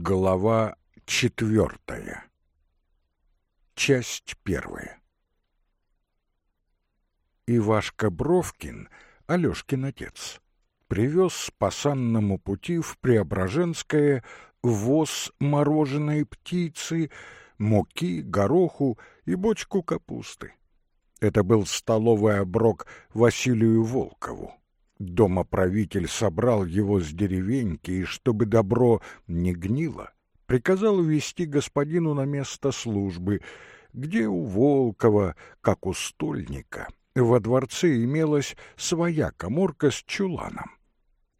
Глава четвертая. Часть первая. Ивашка Бровкин, Алёшкин отец, привез по санному пути в Преображенское воз мороженой птицы, муки, гороху и бочку капусты. Это был столовый оброк Василию Волкову. Домоправитель собрал его с деревеньки, и чтобы добро не гнило, приказал вести господину на место службы, где у Волкова, как у стольника, во дворце имелась своя коморка с чуланом.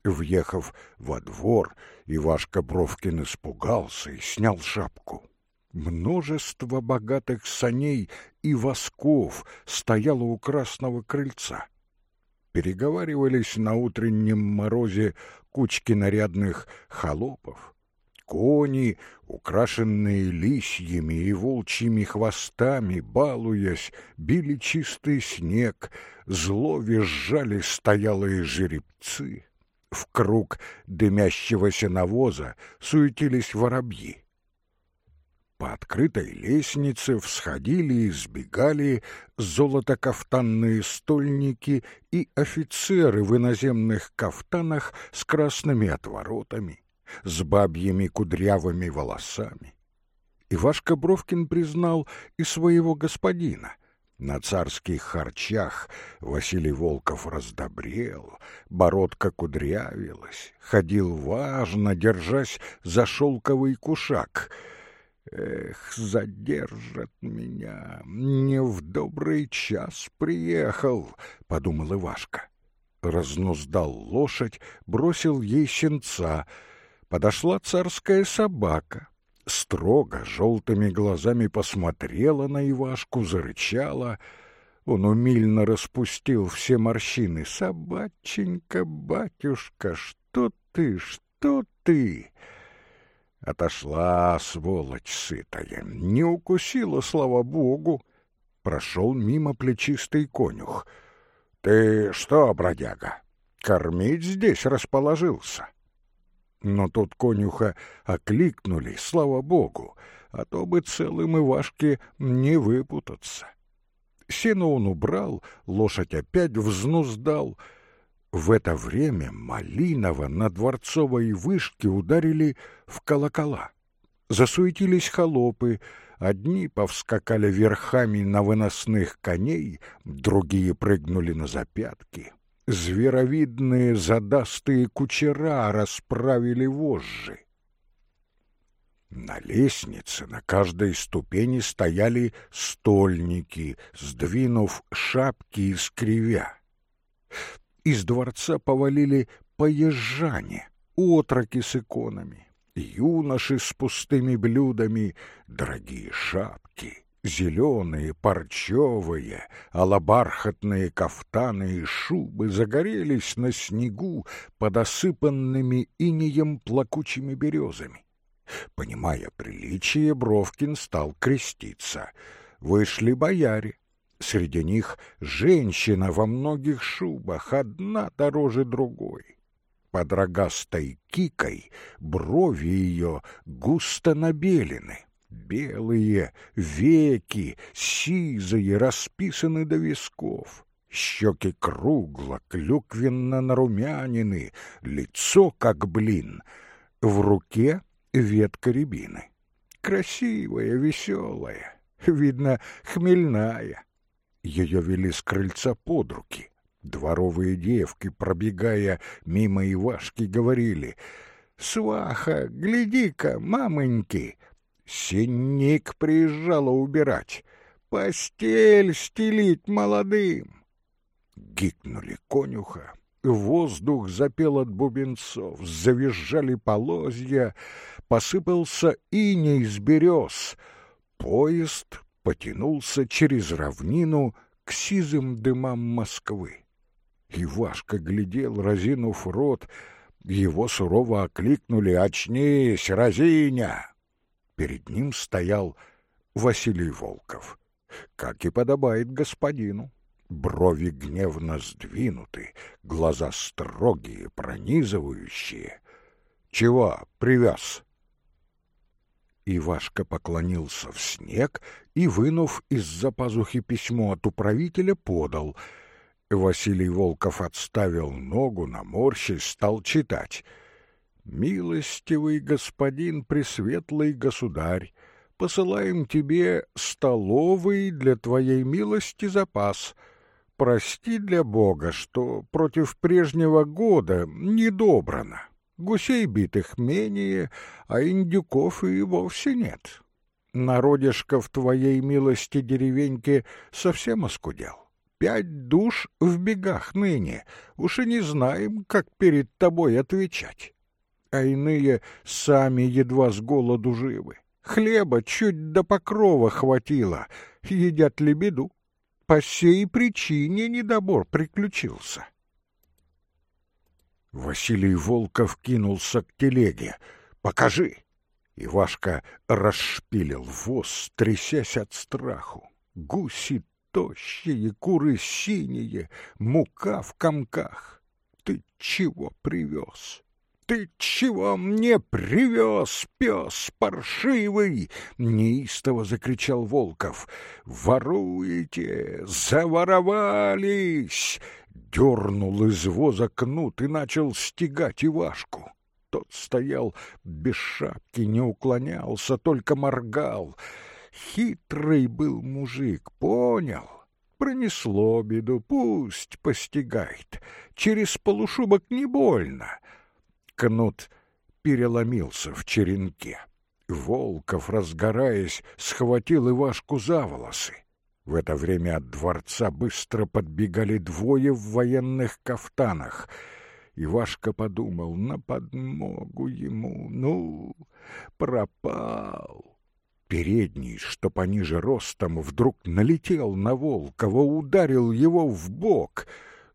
Въехав во двор, Ивашка Бровкин испугался и снял шапку. Множество богатых саней и восков стояло у красного крыльца переговаривались на утреннем морозе кучки нарядных холопов. Кони, украшенные лисьими и волчьими хвостами, балуясь, били чистый снег, зло визжали стоялые жеребцы. В круг дымящегося навоза суетились воробьи. По открытой лестнице всходили и сбегали золотокафтанные стольники и офицеры в иноземных кафтанах с красными отворотами, с бабьими кудрявыми волосами. Ивашка Бровкин признал и своего господина. На царских харчах Василий Волков раздобрел, бородка кудрявилась, ходил важно, держась за шелковый кушак — Эх, задержат меня, не в добрый час приехал, подумал Ивашка. Разнуздал лошадь, бросил ей щенца. Подошла царская собака, строго желтыми глазами посмотрела на Ивашку, зарычала. Он умильно распустил все морщины. «Собаченька, батюшка, что ты, что ты?» Отошла, сволочь сытая, не укусила, слава богу. Прошел мимо плечистый конюх. «Ты что, бродяга, кормить здесь расположился?» Но тут конюха окликнули, слава богу, а то бы целым Ивашке не выпутаться. Сено он убрал, лошадь опять взнуздал — в это время Малинова на дворцовой вышке ударили в колокола. Засуетились холопы, одни повскакали верхами на выносных коней, другие прыгнули на запятки. Зверовидные задастые кучера расправили вожжи. На лестнице на каждой ступени стояли стольники, сдвинув шапки и скривя из дворца повалили поезжане, отроки с иконами, юноши с пустыми блюдами, дорогие шапки, зеленые, парчевые, алабархатные кафтаны и шубы загорелись на снегу под осыпанными инеем плакучими березами. Понимая приличие, Бровкин стал креститься. Вышли бояре, Среди них женщина во многих шубах, одна дороже другой. Под рогастой кикой брови ее густо набелены. Белые веки, сизые, расписаны до висков. Щеки кругло, клюквенно нарумянины, лицо как блин. В руке ветка рябины. Красивая, веселая, видно, хмельная. Ее вели с крыльца под руки. Дворовые девки, пробегая мимо Ивашки, говорили «Сваха, гляди-ка, мамоньки!» Синник приезжала убирать. «Постель стелить молодым!» Гикнули конюха. Воздух запел от бубенцов, завизжали полозья, посыпался иней с берез. Поезд потянулся через равнину к сизым дымам Москвы. Ивашка глядел, разинув рот, его сурово окликнули «Очнись, разиня!» Перед ним стоял Василий Волков, как и подобает господину. Брови гневно сдвинуты, глаза строгие, пронизывающие. «Чего привез?» Ивашка поклонился в снег и, вынув из-за пазухи письмо от управителя, подал. Василий Волков отставил ногу, наморщись, стал читать. «Милостивый господин, пресветлый государь, посылаем тебе столовый для твоей милости запас. Прости для Бога, что против прежнего года недобрано. Гусей битых менее, а индюков и вовсе нет. Народишко в твоей милости деревеньке совсем оскудел. Пять душ в бегах ныне, уж и не знаем, как перед тобой отвечать. А иные сами едва с голоду живы. Хлеба чуть до покрова хватило, едят лебеду. По сей причине недобор приключился. Василий Волков кинулся к телеге. «Покажи!» Ивашка расшпилил воз, трясясь от страху. Гуси тощие, куры синие, мука в комках. Ты чего привез? Ты чего мне привез, пес паршивый? Неистово закричал Волков. Воруете, заворовались! Дернул из воза кнут и начал стегать Ивашку. Тот стоял без шапки, не уклонялся, только моргал. Хитрый был мужик, понял. Пронесло беду, пусть постигает. Через полушубок не больно. Кнут переломился в черенке. Волков, разгораясь, схватил Ивашку за волосы. В это время от дворца быстро подбегали двое в военных кафтанах. Ивашка подумал, на подмогу ему, ну, пропал. Передний, что пониже ростом, вдруг налетел на Волкова, ударил его в бок.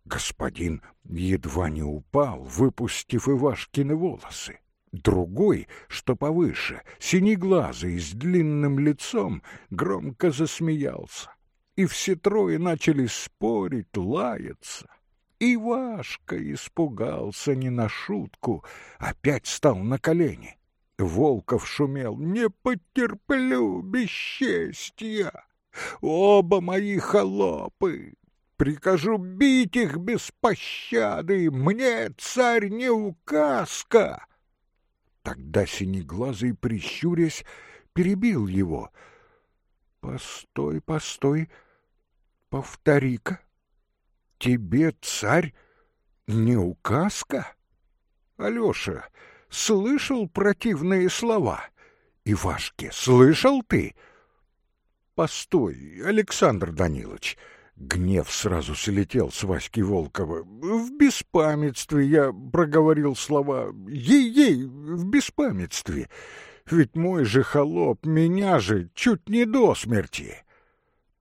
Господин едва не упал, выпустив Ивашкины волосы. Другой, что повыше, синеглазый, с длинным лицом, громко засмеялся и все трое начали спорить, лаяться. Ивашка испугался не на шутку, опять стал на колени. Волков шумел «Не потерплю бесчестья! Оба мои холопы! Прикажу бить их без пощады! Мне, царь, не указка!» Тогда синеглазый, прищурясь, перебил его. «Постой, постой!» Повтори-ка. Тебе, царь, не указка? Алёша, слышал противные слова? Ивашке, слышал ты? Постой, Александр Данилович. Гнев сразу слетел с Васьки Волкова. В беспамятстве я проговорил слова. Ей-ей, в беспамятстве. Ведь мой же холоп меня же чуть не до смерти.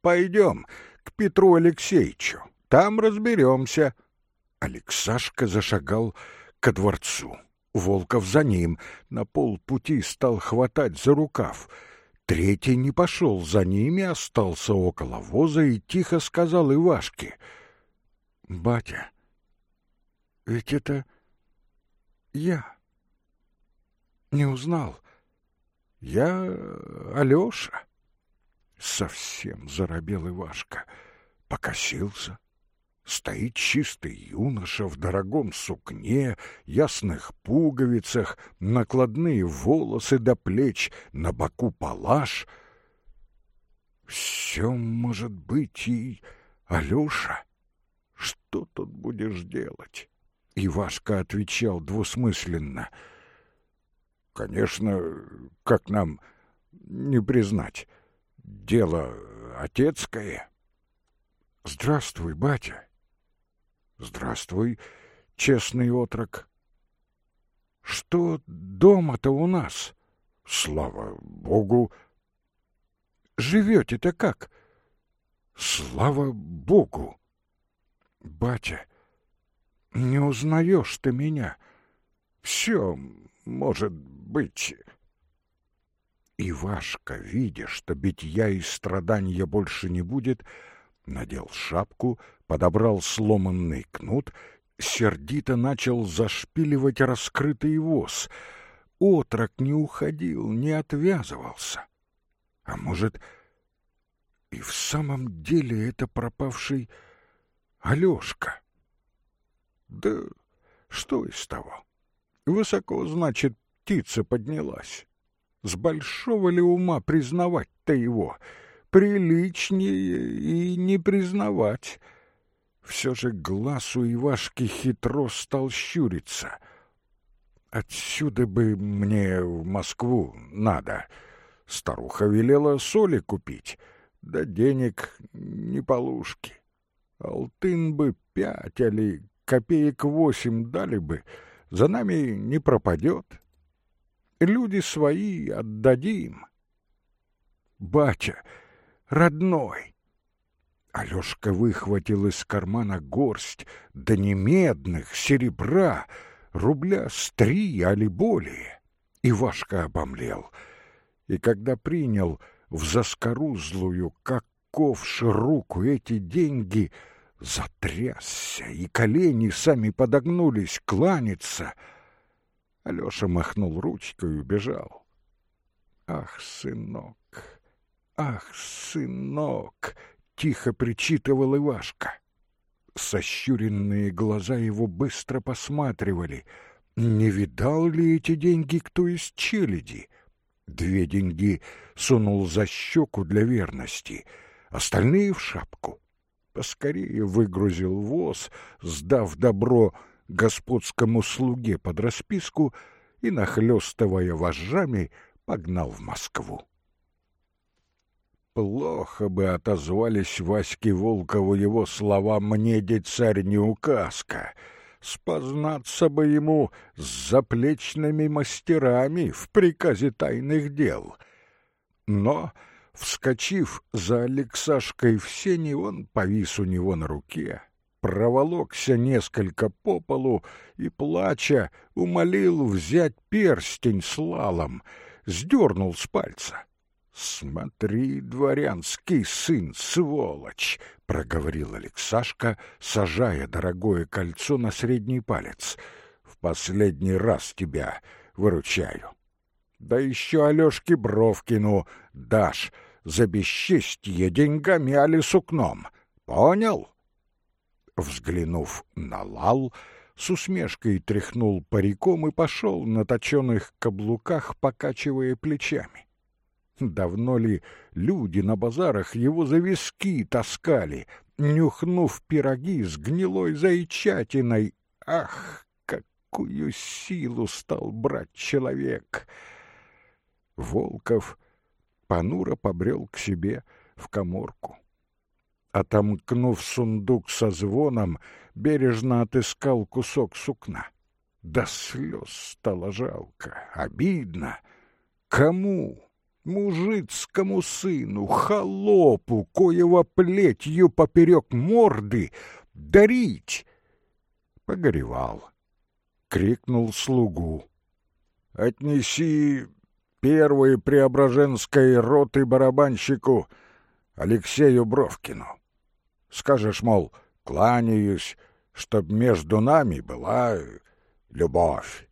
Пойдем, к Петру Алексеевичу. Там разберемся. Алексашка зашагал ко дворцу. Волков за ним на полпути стал хватать за рукав. Третий не пошел за ними, остался около воза и тихо сказал Ивашке. — Батя, ведь это я. Не узнал. Я Алёша. Совсем заробел Ивашка, покосился. Стоит чистый юноша в дорогом сукне, ясных пуговицах, накладные волосы до плеч, на боку палаш. Все может быть и Алёша. Что тут будешь делать? Ивашка отвечал двусмысленно. Конечно, как нам не признать? Дело отецкое. Здравствуй, батя. Здравствуй, честный отрок. Что дома-то у нас? Слава Богу. Живете-то как? Слава Богу. Батя, не узнаешь ты меня. Все может быть... Ивашка, видя, что битья и страдания больше не будет, надел шапку, подобрал сломанный кнут, сердито начал зашпиливать раскрытый воз. отрок не уходил, не отвязывался. А может, и в самом деле это пропавший Алёшка? Да что из того? Высоко, значит, птица поднялась. С большого ли ума признавать-то его? Приличнее и не признавать. Все же глаз у Ивашки хитро стал щуриться. Отсюда бы мне в Москву надо. Старуха велела соли купить, да денег не полушки. Алтын бы пять или копеек восемь дали бы, за нами не пропадет. Люди свои отдадим. Батя, родной, Алёшка выхватил из кармана горсть, да не медных, серебра, рубля с три, али более. Ивашка обомлел. И когда принял в заскорузлую, как ковш, руку эти деньги, затрясся, и колени сами подогнулись кланяться. Алёша махнул ручкой и убежал. «Ах, сынок! Ах, сынок!» тихо причитывал Ивашка. Сощуренные глаза его быстро посматривали. Не видал ли эти деньги кто из челяди? Две деньги сунул за щеку для верности, остальные в шапку. Поскорее выгрузил воз, сдав добро господскому слуге под расписку и, нахлёстывая вожжами, погнал в Москву. Плохо бы отозвались Ваське Волкову его слова «мне, де царь, не указка». Спознаться бы ему с заплечными мастерами в приказе тайных дел. Но, вскочив за Алексашкой в сени, он повис у него на руке, проволокся несколько по полу и, плача, умолил взять перстень с лалом, сдернул с пальца. «Смотри, дворянский сын, сволочь!» — проговорил Алексашка, сажая дорогое кольцо на средний палец. «В последний раз тебя выручаю. Да еще Алешке Бровкину дашь за бесчестье деньгами али сукном. Понял?» Взглянув на Лал, с усмешкой тряхнул париком и пошел на точенных каблуках, покачивая плечами. Давно ли люди на базарах его за виски таскали, нюхнув пироги с гнилой зайчатиной? Ах, какую силу стал брать человек! Волков понуро побрел к себе в коморку. Отомкнув сундук со звоном, бережно отыскал кусок сукна. До слез стало жалко, обидно. Кому? мужицкому сыну, холопу, коего плетью поперек морды, дарить. Погоревал, крикнул слугу. Отнеси первой преображенской роты барабанщику Алексею Бровкину. Скажешь, мол, кланяюсь, чтоб между нами была любовь.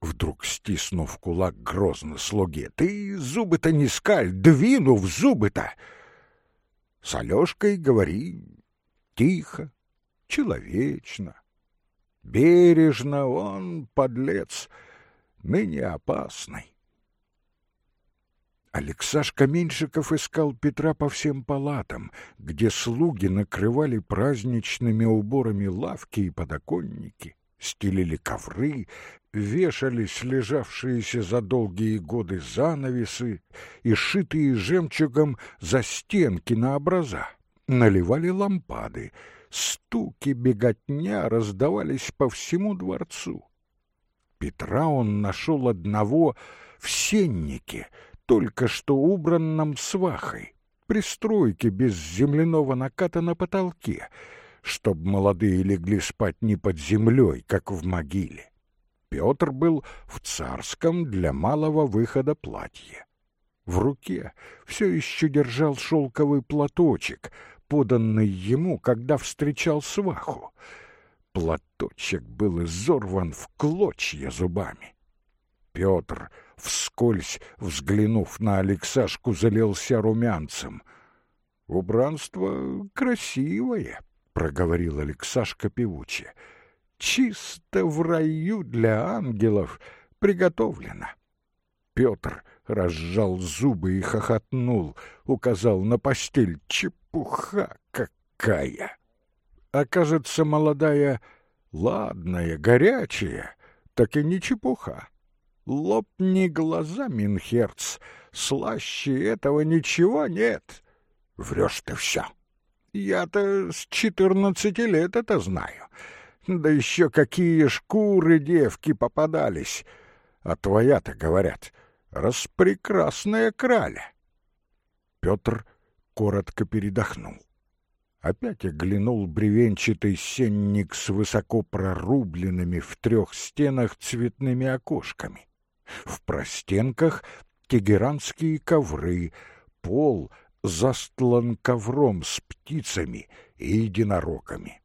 Вдруг, стиснув кулак грозно слуге, «Ты зубы-то не скаль, двинув зубы-то!» С Алешкой говори тихо, человечно. Бережно он, подлец, ныне опасный. Алексашка Меньшиков искал Петра по всем палатам, где слуги накрывали праздничными уборами лавки и подоконники, стелили ковры, вешались лежавшиеся за долгие годы занавесы и шитые жемчугом застенки на образа, наливали лампады, стуки беготня раздавались по всему дворцу. Петра он нашел одного в сеннике, только что убранном свахой, пристройке без земляного наката на потолке, чтоб молодые легли спать не под землей, как в могиле. Петр был в царском для малого выхода платье. В руке все еще держал шелковый платочек, поданный ему, когда встречал сваху. Платочек был изорван в клочья зубами. Петр, вскользь взглянув на Алексашку, залился румянцем. «Убранство красивое», — проговорил Алексашка певуче. «Чисто в раю для ангелов приготовлено». Петр разжал зубы и хохотнул, указал на постель. «Чепуха какая!» Окажется молодая, ладная, горячая, так и не чепуха. Лопни глаза, Минхерц, слаще этого ничего нет. Врешь ты все. Я-то с четырнадцати лет это знаю. Да еще какие шкуры девки попадались. А твоя-то, говорят, распрекрасная краля. Петр коротко передохнул. Опять оглянул бревенчатый сенник с высоко прорубленными в трех стенах цветными окошками. В простенках тегеранские ковры, пол застлан ковром с птицами и единорогами.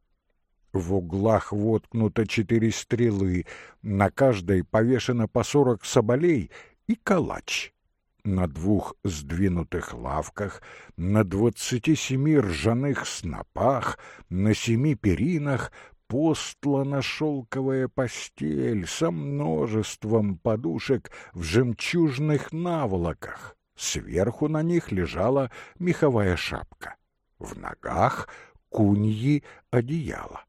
В углах воткнуто четыре стрелы, на каждой повешено по сорок соболей и калач. На двух сдвинутых лавках, на двадцати семи ржаных снопах, на семи перинах постлана шелковая постель со множеством подушек в жемчужных наволоках. Сверху на них лежала меховая шапка. В ногах куньи одеяло.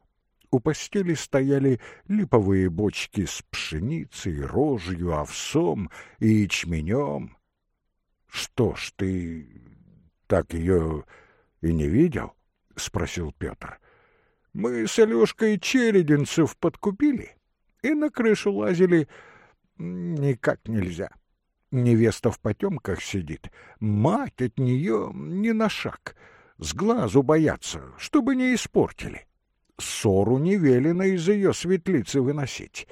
У постели стояли липовые бочки с пшеницей, рожью, овсом и ячменем. — Что ж, ты так ее и не видел? — спросил Петр. Мы с Алешкой Черединцев подкупили и на крышу лазили. Никак нельзя. Невеста в потемках сидит, мать от нее не на шаг. С глазу боятся, чтобы не испортили. Ссору не велено из ее светлицы выносить.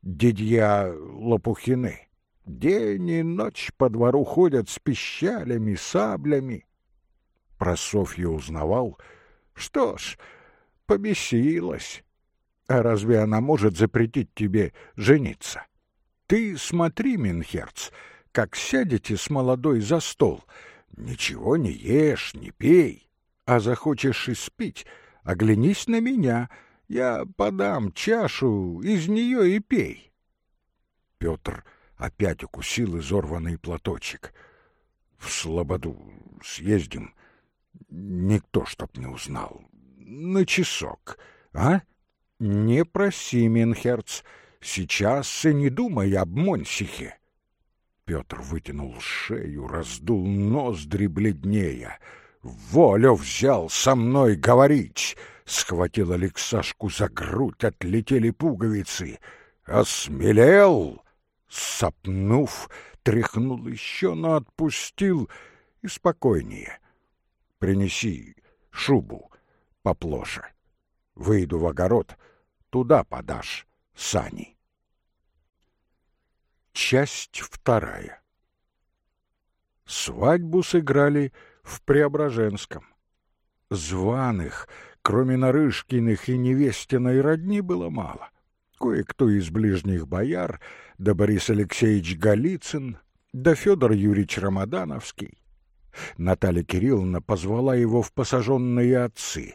Дедья Лопухины день и ночь по двору ходят с пищалями, саблями. Про Софью узнавал. Что ж, побесилась. А разве она может запретить тебе жениться? Ты смотри, Минхерц, как сядете с молодой за стол, ничего не ешь, не пей, а захочешь испить, оглянись на меня, я подам чашу, из нее и пей. Петр опять укусил изорванный платочек. В слободу съездим, никто чтоб не узнал, на часок, а? Не проси, Минхерц, сейчас и не думай об Монсихе. Петр вытянул шею, раздул ноздри бледнее. «Волю взял со мной говорить!» Схватил Алексашку за грудь, отлетели пуговицы. «Осмелел!» Сопнув, тряхнул еще, но отпустил и спокойнее. «Принеси шубу, поплоше. Выйду в огород, туда подашь сани. Часть вторая. Свадьбу сыграли в Преображенском. Званых, кроме Нарышкиных и невестиной родни, было мало. Кое-кто из ближних бояр, да Борис Алексеевич Голицын, да Федор Юрьевич Рамадановский. Наталья Кирилловна позвала его в посаженные отцы.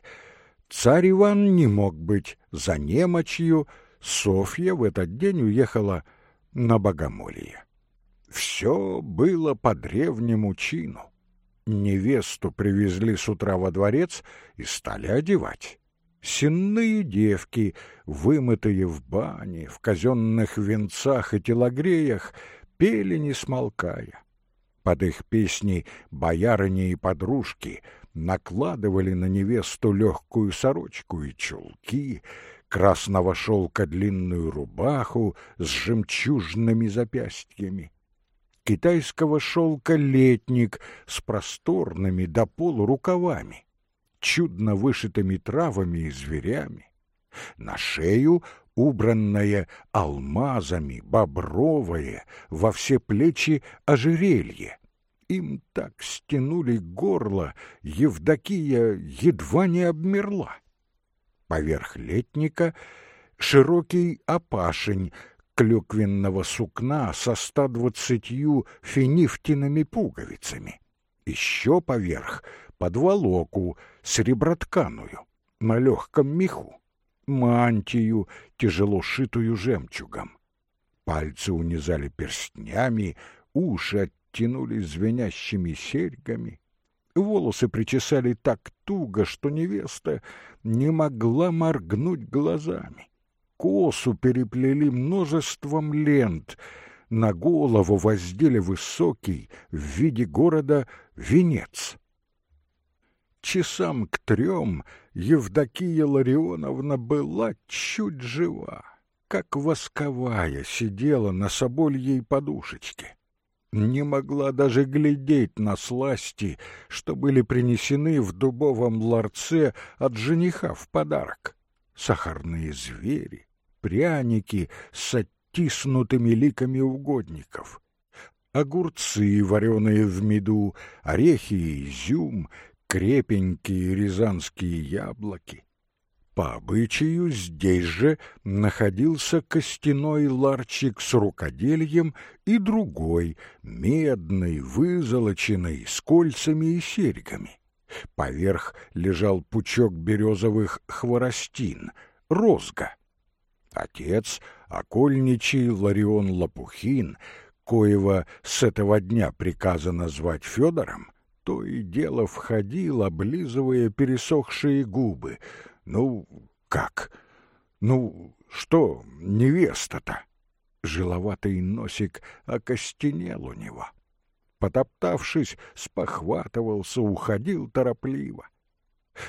Царь Иван не мог быть за немочью, Софья в этот день уехала на богомолье. Все было по древнему чину. Невесту привезли с утра во дворец и стали одевать. Сенные девки, вымытые в бане, в казенных венцах и телогреях, пели не смолкая. Под их песни боярыни и подружки накладывали на невесту легкую сорочку и чулки, красного шелка длинную рубаху с жемчужными запястьями, китайского шелка летник с просторными до полу рукавами, чудно вышитыми травами и зверями, на шею убранное алмазами, бобровое, во все плечи ожерелье. Им так стянули горло, Евдокия едва не обмерла. Поверх летника широкий опашень, клюквенного сукна со ста двадцатью финифтиными пуговицами. Еще поверх подволоку сребротканую на легком меху, мантию, тяжело шитую жемчугом. Пальцы унизали перстнями, уши оттянули звенящими серьгами. Волосы причесали так туго, что невеста не могла моргнуть глазами. Косу переплели множеством лент, на голову воздели высокий в виде города венец. Часам к трем Евдокия Ларионовна была чуть жива, как восковая сидела на собольей подушечке не могла даже глядеть на сласти, что были принесены в дубовом ларце от жениха в подарок. Сахарные звери, пряники с оттиснутыми ликами угодников, огурцы, вареные в меду, орехи и изюм, крепенькие рязанские яблоки. По обычаю здесь же находился костяной ларчик с рукодельем и другой, медный, вызолоченный, с кольцами и серьгами. Поверх лежал пучок березовых хворостин, розга. Отец, окольничий Ларион Лопухин, коего с этого дня приказано звать Федором, то и дело входил, облизывая пересохшие губы — ну, как? Ну, что невеста-то? Жиловатый носик окостенел у него. Потоптавшись, спохватывался, уходил торопливо.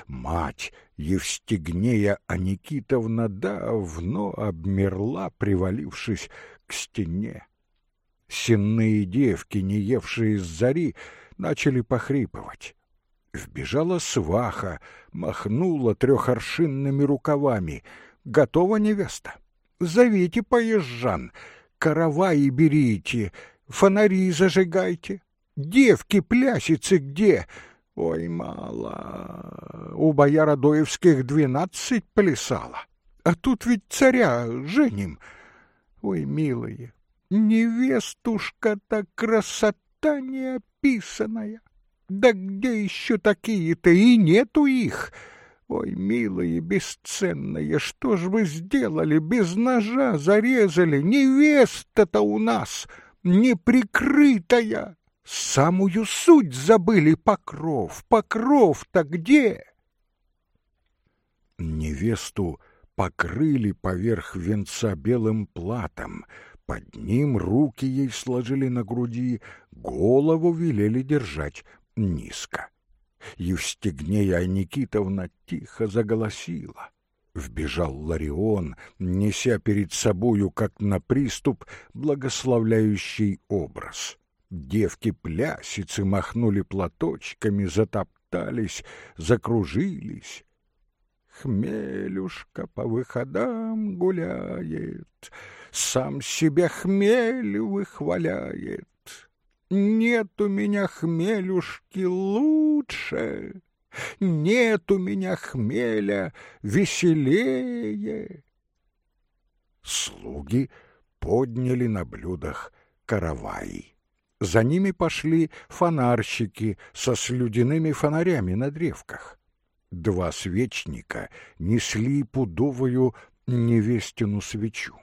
Мать Евстигнея Аникитовна давно обмерла, привалившись к стене. Сенные девки, не евшие с зари, начали похрипывать. Вбежала сваха, махнула трехоршинными рукавами. «Готова невеста? Зовите поезжан, караваи берите, фонари зажигайте. Девки плясицы где? Ой, мало, у бояр Адоевских двенадцать плясала, а тут ведь царя женим. Ой, милые, невестушка-то красота неописанная!» Да где еще такие-то? И нету их. Ой, милые, бесценные, что ж вы сделали? Без ножа зарезали. Невеста-то у нас неприкрытая. Самую суть забыли покров. Покров-то где? Невесту покрыли поверх венца белым платом, под ним руки ей сложили на груди, голову велели держать низко. Евстигнея Никитовна тихо заголосила. Вбежал Ларион, неся перед собою, как на приступ, благословляющий образ. Девки-плясицы махнули платочками, затоптались, закружились. Хмелюшка по выходам гуляет, Сам себя хмель выхваляет. Нет у меня хмелюшки лучше, Нет у меня хмеля веселее. Слуги подняли на блюдах караваи. За ними пошли фонарщики со слюдяными фонарями на древках. Два свечника несли пудовую невестину свечу.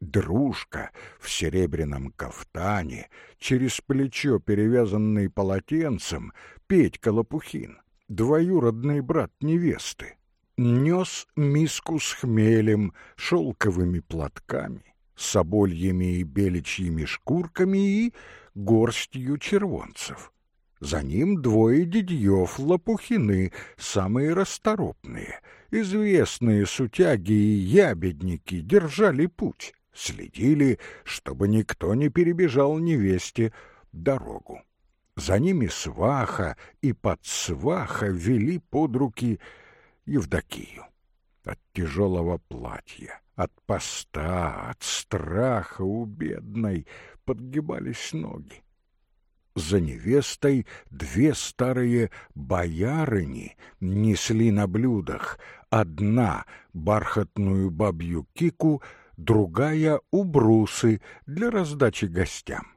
Дружка в серебряном кафтане, через плечо перевязанный полотенцем, Петька Лопухин, двоюродный брат невесты, нес миску с хмелем, шелковыми платками, собольями и беличьими шкурками и горстью червонцев. За ним двое дедьев Лопухины, самые расторопные, известные сутяги и ябедники, держали путь следили, чтобы никто не перебежал невесте дорогу. За ними сваха и подсваха вели под руки Евдокию. От тяжелого платья, от поста, от страха у бедной подгибались ноги. За невестой две старые боярыни несли на блюдах, одна бархатную бабью кику — другая — убрусы для раздачи гостям.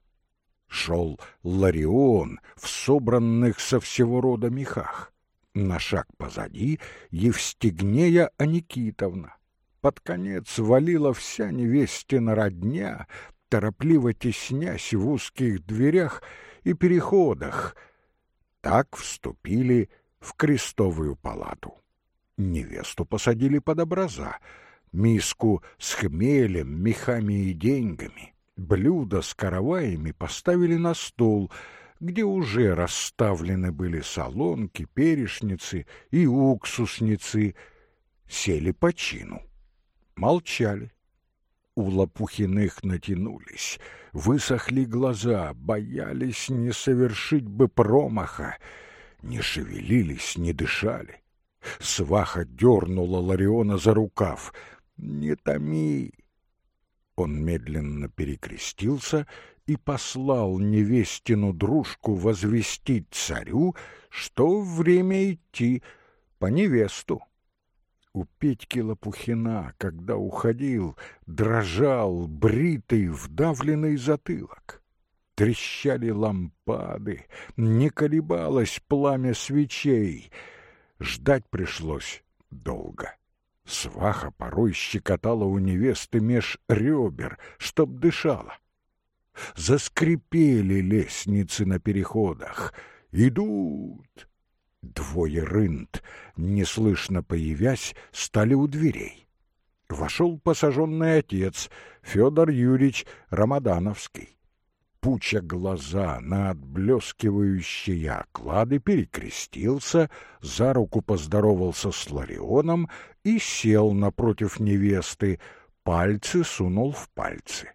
Шел Ларион в собранных со всего рода мехах. На шаг позади Евстигнея Аникитовна. Под конец валила вся невестина родня, торопливо теснясь в узких дверях и переходах. Так вступили в крестовую палату. Невесту посадили под образа, миску с хмелем, мехами и деньгами, блюдо с караваями поставили на стол, где уже расставлены были солонки, перешницы и уксусницы, сели по чину. Молчали. У Лопухиных натянулись, высохли глаза, боялись не совершить бы промаха, не шевелились, не дышали. Сваха дернула Лариона за рукав. «Не томи!» Он медленно перекрестился и послал невестину дружку возвестить царю, что время идти по невесту. У Петьки Лопухина, когда уходил, дрожал бритый вдавленный затылок. Трещали лампады, не колебалось пламя свечей. Ждать пришлось долго. Сваха порой щекотала у невесты меж ребер, чтоб дышала. Заскрипели лестницы на переходах. Идут, Двое рынд, неслышно появясь, стали у дверей. Вошел посаженный отец, Федор Юрьевич Рамадановский. Пуча глаза на отблескивающие оклады перекрестился, за руку поздоровался с Ларионом и сел напротив невесты, пальцы сунул в пальцы.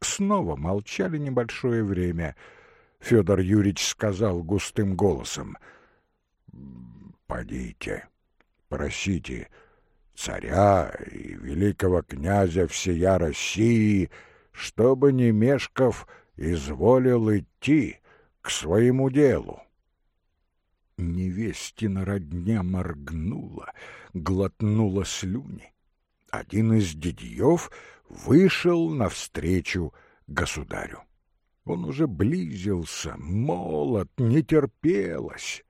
Снова молчали небольшое время. Федор Юрьевич сказал густым голосом — Подите, просите царя и великого князя всея России, чтобы Немешков изволил идти к своему делу. Невестина родня моргнула, глотнула слюни. Один из дядьев вышел навстречу государю. Он уже близился, молод, не терпелось.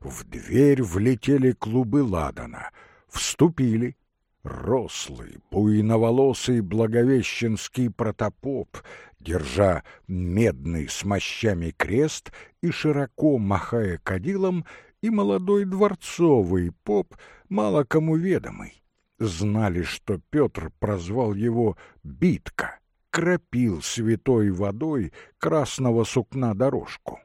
В дверь влетели клубы ладана, вступили рослый, буйноволосый благовещенский протопоп, держа медный с мощами крест и широко махая кадилом, и молодой дворцовый поп, мало кому ведомый. Знали, что Петр прозвал его «битка», кропил святой водой красного сукна дорожку.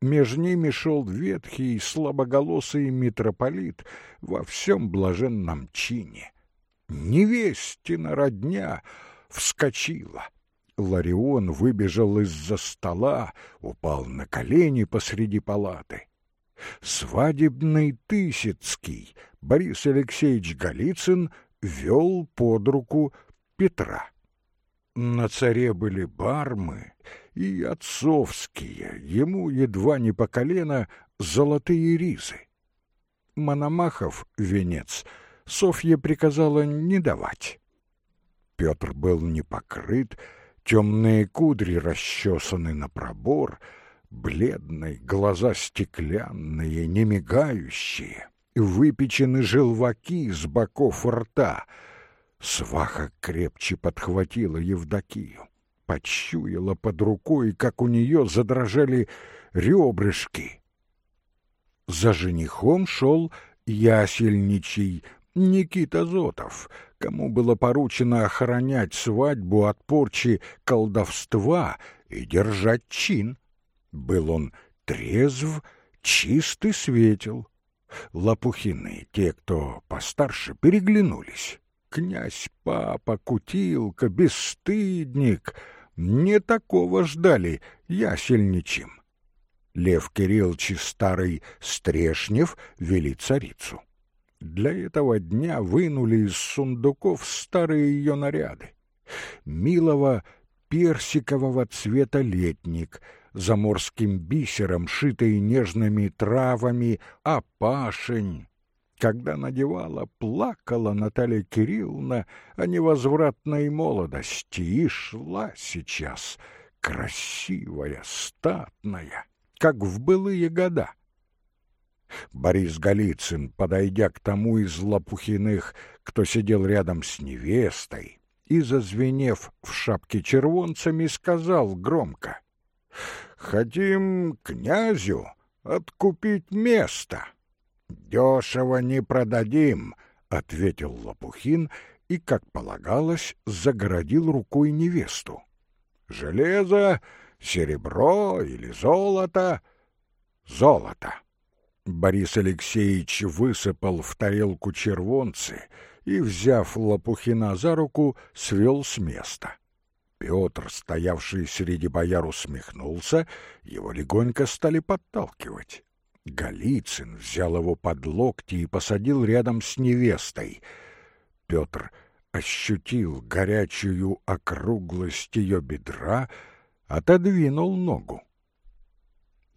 Меж ними шел ветхий, слабоголосый митрополит во всем блаженном чине. Невестина родня вскочила. Ларион выбежал из-за стола, упал на колени посреди палаты. Свадебный Тысяцкий Борис Алексеевич Голицын вел под руку Петра. На царе были бармы и отцовские, ему едва не по колено, золотые ризы. Мономахов венец Софье приказала не давать. Петр был не покрыт, темные кудри расчесаны на пробор, бледный, глаза стеклянные, не мигающие, выпечены желваки с боков рта — Сваха крепче подхватила Евдокию, почуяла под рукой, как у нее задрожали ребрышки. За женихом шел ясельничий Никита Зотов, кому было поручено охранять свадьбу от порчи колдовства и держать чин. Был он трезв, чистый светел. Лопухины, те, кто постарше, переглянулись. Князь, папа, кутилка, бесстыдник. Не такого ждали, ясельничим. Лев Кириллович старый Стрешнев вели царицу. Для этого дня вынули из сундуков старые ее наряды. Милого персикового цвета летник, заморским бисером, шитый нежными травами, опашень, Когда надевала, плакала Наталья Кирилловна о невозвратной молодости и шла сейчас, красивая, статная, как в былые года. Борис Голицын, подойдя к тому из Лопухиных, кто сидел рядом с невестой, и, зазвенев в шапке червонцами, сказал громко, «Хотим князю откупить место». «Дешево не продадим», — ответил Лопухин и, как полагалось, загородил рукой невесту. «Железо, серебро или золото?» «Золото». Борис Алексеевич высыпал в тарелку червонцы и, взяв Лопухина за руку, свел с места. Петр, стоявший среди бояр, усмехнулся, его легонько стали подталкивать. Голицын взял его под локти и посадил рядом с невестой. Петр ощутил горячую округлость ее бедра, отодвинул ногу.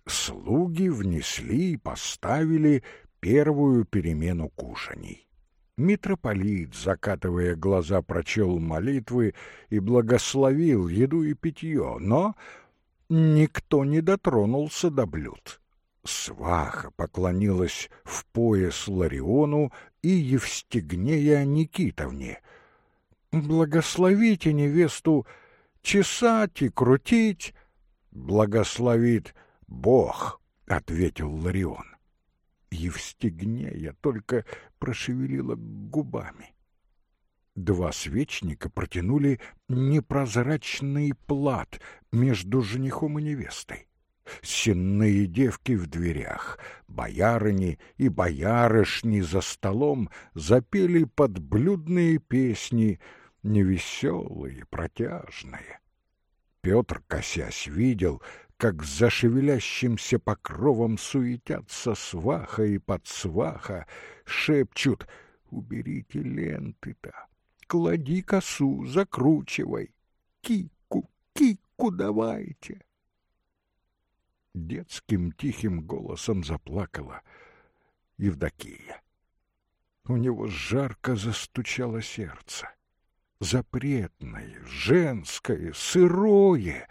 Слуги внесли и поставили первую перемену кушаний. Митрополит, закатывая глаза, прочел молитвы и благословил еду и питье, но никто не дотронулся до блюд. Сваха поклонилась в пояс Лариону и Евстигнея Никитовне. «Благословите невесту чесать и крутить!» «Благословит Бог!» — ответил Ларион. Евстигнея только прошевелила губами. Два свечника протянули непрозрачный плат между женихом и невестой. Сенные девки в дверях, боярыни и боярышни за столом запели подблюдные песни, невеселые, протяжные. Петр, косясь, видел, как за шевелящимся покровом суетятся сваха и подсваха, шепчут «Уберите ленты-то, клади косу, закручивай, кику, кику давайте» детским тихим голосом заплакала Евдокия. У него жарко застучало сердце. Запретное, женское, сырое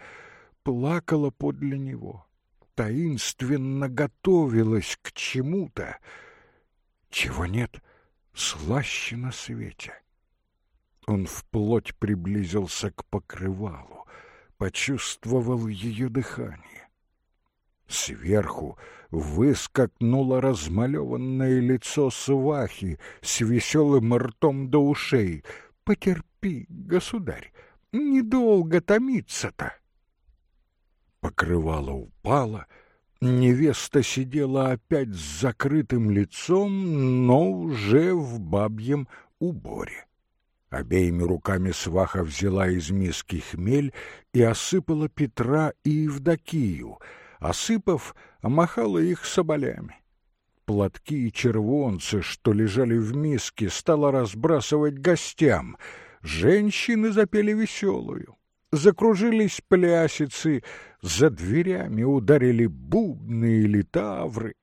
плакало подле него, таинственно готовилось к чему-то, чего нет слаще на свете. Он вплоть приблизился к покрывалу, почувствовал ее дыхание. Сверху выскакнуло размалеванное лицо свахи с веселым ртом до ушей. «Потерпи, государь, недолго томиться-то!» Покрывало упало, невеста сидела опять с закрытым лицом, но уже в бабьем уборе. Обеими руками сваха взяла из миски хмель и осыпала Петра и Евдокию — осыпав, махала их соболями. Платки и червонцы, что лежали в миске, стала разбрасывать гостям. Женщины запели веселую. Закружились плясицы, за дверями ударили бубны или тавры.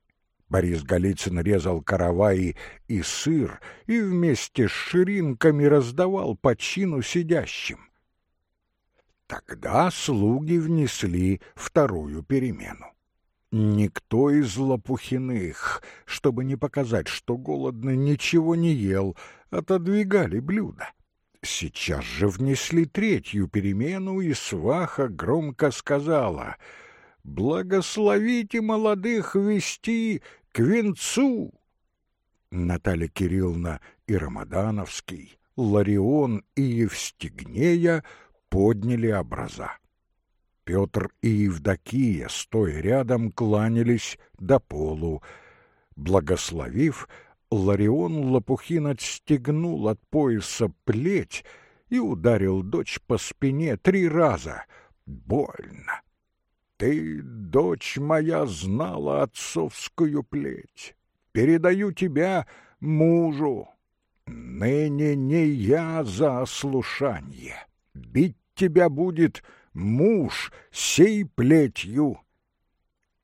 Борис Голицын резал караваи и сыр и вместе с ширинками раздавал по чину сидящим. Тогда слуги внесли вторую перемену. Никто из Лопухиных, чтобы не показать, что голодно, ничего не ел, отодвигали блюда. Сейчас же внесли третью перемену, и сваха громко сказала «Благословите молодых вести к венцу!» Наталья Кирилловна и Рамадановский, Ларион и Евстигнея подняли образа. Петр и Евдокия, стоя рядом, кланялись до полу. Благословив, Ларион Лопухин отстегнул от пояса плеть и ударил дочь по спине три раза. Больно. Ты, дочь моя, знала отцовскую плеть. Передаю тебя мужу. Ныне не я за ослушание бить тебя будет муж сей плетью.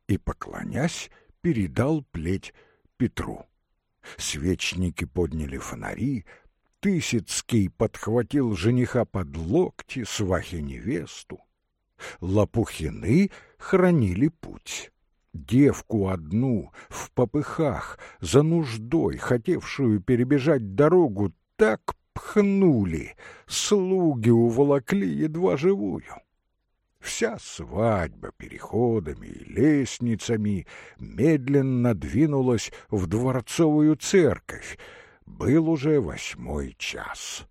И, поклонясь, передал плеть Петру. Свечники подняли фонари, Тысяцкий подхватил жениха под локти, свахи невесту. Лопухины хранили путь. Девку одну в попыхах, за нуждой, хотевшую перебежать дорогу, так пхнули, слуги уволокли едва живую. Вся свадьба переходами и лестницами медленно двинулась в дворцовую церковь. Был уже восьмой час.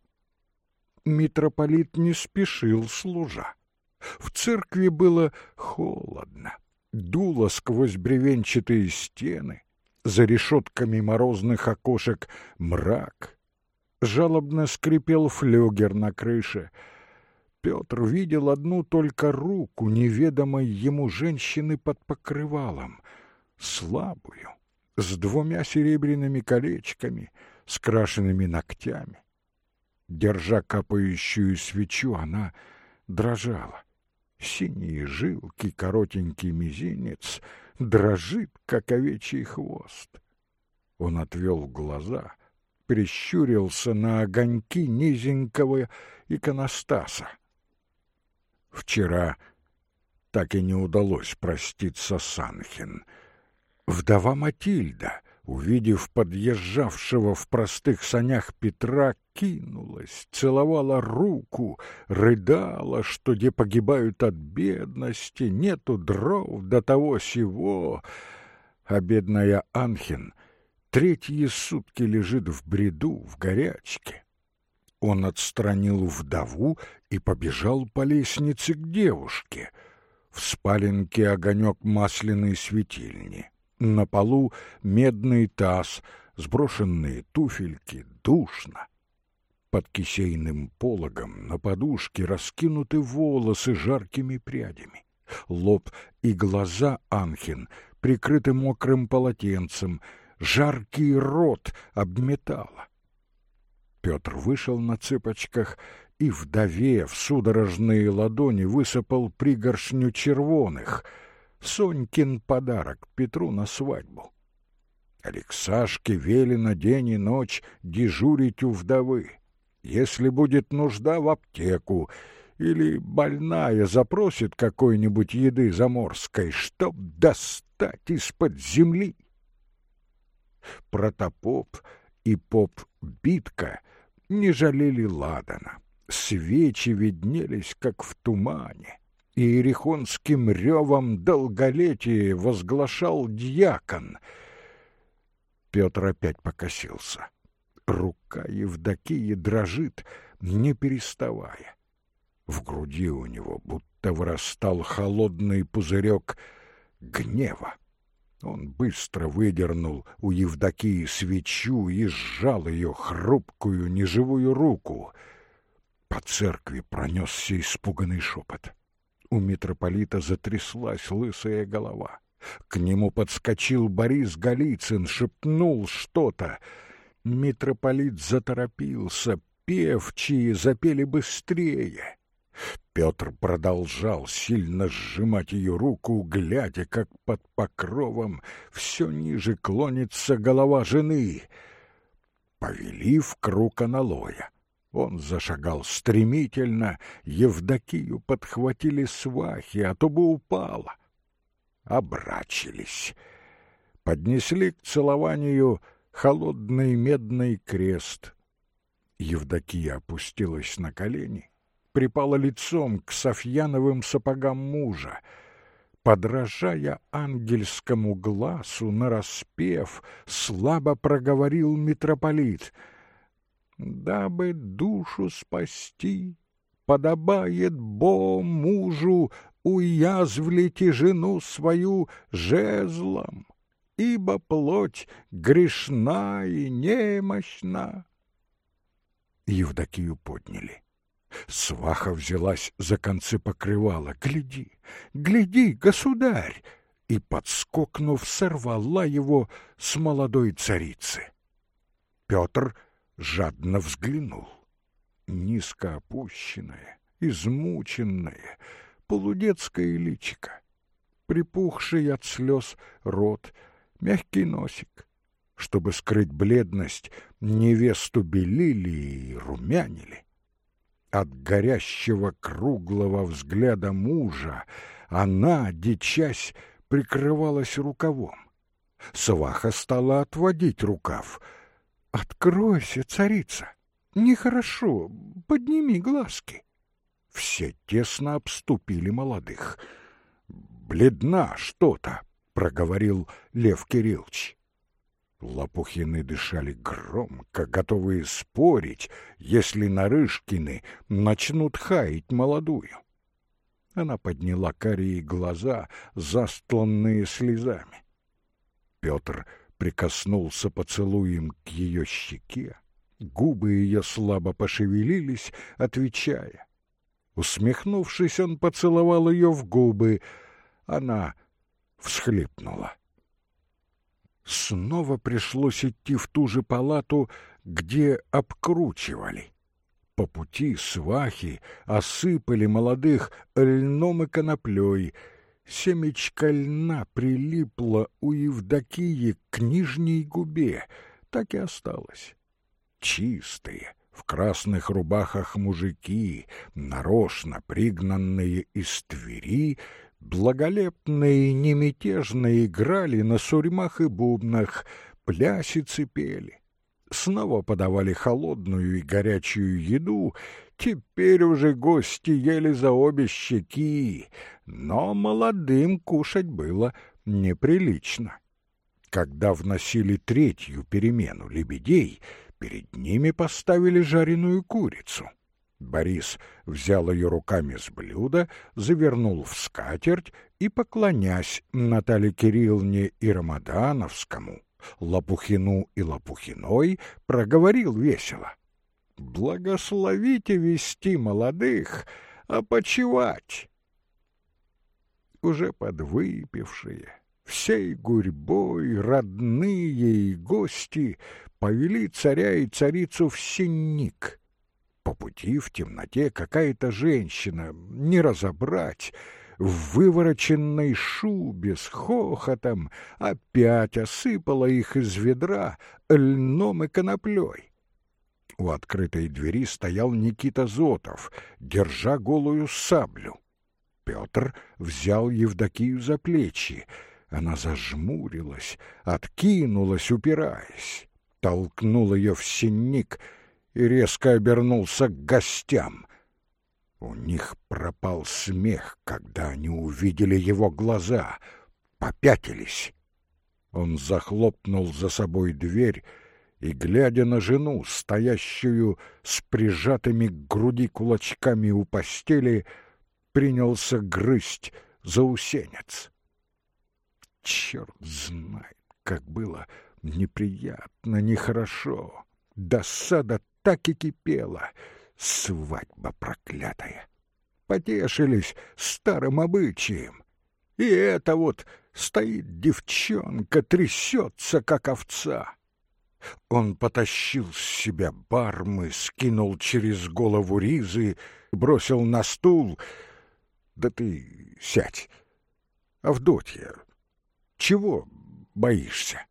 Митрополит не спешил служа. В церкви было холодно, дуло сквозь бревенчатые стены, за решетками морозных окошек мрак. Жалобно скрипел флюгер на крыше — Петр видел одну только руку неведомой ему женщины под покрывалом, слабую, с двумя серебряными колечками, с крашенными ногтями. Держа капающую свечу, она дрожала. Синие жилки, коротенький мизинец дрожит, как овечий хвост. Он отвел глаза, прищурился на огоньки низенького иконостаса. Вчера так и не удалось проститься с Анхин. Вдова Матильда, увидев подъезжавшего в простых санях Петра, кинулась, целовала руку, рыдала, что где погибают от бедности, нету дров до того сего. А бедная Анхин третьи сутки лежит в бреду, в горячке. Он отстранил вдову и побежал по лестнице к девушке. В спаленке огонек масляной светильни. На полу медный таз, сброшенные туфельки, душно. Под кисейным пологом на подушке раскинуты волосы жаркими прядями. Лоб и глаза Анхин прикрыты мокрым полотенцем, жаркий рот обметала. Петр вышел на цыпочках и, вдове в судорожные ладони, высыпал пригоршню червоных. Сонькин подарок Петру на свадьбу. Алексашке велено день и ночь дежурить у вдовы. Если будет нужда в аптеку, или больная запросит какой-нибудь еды заморской, чтоб достать из-под земли. Протопоп и поп Битка — не жалели ладана. Свечи виднелись, как в тумане. И ерехонским ревом долголетие возглашал дьякон. Петр опять покосился. Рука Евдокии дрожит, не переставая. В груди у него будто вырастал холодный пузырек гнева. Он быстро выдернул у Евдокии свечу и сжал ее хрупкую неживую руку. По церкви пронесся испуганный шепот. У митрополита затряслась лысая голова. К нему подскочил Борис Голицын, шепнул что-то. Митрополит заторопился, певчие запели быстрее. Петр продолжал сильно сжимать ее руку, глядя, как под покровом все ниже клонится голова жены. Повели в круг аналоя. Он зашагал стремительно, Евдокию подхватили свахи, а то бы упала. Обрачились. Поднесли к целованию холодный медный крест. Евдокия опустилась на колени припала лицом к Софьяновым сапогам мужа. Подражая ангельскому глазу, нараспев, слабо проговорил митрополит. «Дабы душу спасти, подобает Бо мужу уязвлите жену свою жезлом, ибо плоть грешна и немощна». Евдокию подняли. Сваха взялась за концы покрывала. «Гляди, гляди, государь!» И, подскокнув, сорвала его с молодой царицы. Петр жадно взглянул. Низко опущенное, измученное, полудетское личико, припухший от слез рот, мягкий носик, Чтобы скрыть бледность, невесту белили и румянили. От горящего круглого взгляда мужа она, дичась, прикрывалась рукавом. Сваха стала отводить рукав. «Откройся, царица! Нехорошо, подними глазки!» Все тесно обступили молодых. «Бледна что-то!» — проговорил Лев Кириллович. Лопухины дышали громко, готовые спорить, если Нарышкины начнут хаять молодую. Она подняла карие глаза, застланные слезами. Петр прикоснулся поцелуем к ее щеке, губы ее слабо пошевелились, отвечая. Усмехнувшись, он поцеловал ее в губы. Она всхлипнула. Снова пришлось идти в ту же палату, где обкручивали. По пути свахи осыпали молодых льном и коноплей. Семечко льна прилипло у Евдокии к нижней губе, так и осталось. Чистые, в красных рубахах мужики, нарочно пригнанные из Твери, благолепные и немятежно играли на сурьмах и бубнах, плясицы пели. Снова подавали холодную и горячую еду, теперь уже гости ели за обе щеки, но молодым кушать было неприлично. Когда вносили третью перемену лебедей, перед ними поставили жареную курицу — Борис взял ее руками с блюда, завернул в скатерть и, поклонясь Наталье Кирилловне и Рамадановскому, Лопухину и Лопухиной, проговорил весело. «Благословите вести молодых, а почевать!» Уже подвыпившие, всей гурьбой родные и гости повели царя и царицу в синник — по пути в темноте какая-то женщина, не разобрать, в вывороченной шубе с хохотом опять осыпала их из ведра льном и коноплей. У открытой двери стоял Никита Зотов, держа голую саблю. Петр взял Евдокию за плечи. Она зажмурилась, откинулась, упираясь, толкнул ее в синник — и резко обернулся к гостям. У них пропал смех, когда они увидели его глаза, попятились. Он захлопнул за собой дверь и, глядя на жену, стоящую с прижатыми к груди кулачками у постели, принялся грызть заусенец. Черт знает, как было неприятно, нехорошо. Досада так и кипела. Свадьба проклятая. Потешились старым обычаем. И это вот стоит девчонка, трясется, как овца. Он потащил с себя бармы, скинул через голову ризы, бросил на стул. Да ты сядь. Авдотья, чего боишься?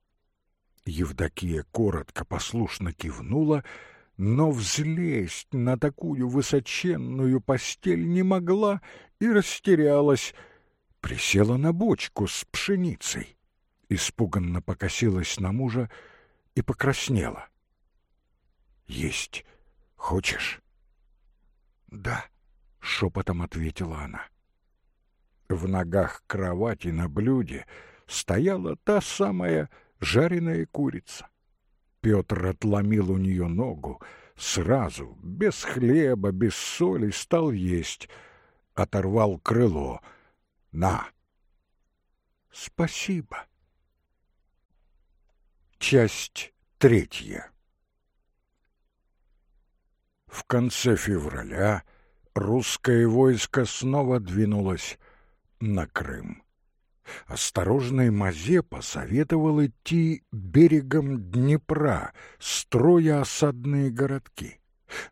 Евдокия коротко послушно кивнула, но взлезть на такую высоченную постель не могла и растерялась. Присела на бочку с пшеницей, испуганно покосилась на мужа и покраснела. «Есть хочешь?» «Да», — шепотом ответила она. В ногах кровати на блюде стояла та самая жареная курица. Петр отломил у нее ногу, сразу, без хлеба, без соли, стал есть, оторвал крыло. «На!» «Спасибо!» Часть третья В конце февраля русское войско снова двинулось на Крым. Осторожный Мазепа советовал идти берегом Днепра, строя осадные городки.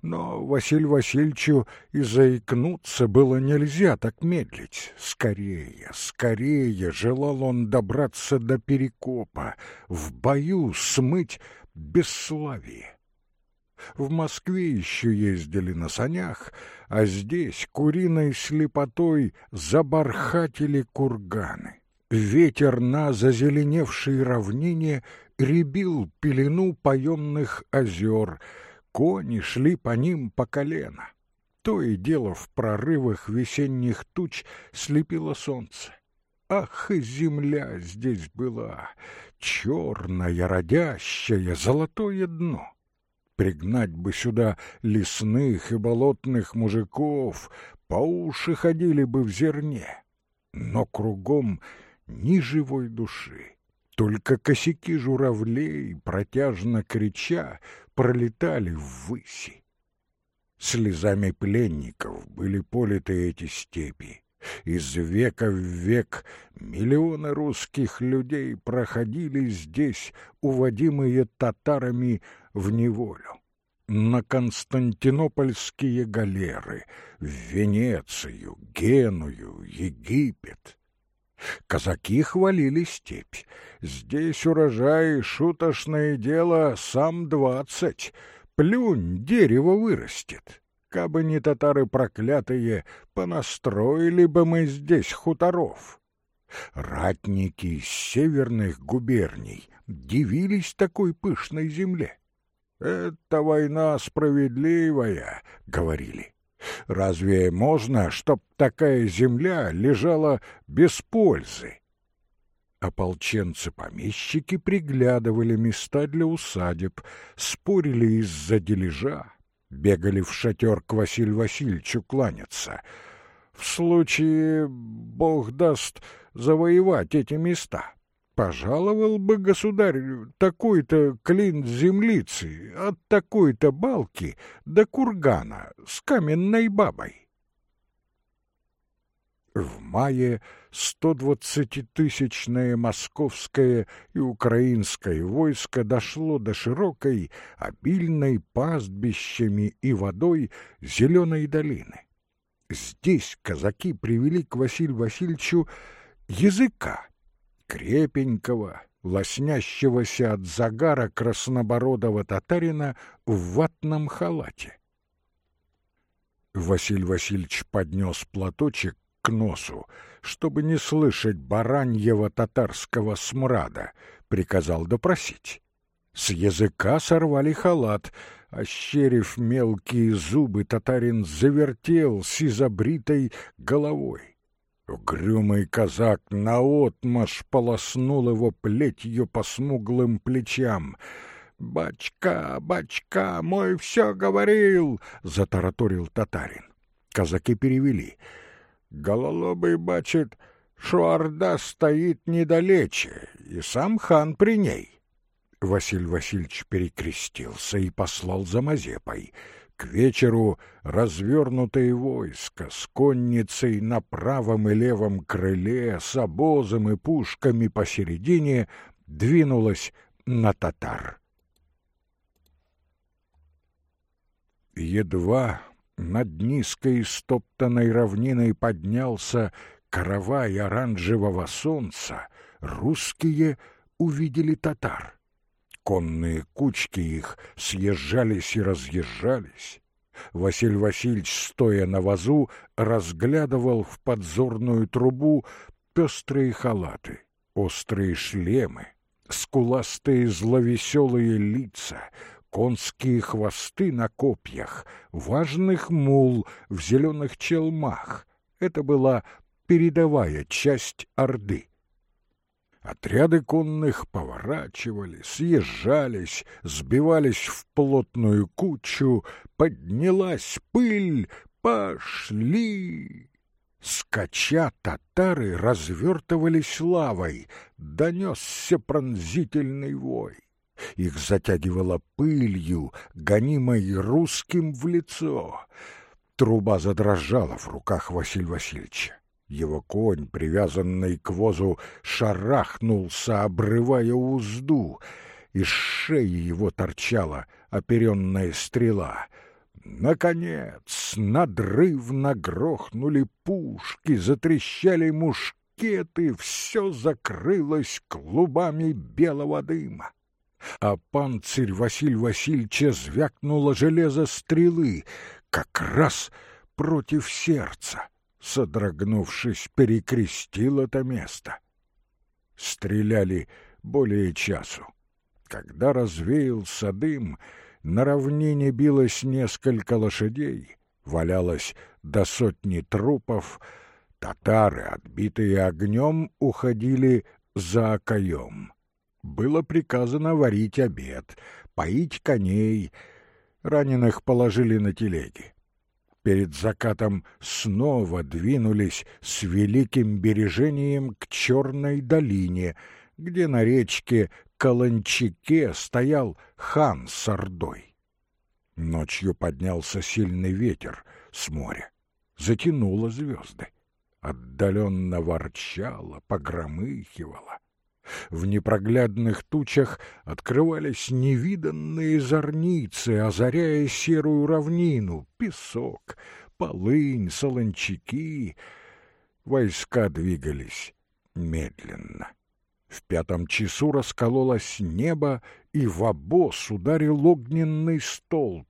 Но Василь Васильевичу и заикнуться было нельзя так медлить. Скорее, скорее желал он добраться до Перекопа, в бою смыть бесславие. В Москве еще ездили на санях, а здесь куриной слепотой забархатили курганы. Ветер на зазеленевшей равнине ребил пелену поемных озер, кони шли по ним по колено. То и дело в прорывах весенних туч слепило солнце. Ах, и земля здесь была, черная, родящая, золотое дно! Пригнать бы сюда лесных и болотных мужиков, по уши ходили бы в зерне. Но кругом ни живой души. Только косяки журавлей, протяжно крича, пролетали ввыси. Слезами пленников были политы эти степи. Из века в век миллионы русских людей проходили здесь, уводимые татарами в неволю. На Константинопольские галеры, в Венецию, Геную, Египет. Казаки хвалили степь. Здесь урожай, шуточное дело, сам двадцать. Плюнь, дерево вырастет. Кабы не татары проклятые, понастроили бы мы здесь хуторов. Ратники из северных губерний дивились такой пышной земле. «Это война справедливая», — говорили. Разве можно, чтоб такая земля лежала без пользы? Ополченцы-помещики приглядывали места для усадеб, спорили из-за дележа, бегали в шатер к Василию Васильевичу кланяться. В случае, бог даст, завоевать эти места, пожаловал бы государь такой-то клин землицы от такой-то балки до кургана с каменной бабой. В мае 120-тысячное московское и украинское войско дошло до широкой, обильной пастбищами и водой зеленой долины. Здесь казаки привели к Василию Васильевичу языка, крепенького, лоснящегося от загара краснобородого татарина в ватном халате. Василий Васильевич поднес платочек к носу, чтобы не слышать бараньего татарского смрада, приказал допросить. С языка сорвали халат, ощерив мелкие зубы, татарин завертел сизобритой головой. Угрюмый казак наотмашь полоснул его плетью по смуглым плечам. «Бачка, бачка, мой все говорил!» — затараторил татарин. Казаки перевели. «Гололобый бачит, что Орда стоит недалече, и сам хан при ней». Василий Васильевич перекрестился и послал за Мазепой — к вечеру развернутое войско с конницей на правом и левом крыле, с обозом и пушками посередине двинулось на татар. Едва над низкой стоптанной равниной поднялся каравай оранжевого солнца, русские увидели татар. Конные кучки их съезжались и разъезжались. Василий Васильевич, стоя на вазу, разглядывал в подзорную трубу пестрые халаты, острые шлемы, скуластые зловеселые лица, конские хвосты на копьях, важных мул в зеленых челмах. Это была передовая часть Орды. Отряды конных поворачивали, съезжались, сбивались в плотную кучу, поднялась пыль, пошли. Скача татары развертывались лавой, донесся пронзительный вой. Их затягивало пылью, гонимой русским в лицо. Труба задрожала в руках Василия Васильевича. Его конь, привязанный к возу, шарахнулся, обрывая узду. Из шеи его торчала оперенная стрела. Наконец, надрывно грохнули пушки, затрещали мушкеты, все закрылось клубами белого дыма. А панцирь Василь Васильевича звякнуло железо стрелы, как раз против сердца, содрогнувшись, перекрестил это место. Стреляли более часу. Когда развеялся дым, на равнине билось несколько лошадей, валялось до сотни трупов, татары, отбитые огнем, уходили за окоем. Было приказано варить обед, поить коней, раненых положили на телеги. Перед закатом снова двинулись с великим бережением к Черной долине, где на речке Каланчике стоял хан с Ордой. Ночью поднялся сильный ветер с моря, затянуло звезды, отдаленно ворчало, погромыхивало. В непроглядных тучах открывались невиданные зорницы, озаряя серую равнину, песок, полынь, солончаки. Войска двигались медленно. В пятом часу раскололось небо, и в обоз ударил огненный столб.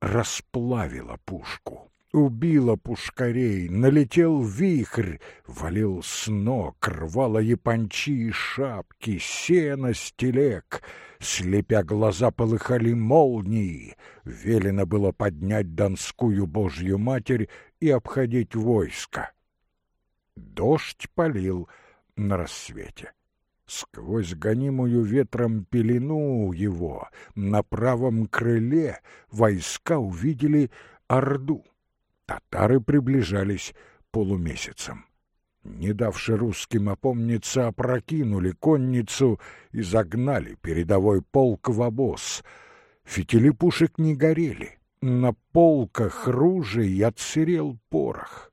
Расплавило пушку, убило пушкарей, налетел вихрь, валил с ног, рвало япончи и шапки, сено с телег. Слепя глаза полыхали молнии, велено было поднять Донскую Божью Матерь и обходить войско. Дождь полил на рассвете. Сквозь гонимую ветром пелену его на правом крыле войска увидели Орду. Татары приближались полумесяцем. Не давши русским опомниться, опрокинули конницу и загнали передовой полк в обоз. Фитили пушек не горели, на полках ружей отсырел порох.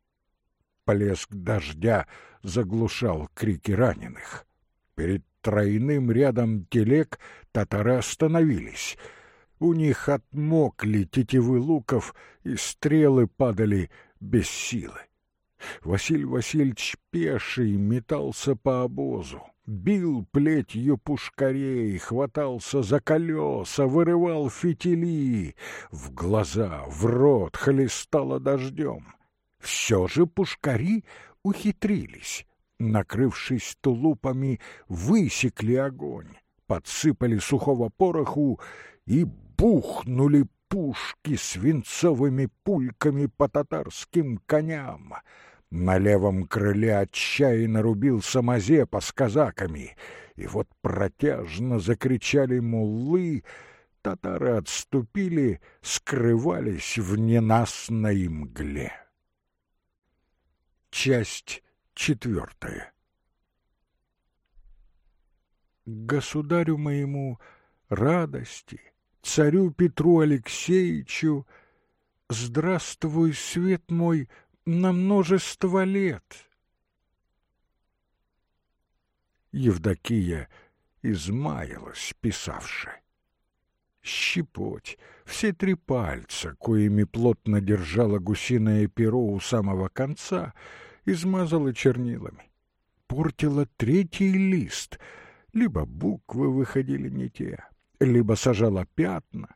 Плеск дождя заглушал крики раненых. Перед тройным рядом телег татары остановились. У них отмокли тетивы луков, и стрелы падали без силы. Василий Васильевич пеший метался по обозу, бил плетью пушкарей, хватался за колеса, вырывал фитили, в глаза, в рот хлестало дождем. Все же пушкари ухитрились накрывшись тулупами, высекли огонь, подсыпали сухого пороху и бухнули пушки свинцовыми пульками по татарским коням. На левом крыле отчаянно рубился Мазепа с казаками, и вот протяжно закричали муллы, татары отступили, скрывались в ненастной мгле. Часть Четвертое. Государю моему радости, царю Петру Алексеевичу, здравствуй, свет мой, на множество лет. Евдокия измаялась, писавши. Щепоть, все три пальца, коими плотно держала гусиное перо у самого конца — измазала чернилами. Портила третий лист. Либо буквы выходили не те, либо сажала пятна.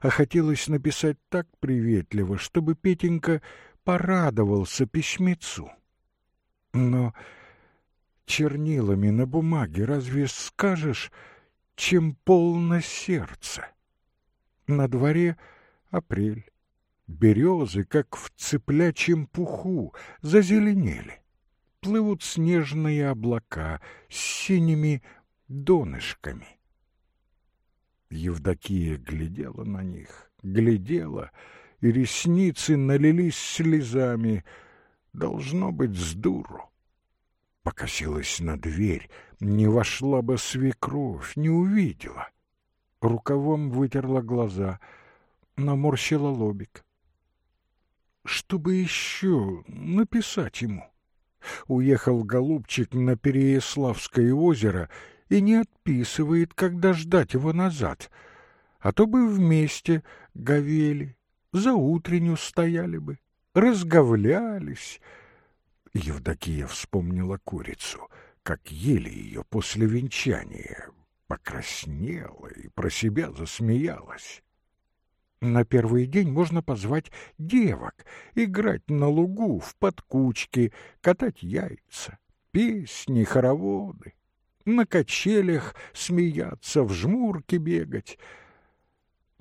А хотелось написать так приветливо, чтобы Петенька порадовался письмецу. Но чернилами на бумаге разве скажешь, чем полно сердце? На дворе апрель. Березы, как в цыплячьем пуху, зазеленели. Плывут снежные облака с синими донышками. Евдокия глядела на них, глядела, и ресницы налились слезами. Должно быть, с дуру. Покосилась на дверь, не вошла бы свекровь, не увидела. Рукавом вытерла глаза, наморщила лобик чтобы еще написать ему. Уехал голубчик на Переяславское озеро и не отписывает, когда ждать его назад, а то бы вместе говели, за утренню стояли бы, разговлялись. Евдокия вспомнила курицу, как ели ее после венчания, покраснела и про себя засмеялась. На первый день можно позвать девок, играть на лугу, в подкучке, катать яйца, песни, хороводы, на качелях смеяться, в жмурке бегать.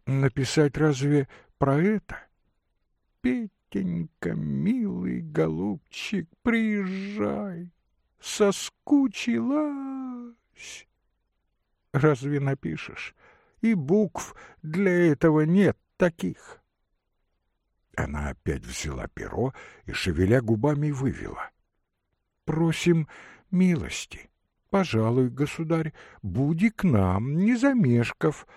Написать разве про это? Петенька, милый голубчик, приезжай, соскучилась. Разве напишешь? И букв для этого нет таких. Она опять взяла перо и, шевеля губами, вывела. «Просим милости. Пожалуй, государь, буди к нам, не замешков.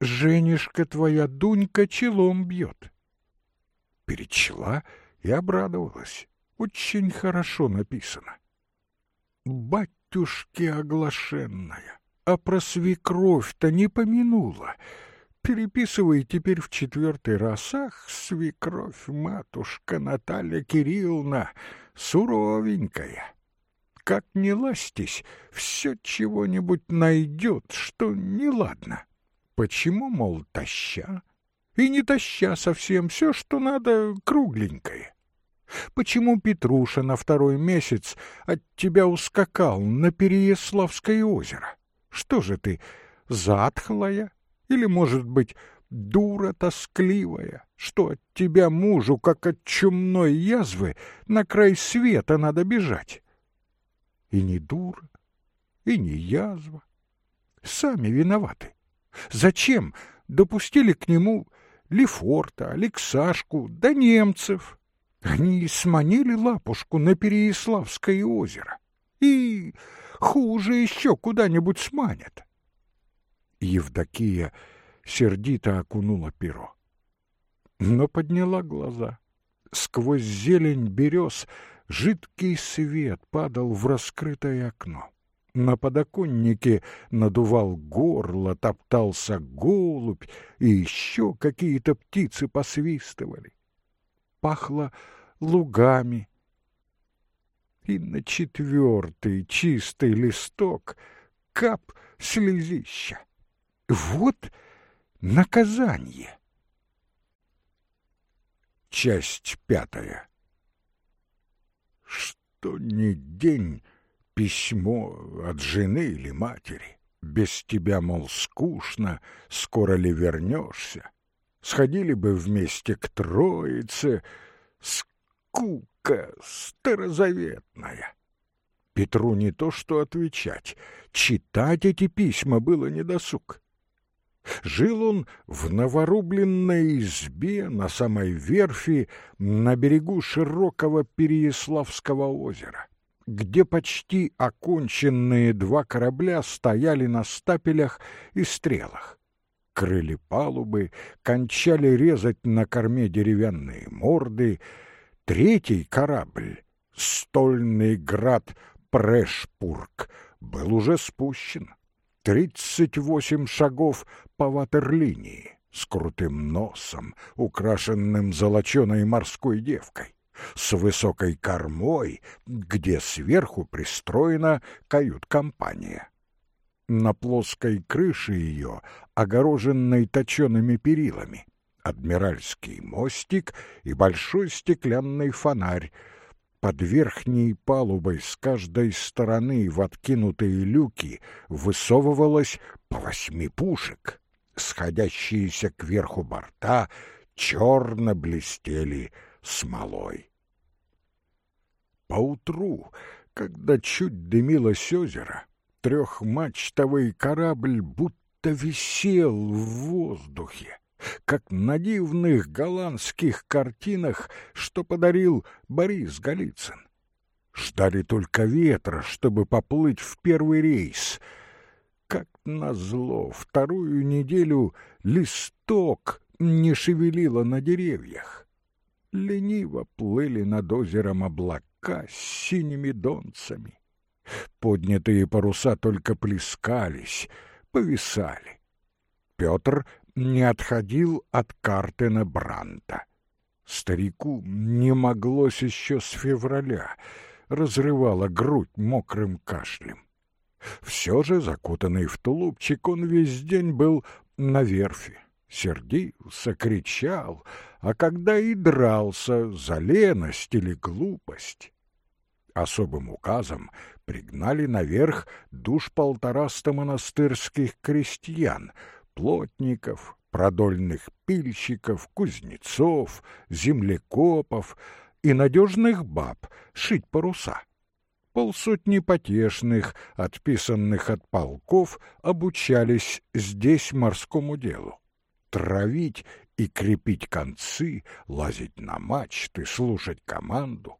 Женишка твоя Дунька челом бьет». Перечла и обрадовалась. Очень хорошо написано. «Батюшки оглашенная, а про свекровь-то не помянула» переписывай теперь в четвертый раз. Ах, свекровь, матушка Наталья Кирилловна, суровенькая. Как не ластись, все чего-нибудь найдет, что неладно. Почему, мол, таща? И не таща совсем, все, что надо, кругленькое. Почему Петруша на второй месяц от тебя ускакал на Переяславское озеро? Что же ты, затхлая? Или, может быть, дура тоскливая, что от тебя мужу, как от чумной язвы, на край света надо бежать? И не дура, и не язва. Сами виноваты. Зачем допустили к нему Лефорта, Алексашку, да немцев? Они сманили лапушку на Переяславское озеро. И хуже еще куда-нибудь сманят. Евдокия сердито окунула перо. Но подняла глаза. Сквозь зелень берез жидкий свет падал в раскрытое окно. На подоконнике надувал горло, топтался голубь, и еще какие-то птицы посвистывали. Пахло лугами. И на четвертый чистый листок кап слезища. Вот наказание. Часть пятая. Что ни день письмо от жены или матери. Без тебя, мол, скучно, скоро ли вернешься? Сходили бы вместе к Троице. Скука старозаветная. Петру не то что отвечать, читать эти письма было недосуг. Жил он в новорубленной избе на самой верфи на берегу широкого Переяславского озера, где почти оконченные два корабля стояли на стапелях и стрелах. Крыли палубы, кончали резать на корме деревянные морды. Третий корабль, стольный град Прешпург, был уже спущен тридцать восемь шагов по ватерлинии с крутым носом, украшенным золоченой морской девкой, с высокой кормой, где сверху пристроена кают-компания. На плоской крыше ее, огороженной точеными перилами, адмиральский мостик и большой стеклянный фонарь, под верхней палубой с каждой стороны в откинутые люки высовывалось по восьми пушек. Сходящиеся кверху борта черно блестели смолой. Поутру, когда чуть дымилось озеро, трехмачтовый корабль будто висел в воздухе как на дивных голландских картинах, что подарил Борис Голицын. Ждали только ветра, чтобы поплыть в первый рейс. Как назло, вторую неделю листок не шевелило на деревьях. Лениво плыли над озером облака с синими донцами. Поднятые паруса только плескались, повисали. Петр не отходил от Картена Бранта. Старику не моглось еще с февраля, разрывала грудь мокрым кашлем. Все же, закутанный в тулупчик, он весь день был на верфи. Сердился, кричал, а когда и дрался за леность или глупость. Особым указом пригнали наверх душ полтораста монастырских крестьян, плотников, продольных пильщиков, кузнецов, землекопов и надежных баб шить паруса полсотни потешных, отписанных от полков, обучались здесь морскому делу. Травить и крепить концы, лазить на мачты, слушать команду.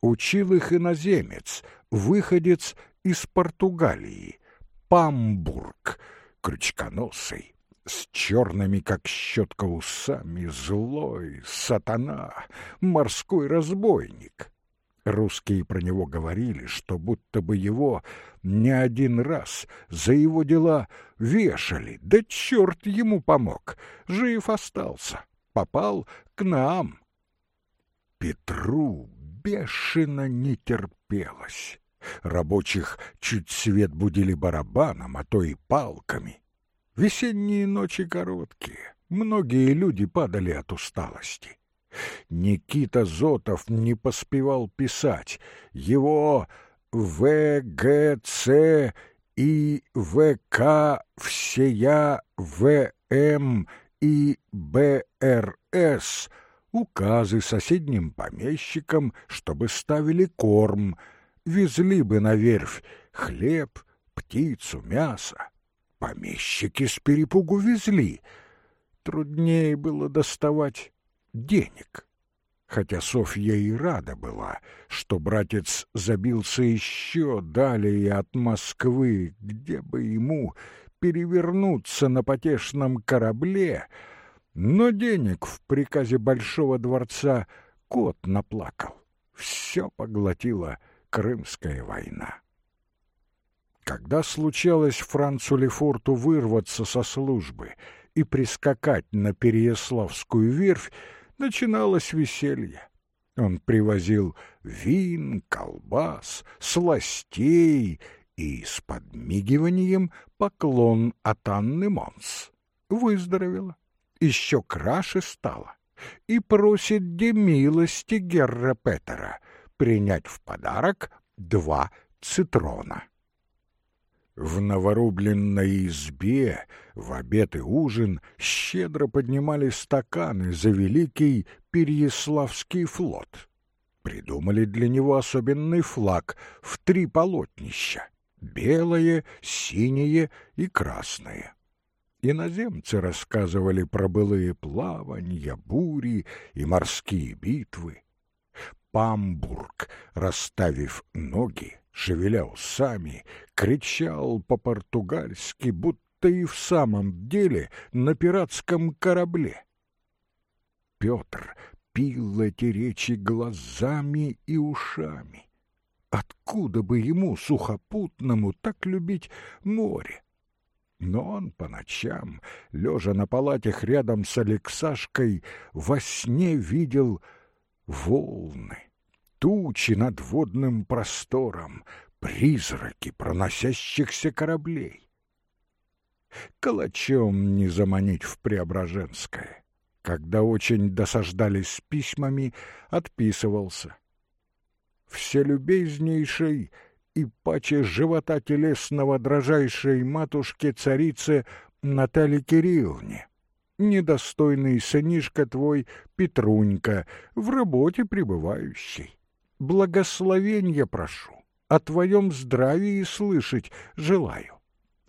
Учил их иноземец, выходец из Португалии, Памбург, крючконосый, с черными, как щетка, усами, злой, сатана, морской разбойник. Русские про него говорили, что будто бы его не один раз за его дела вешали, да черт ему помог, жив остался, попал к нам. Петру бешено не терпелось. Рабочих чуть свет будили барабаном, а то и палками. Весенние ночи короткие, многие люди падали от усталости. Никита Зотов не поспевал писать. Его ВГЦ и ВК всея ВМ и БРС указы соседним помещикам, чтобы ставили корм, везли бы на верфь хлеб, птицу, мясо. Помещики с перепугу везли. Труднее было доставать денег. Хотя Софья и рада была, что братец забился еще далее от Москвы, где бы ему перевернуться на потешном корабле, но денег в приказе Большого дворца кот наплакал. Все поглотила Крымская война. Когда случалось Францу Лефорту вырваться со службы и прискакать на Переяславскую верфь, начиналось веселье. Он привозил вин, колбас, сластей и с подмигиванием поклон от Анны Монс. Выздоровела, еще краше стала и просит де милости Герра Петера принять в подарок два цитрона. В новорубленной избе в обед и ужин щедро поднимали стаканы за великий Переяславский флот. Придумали для него особенный флаг в три полотнища — белое, синее и красное. Иноземцы рассказывали про былые плавания, бури и морские битвы. Памбург, расставив ноги, шевеля усами, кричал по-португальски, будто и в самом деле на пиратском корабле. Петр пил эти речи глазами и ушами. Откуда бы ему, сухопутному, так любить море? Но он по ночам, лежа на палатях рядом с Алексашкой, во сне видел волны тучи над водным простором, призраки проносящихся кораблей. Калачом не заманить в Преображенское. Когда очень досаждали с письмами, отписывался. Вселюбезнейшей и паче живота телесного дрожайшей матушке-царице Наталье Кирилловне, недостойный сынишка твой Петрунька, в работе пребывающий благословения прошу, о твоем здравии слышать желаю.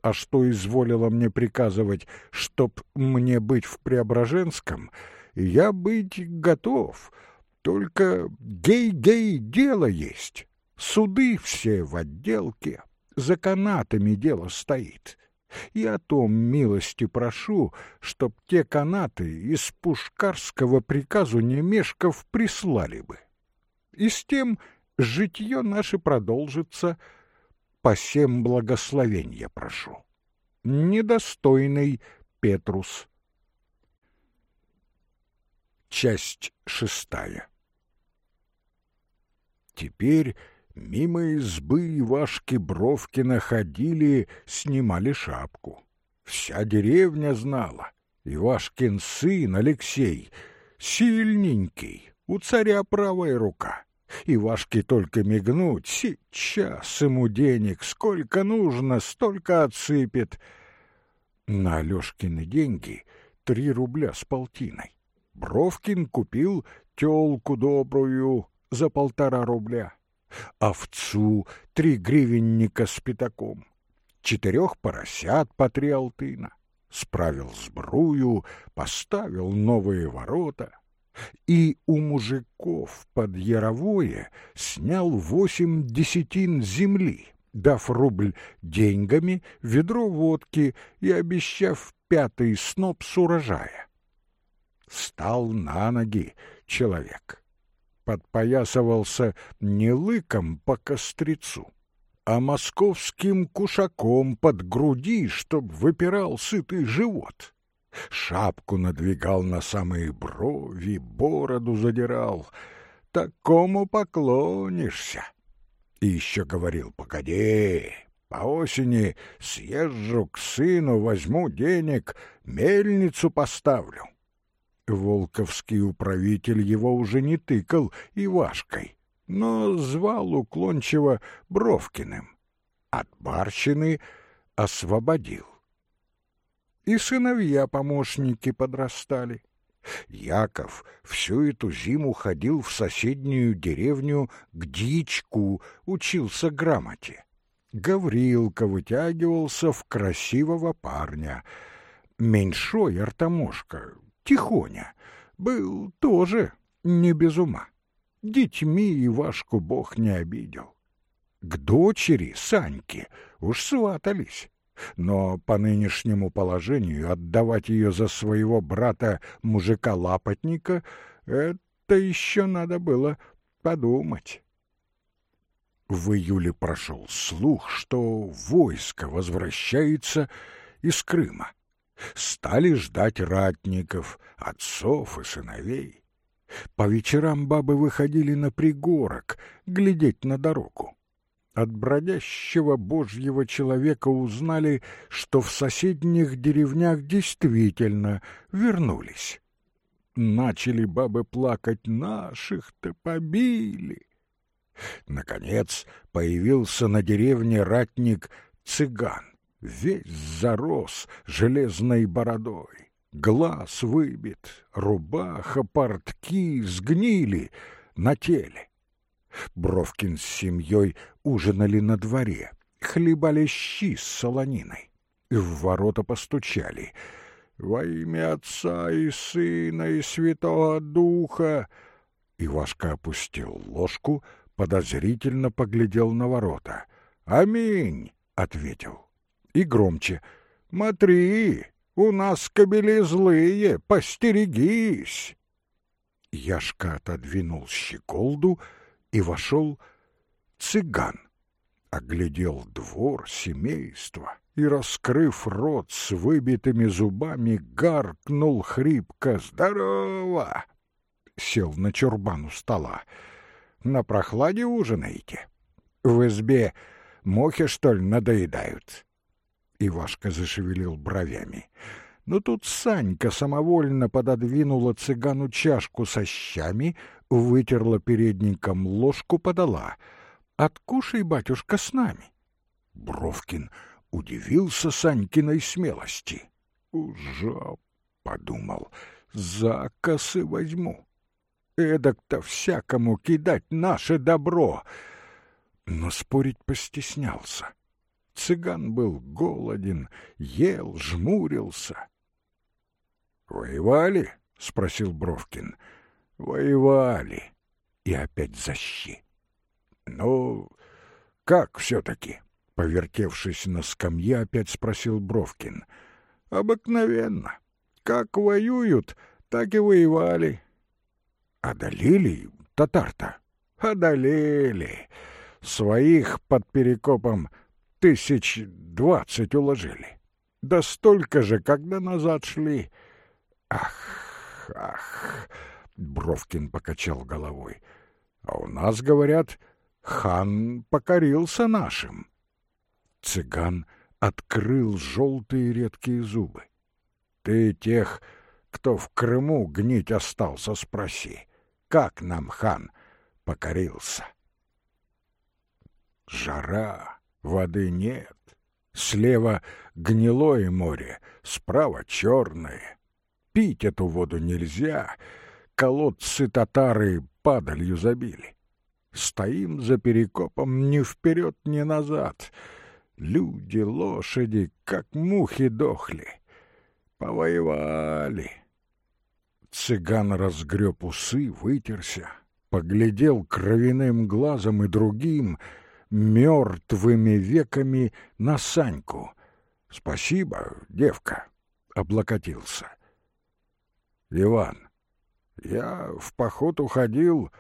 А что изволило мне приказывать, чтоб мне быть в Преображенском, я быть готов. Только гей-гей дело есть. Суды все в отделке, за канатами дело стоит. И о том милости прошу, чтоб те канаты из пушкарского приказу немешков прислали бы и с тем житье наше продолжится, по всем благословения прошу. Недостойный Петрус Часть шестая. Теперь мимо избы Ивашки Бровкина ходили, снимали шапку. Вся деревня знала. Ивашкин сын Алексей сильненький, у царя правая рука. Ивашке только мигнуть, сейчас ему денег сколько нужно, столько отсыпет. На Алешкины деньги три рубля с полтиной. Бровкин купил тёлку добрую за полтора рубля, овцу три гривенника с пятаком, четырех поросят по три алтына, справил сбрую, поставил новые ворота и у мужиков под Яровое снял восемь десятин земли, дав рубль деньгами, ведро водки и обещав пятый сноп с урожая. Стал на ноги человек. Подпоясывался не лыком по кострицу, а московским кушаком под груди, чтоб выпирал сытый живот. Шапку надвигал на самые брови, бороду задирал. Такому поклонишься. И еще говорил, погоди, по осени съезжу к сыну, возьму денег, мельницу поставлю. Волковский управитель его уже не тыкал Ивашкой, но звал уклончиво Бровкиным. От барщины освободил. И сыновья-помощники подрастали. Яков всю эту зиму ходил в соседнюю деревню к дичку, учился грамоте. Гаврилка вытягивался в красивого парня. Меньшой Артамошка, Тихоня, был тоже не без ума. Детьми Ивашку бог не обидел. К дочери Саньке уж сватались, но по нынешнему положению отдавать ее за своего брата-мужика-лапотника — это еще надо было подумать. В июле прошел слух, что войско возвращается из Крыма. Стали ждать ратников, отцов и сыновей. По вечерам бабы выходили на пригорок глядеть на дорогу. От бродящего божьего человека узнали, что в соседних деревнях действительно вернулись. Начали бабы плакать, наших-то побили. Наконец появился на деревне ратник цыган весь зарос железной бородой, глаз выбит, рубаха, портки сгнили на теле. Бровкин с семьей ужинали на дворе, хлебали щи с солониной. В ворота постучали. «Во имя Отца и Сына и Святого Духа!» Ивашка опустил ложку, подозрительно поглядел на ворота. «Аминь!» — ответил и громче. «Смотри, у нас кобели злые, постерегись!» Яшка отодвинул щеколду и вошел цыган. Оглядел двор, семейства и, раскрыв рот с выбитыми зубами, гаркнул хрипко «Здорово!» Сел на чурбан у стола. «На прохладе ужинаете? В избе мухи, что ли, надоедают?» Ивашка зашевелил бровями. Но тут Санька самовольно пододвинула цыгану чашку со щами, вытерла передником ложку, подала. «Откушай, батюшка, с нами». Бровкин удивился Санькиной смелости. «Ужа!» — подумал. «Закосы возьму. Эдак-то всякому кидать наше добро!» Но спорить постеснялся. Цыган был голоден, ел, жмурился. «Воевали?» — спросил Бровкин. «Воевали». И опять защи. «Ну, как все-таки?» — повертевшись на скамье, опять спросил Бровкин. «Обыкновенно. Как воюют, так и воевали». «Одолели татар-то?» «Одолели. Своих под Перекопом тысяч двадцать уложили. Да столько же, когда назад шли. Ах, ах, Бровкин покачал головой. А у нас, говорят, хан покорился нашим. Цыган открыл желтые редкие зубы. Ты тех, кто в Крыму гнить остался, спроси. Как нам хан покорился? Жара, воды нет. Слева гнилое море, справа черное. Пить эту воду нельзя. Колодцы татары падалью забили. Стоим за перекопом ни вперед, ни назад. Люди, лошади, как мухи дохли. Повоевали. Цыган разгреб усы, вытерся, поглядел кровяным глазом и другим, мертвыми веками на Саньку. «Спасибо, девка», — облокотился. «Иван, я в поход уходил,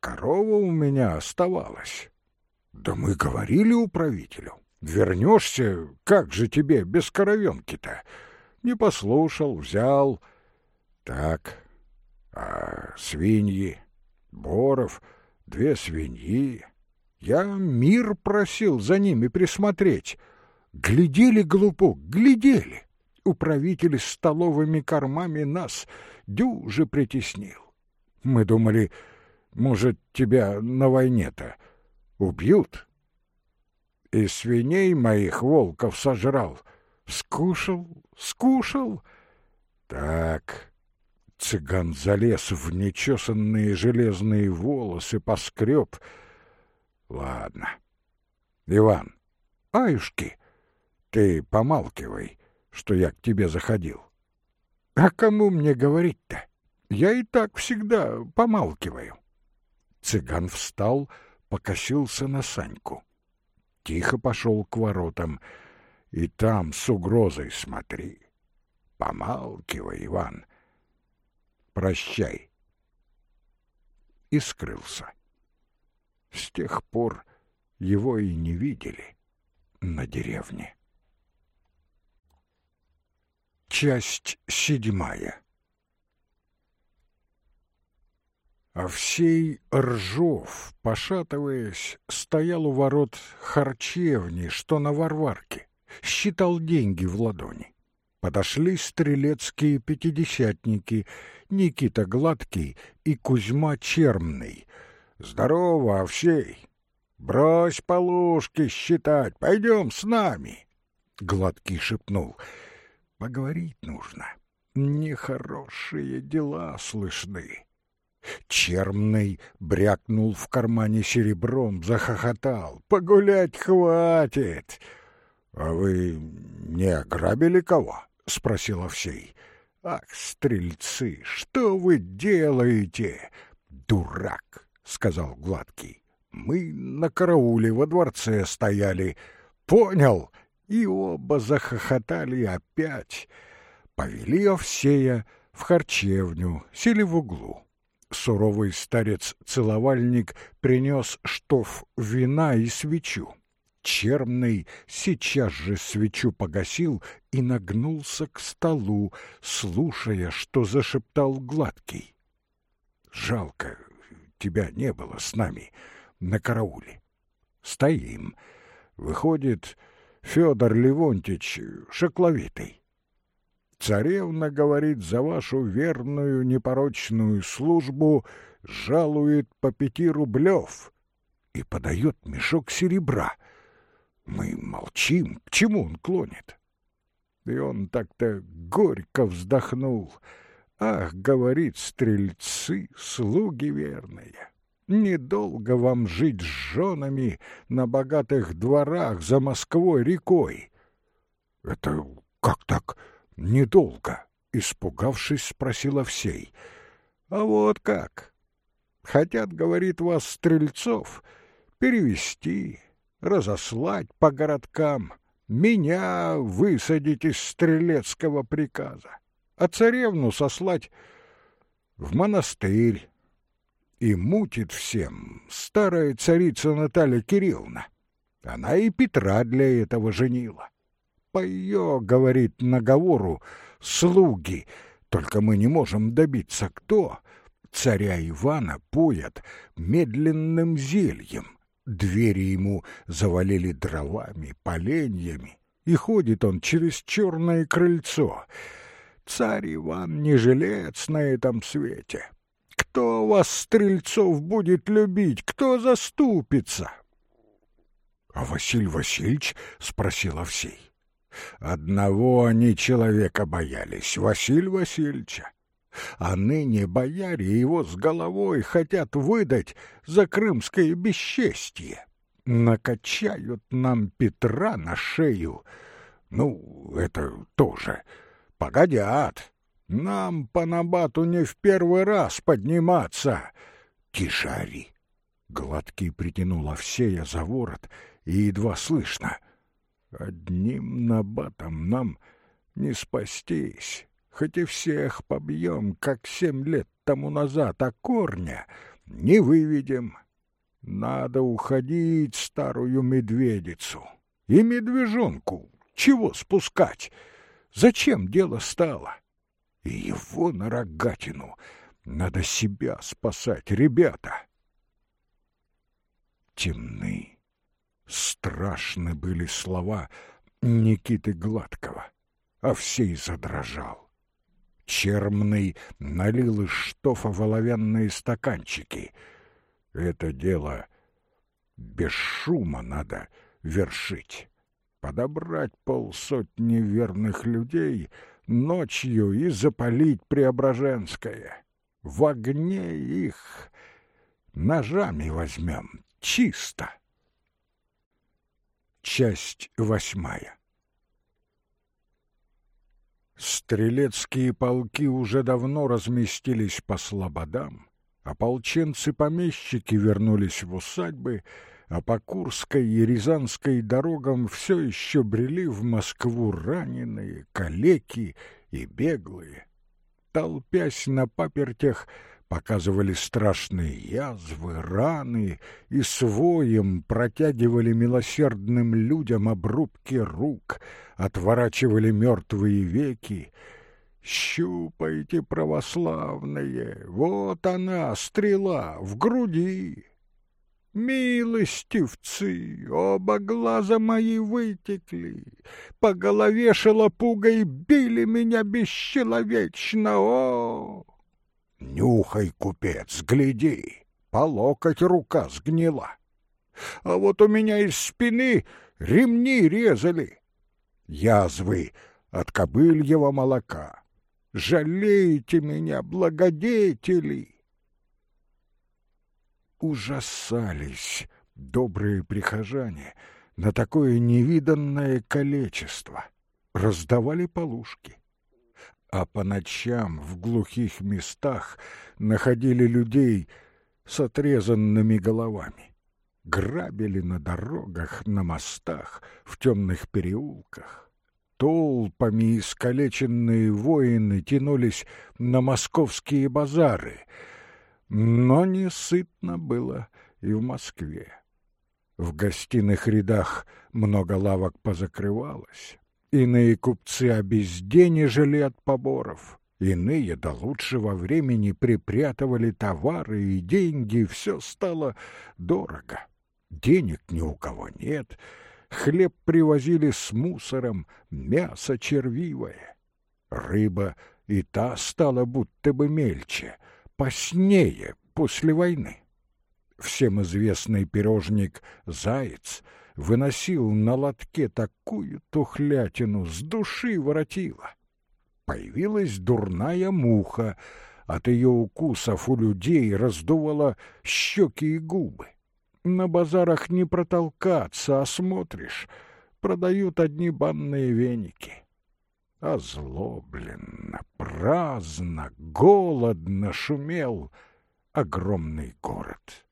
корова у меня оставалась». «Да мы говорили управителю. Вернешься, как же тебе без коровенки-то?» Не послушал, взял. Так, а свиньи, Боров, две свиньи. Я мир просил за ними присмотреть. Глядели, глупо, глядели. Управитель столовыми кормами нас дюже притеснил. Мы думали, может, тебя на войне-то убьют? И свиней моих волков сожрал. Скушал, скушал. Так, цыган залез в нечесанные железные волосы, поскреб. Ладно. Иван, аюшки, ты помалкивай что я к тебе заходил. А кому мне говорить-то? Я и так всегда помалкиваю. Цыган встал, покосился на Саньку. Тихо пошел к воротам. И там с угрозой смотри. Помалкивай, Иван. Прощай. И скрылся. С тех пор его и не видели на деревне. Часть седьмая. Овсей Ржов, пошатываясь, стоял у ворот харчевни, что на Варварке, считал деньги в ладони. Подошли стрелецкие пятидесятники, Никита Гладкий и Кузьма Чермный. «Здорово, Овсей! Брось полушки считать, пойдем с нами!» Гладкий шепнул — Поговорить нужно. Нехорошие дела слышны. Чермный брякнул в кармане серебром, захохотал. «Погулять хватит!» «А вы не ограбили кого?» — спросил Овсей. «Ах, стрельцы, что вы делаете?» «Дурак!» — сказал Гладкий. «Мы на карауле во дворце стояли. Понял?» И оба захохотали опять. Повели Овсея в харчевню, сели в углу. Суровый старец-целовальник принес штоф вина и свечу. Черный сейчас же свечу погасил и нагнулся к столу, слушая, что зашептал Гладкий. «Жалко, тебя не было с нами на карауле. Стоим. Выходит, Федор Левонтич Шакловитый. Царевна, говорит, за вашу верную непорочную службу жалует по пяти рублев и подает мешок серебра. Мы молчим, к чему он клонит? И он так-то горько вздохнул. Ах, говорит, стрельцы, слуги верные, Недолго вам жить с женами на богатых дворах за Москвой рекой. Это как так недолго? Испугавшись, спросил Овсей. А вот как. Хотят, говорит, вас, стрельцов, перевести, разослать по городкам, меня высадить из стрелецкого приказа, а царевну сослать в монастырь и мутит всем старая царица Наталья Кирилловна. Она и Петра для этого женила. По ее, говорит, наговору, слуги, только мы не можем добиться кто, Царя Ивана поят медленным зельем. Двери ему завалили дровами, поленьями, и ходит он через черное крыльцо. Царь Иван не жилец на этом свете. Кто вас, стрельцов, будет любить? Кто заступится? — А Василий Васильевич? — спросил Овсей. Одного они человека боялись, Василия Васильевича. А ныне бояре его с головой хотят выдать за крымское бесчестье. Накачают нам Петра на шею. Ну, это тоже. Погодят. Нам по набату не в первый раз подниматься. Тише Гладкий притянул Овсея за ворот, и едва слышно. Одним набатом нам не спастись хоть и всех побьем, как семь лет тому назад, а корня не выведем. Надо уходить старую медведицу и медвежонку. Чего спускать? Зачем дело стало? И его на рогатину. Надо себя спасать, ребята. Темны, страшны были слова Никиты Гладкого, а всей задрожал. Чермный налил из штофа в оловянные стаканчики. Это дело без шума надо вершить. Подобрать полсотни верных людей ночью и запалить Преображенское. В огне их ножами возьмем, чисто. Часть восьмая Стрелецкие полки уже давно разместились по слободам, ополченцы-помещики вернулись в усадьбы, а по Курской и Рязанской дорогам все еще брели в Москву раненые, калеки и беглые. Толпясь на папертях, показывали страшные язвы, раны и своем протягивали милосердным людям обрубки рук, отворачивали мертвые веки. «Щупайте, православные, вот она, стрела, в груди!» Милостивцы, оба глаза мои вытекли, По голове шелопугой били меня бесчеловечно, о! Нюхай, купец, гляди, по локоть рука сгнила. А вот у меня из спины ремни резали. Язвы от кобыльего молока. Жалейте меня, благодетели! Ужасались добрые прихожане на такое невиданное количество. Раздавали полушки а по ночам в глухих местах находили людей с отрезанными головами. Грабили на дорогах, на мостах, в темных переулках. Толпами искалеченные воины тянулись на московские базары, но не сытно было и в Москве. В гостиных рядах много лавок позакрывалось, Иные купцы обезденежили от поборов, иные до лучшего времени припрятывали товары и деньги, все стало дорого. Денег ни у кого нет, хлеб привозили с мусором, мясо червивое. Рыба и та стала будто бы мельче, поснее после войны. Всем известный пирожник «Заяц» выносил на лотке такую тухлятину, с души воротила. Появилась дурная муха, от ее укусов у людей раздувала щеки и губы. На базарах не протолкаться, а смотришь, продают одни банные веники. Озлобленно, праздно, голодно шумел огромный город.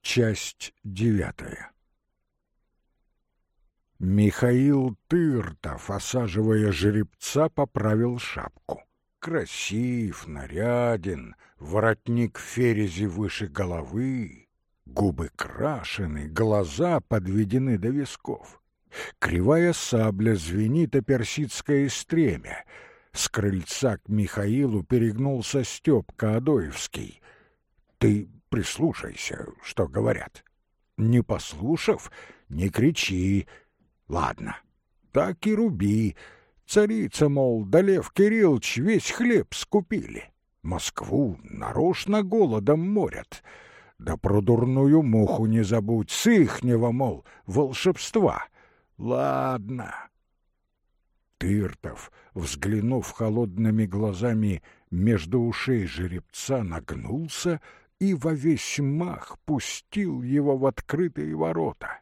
Часть девятая. Михаил Тыртов, осаживая жеребца, поправил шапку. Красив, наряден, воротник ферези выше головы, губы крашены, глаза подведены до висков. Кривая сабля звенит о персидское стремя. С крыльца к Михаилу перегнулся Степка Адоевский. Ты прислушайся, что говорят. Не послушав, не кричи. Ладно, так и руби. Царица, мол, да Лев Кириллович весь хлеб скупили. Москву нарочно голодом морят. Да про дурную муху не забудь, с ихнего, мол, волшебства. Ладно. Тыртов, взглянув холодными глазами между ушей жеребца, нагнулся и во весь мах пустил его в открытые ворота.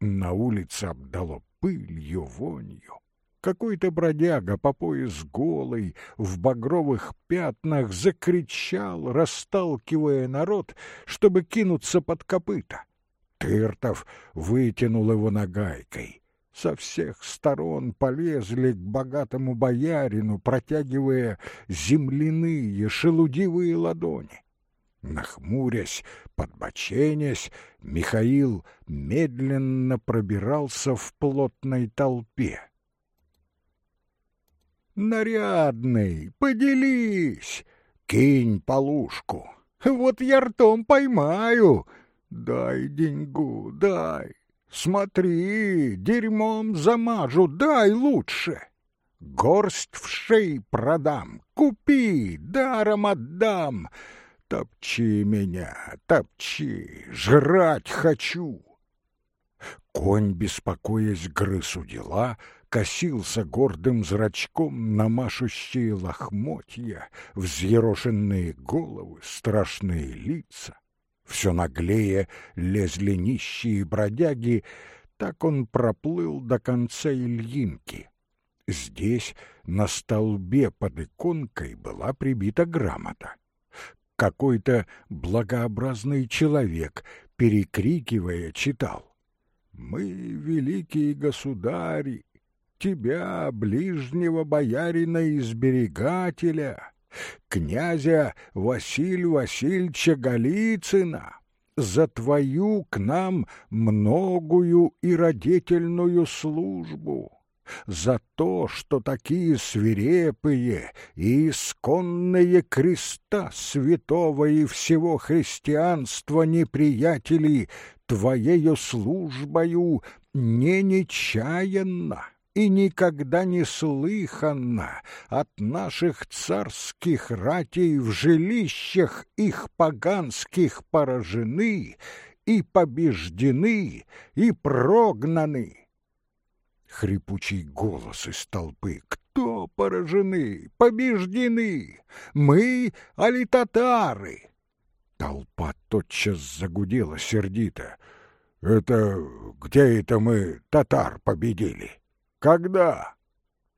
На улице обдало пылью, вонью. Какой-то бродяга по пояс голый, в багровых пятнах, закричал, расталкивая народ, чтобы кинуться под копыта. Тыртов вытянул его нагайкой. Со всех сторон полезли к богатому боярину, протягивая земляные шелудивые ладони. Нахмурясь, подбоченясь, Михаил медленно пробирался в плотной толпе. «Нарядный, поделись! Кинь полушку! Вот я ртом поймаю! Дай деньгу, дай! Смотри, дерьмом замажу, дай лучше! Горсть в шей продам, купи, даром отдам!» Топчи меня, топчи, жрать хочу. Конь, беспокоясь, грыз у дела, косился гордым зрачком на машущие лохмотья, взъерошенные головы, страшные лица. Все наглее лезли нищие бродяги, так он проплыл до конца Ильинки. Здесь на столбе под иконкой была прибита грамота какой-то благообразный человек, перекрикивая, читал. «Мы, великие государи, тебя, ближнего боярина и сберегателя, князя Василь Васильевича Голицына, за твою к нам многую и родительную службу» за то, что такие свирепые и исконные креста святого и всего христианства неприятели Твоею службою не нечаянно и никогда не слыханно от наших царских ратей в жилищах их поганских поражены и побеждены и прогнаны Хрипучий голос из толпы. «Кто поражены? Побеждены? Мы, али татары?» Толпа тотчас загудела сердито. «Это где это мы татар победили? Когда?»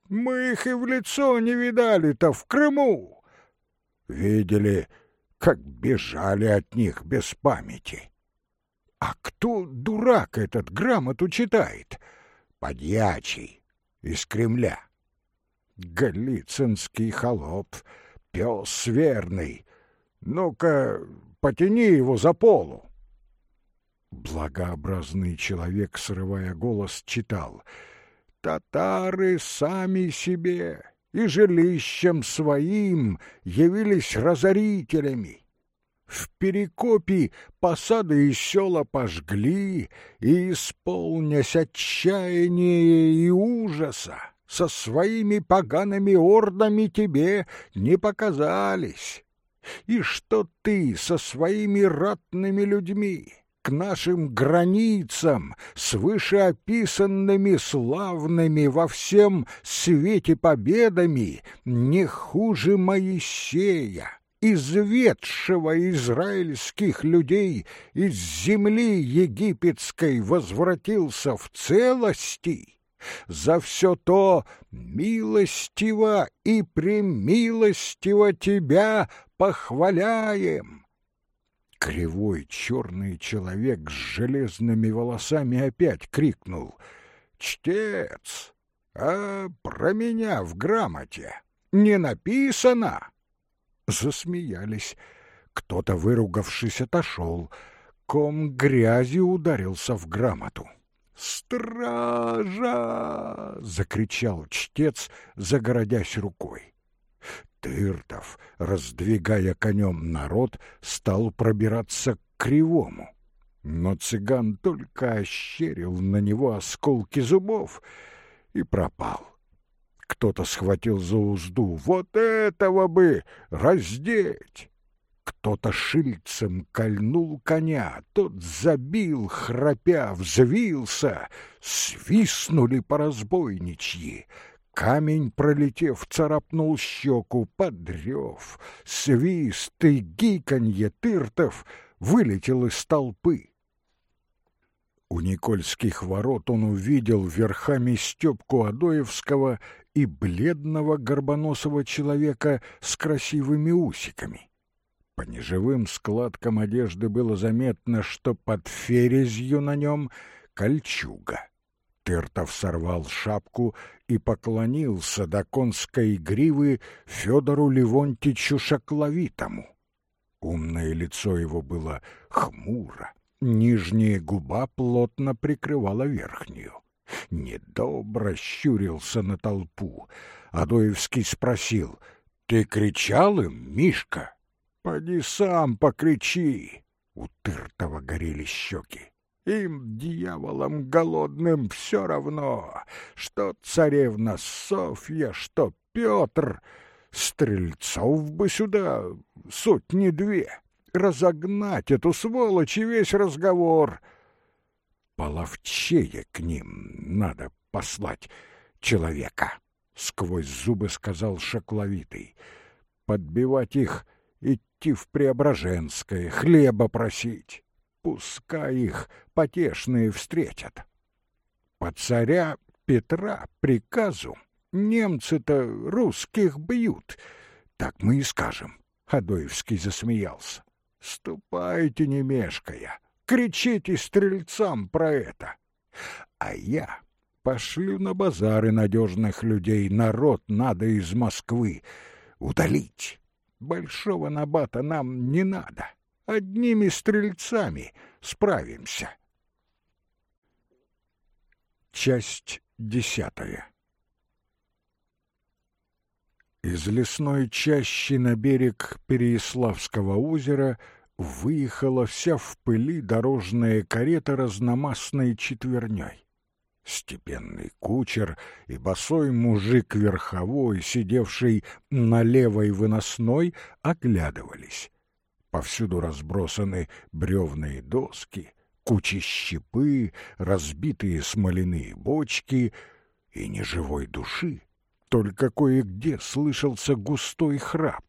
«Мы их и в лицо не видали-то в Крыму!» «Видели, как бежали от них без памяти!» «А кто, дурак этот, грамоту читает?» подьячий из Кремля. Голицынский холоп, пес верный. Ну-ка, потяни его за полу. Благообразный человек, срывая голос, читал. «Татары сами себе и жилищем своим явились разорителями, в Перекопе посады и села пожгли, и, исполнясь отчаяния и ужаса, со своими погаными ордами тебе не показались. И что ты со своими ратными людьми к нашим границам, с вышеописанными славными во всем свете победами, не хуже Моисея, изведшего израильских людей из земли египетской возвратился в целости, за все то милостиво и премилостиво тебя похваляем. Кривой черный человек с железными волосами опять крикнул «Чтец, а про меня в грамоте не написано?» Засмеялись. Кто-то, выругавшись, отошел. Ком грязи ударился в грамоту. «Стража!» — закричал чтец, загородясь рукой. Тыртов, раздвигая конем народ, стал пробираться к кривому. Но цыган только ощерил на него осколки зубов и пропал. Кто-то схватил за узду. «Вот этого бы раздеть!» Кто-то шильцем кольнул коня, тот забил, храпя, взвился, свистнули по разбойничьи. Камень, пролетев, царапнул щеку, подрев, свист и гиканье тыртов вылетел из толпы. У Никольских ворот он увидел верхами Степку Адоевского и бледного горбоносого человека с красивыми усиками. По неживым складкам одежды было заметно, что под ферезью на нем кольчуга. Тыртов сорвал шапку и поклонился до конской гривы Федору Левонтичу Шакловитому. Умное лицо его было хмуро, нижняя губа плотно прикрывала верхнюю. Недобро щурился на толпу. Адоевский спросил, «Ты кричал им, Мишка?» «Поди сам покричи!» У Тыртова горели щеки. Им, дьяволам голодным, все равно, что царевна Софья, что Петр. Стрельцов бы сюда сотни-две. Разогнать эту сволочь и весь разговор. Половчее к ним надо послать человека, — сквозь зубы сказал Шакловитый. Подбивать их, идти в Преображенское, хлеба просить. Пускай их потешные встретят. По царя Петра приказу немцы-то русских бьют. Так мы и скажем. Адоевский засмеялся. Ступайте, не мешкая, кричите стрельцам про это. А я пошлю на базары надежных людей, народ надо из Москвы удалить. Большого набата нам не надо одними стрельцами справимся. Часть десятая Из лесной чащи на берег Переяславского озера выехала вся в пыли дорожная карета разномастной четверней. Степенный кучер и босой мужик верховой, сидевший на левой выносной, оглядывались. Повсюду разбросаны бревные доски, кучи щепы, разбитые смоляные бочки и ни живой души. Только кое-где слышался густой храп.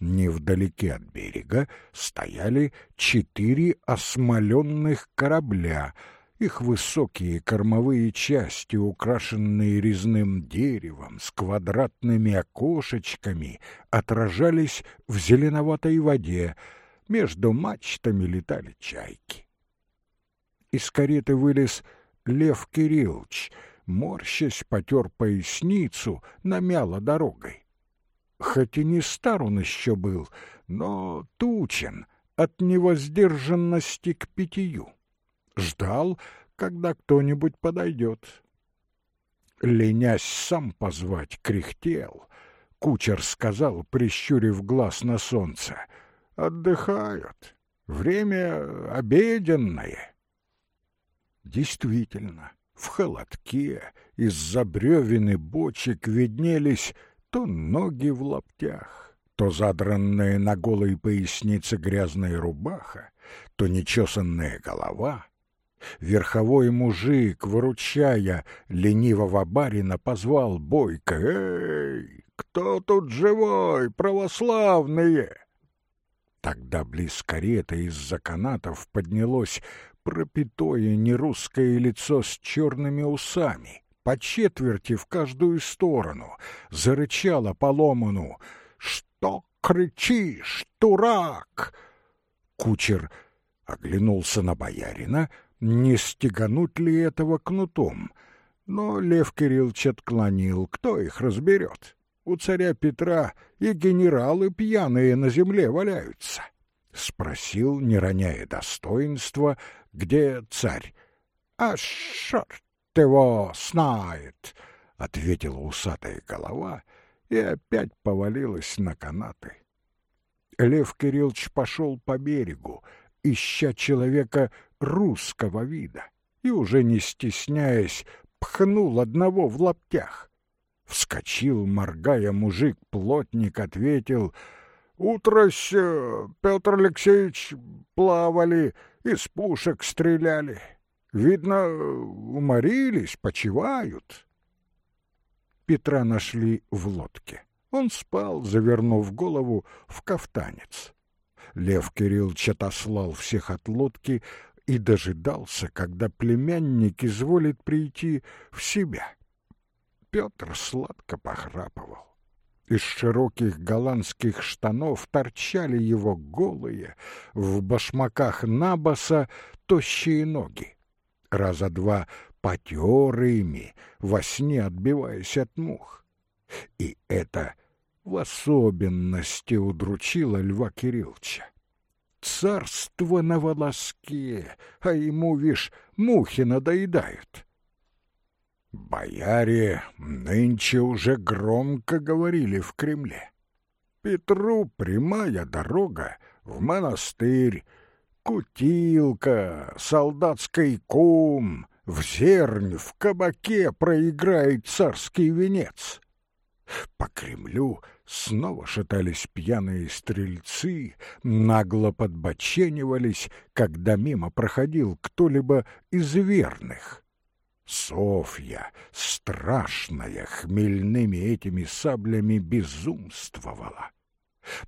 Невдалеке от берега стояли четыре осмоленных корабля — их высокие кормовые части, украшенные резным деревом, с квадратными окошечками, отражались в зеленоватой воде, между мачтами летали чайки. Из кареты вылез Лев Кириллович, морщась потер поясницу, намяло дорогой. Хоть и не стар он еще был, но тучен от невоздержанности к питью ждал, когда кто-нибудь подойдет. Ленясь сам позвать, кряхтел. Кучер сказал, прищурив глаз на солнце, «Отдыхают. Время обеденное». Действительно, в холодке из-за бревен и бочек виднелись то ноги в лаптях, то задранная на голой пояснице грязная рубаха, то нечесанная голова — Верховой мужик, выручая ленивого барина, позвал бойко. «Эй, кто тут живой, православные?» Тогда близ кареты из-за канатов поднялось пропитое нерусское лицо с черными усами, по четверти в каждую сторону, зарычало поломану. «Что кричишь, дурак?» Кучер оглянулся на боярина — не стегануть ли этого кнутом. Но Лев Кириллович отклонил, кто их разберет. У царя Петра и генералы пьяные на земле валяются. Спросил, не роняя достоинства, где царь. А черт его знает, — ответила усатая голова и опять повалилась на канаты. Лев Кириллович пошел по берегу, ища человека русского вида, и, уже не стесняясь, пхнул одного в лаптях. Вскочил, моргая, мужик-плотник, ответил — Утрось, Петр Алексеевич, плавали, из пушек стреляли. Видно, уморились, почивают. Петра нашли в лодке. Он спал, завернув голову в кафтанец. Лев Кириллович отослал всех от лодки и дожидался, когда племянник изволит прийти в себя. Петр сладко похрапывал. Из широких голландских штанов торчали его голые, в башмаках набоса тощие ноги. Раза два потер ими, во сне отбиваясь от мух. И это в особенности удручило Льва Кирилловича. Царство на волоске, а ему, вишь, мухи надоедают. Бояре нынче уже громко говорили в Кремле. Петру прямая дорога в монастырь, кутилка, солдатский кум, в зернь, в кабаке проиграет царский венец. По Кремлю снова шатались пьяные стрельцы, нагло подбоченивались, когда мимо проходил кто-либо из верных. Софья, страшная, хмельными этими саблями безумствовала.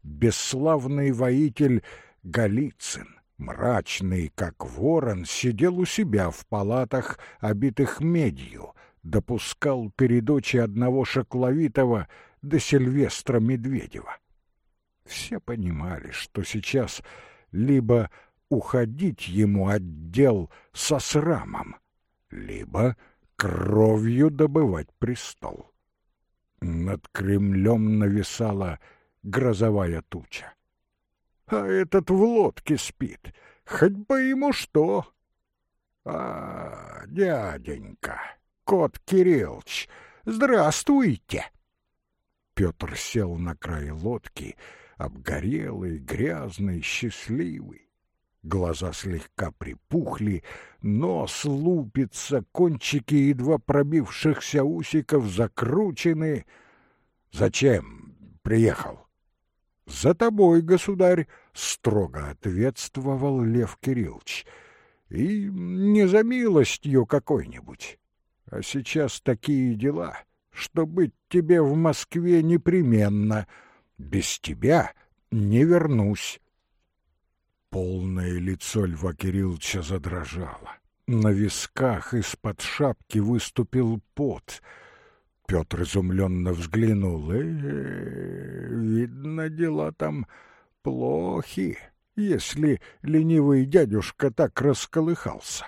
Бесславный воитель Голицын, мрачный, как ворон, сидел у себя в палатах, обитых медью, допускал передочи одного шокловитого до Сильвестра Медведева. Все понимали, что сейчас либо уходить ему отдел со срамом, либо кровью добывать престол. Над Кремлем нависала грозовая туча. А этот в лодке спит, хоть бы ему что. А, дяденька, кот Кириллович, здравствуйте. Петр сел на край лодки, обгорелый, грязный, счастливый. Глаза слегка припухли, нос лупится, кончики едва пробившихся усиков закручены. «Зачем приехал?» «За тобой, государь!» — строго ответствовал Лев Кириллович. «И не за милостью какой-нибудь. А сейчас такие дела, что быть тебе в Москве непременно. Без тебя не вернусь». Полное лицо Льва Кирилловича задрожало. На висках из-под шапки выступил пот. Петр изумленно взглянул. «Э, видно, дела там плохи, если ленивый дядюшка так расколыхался».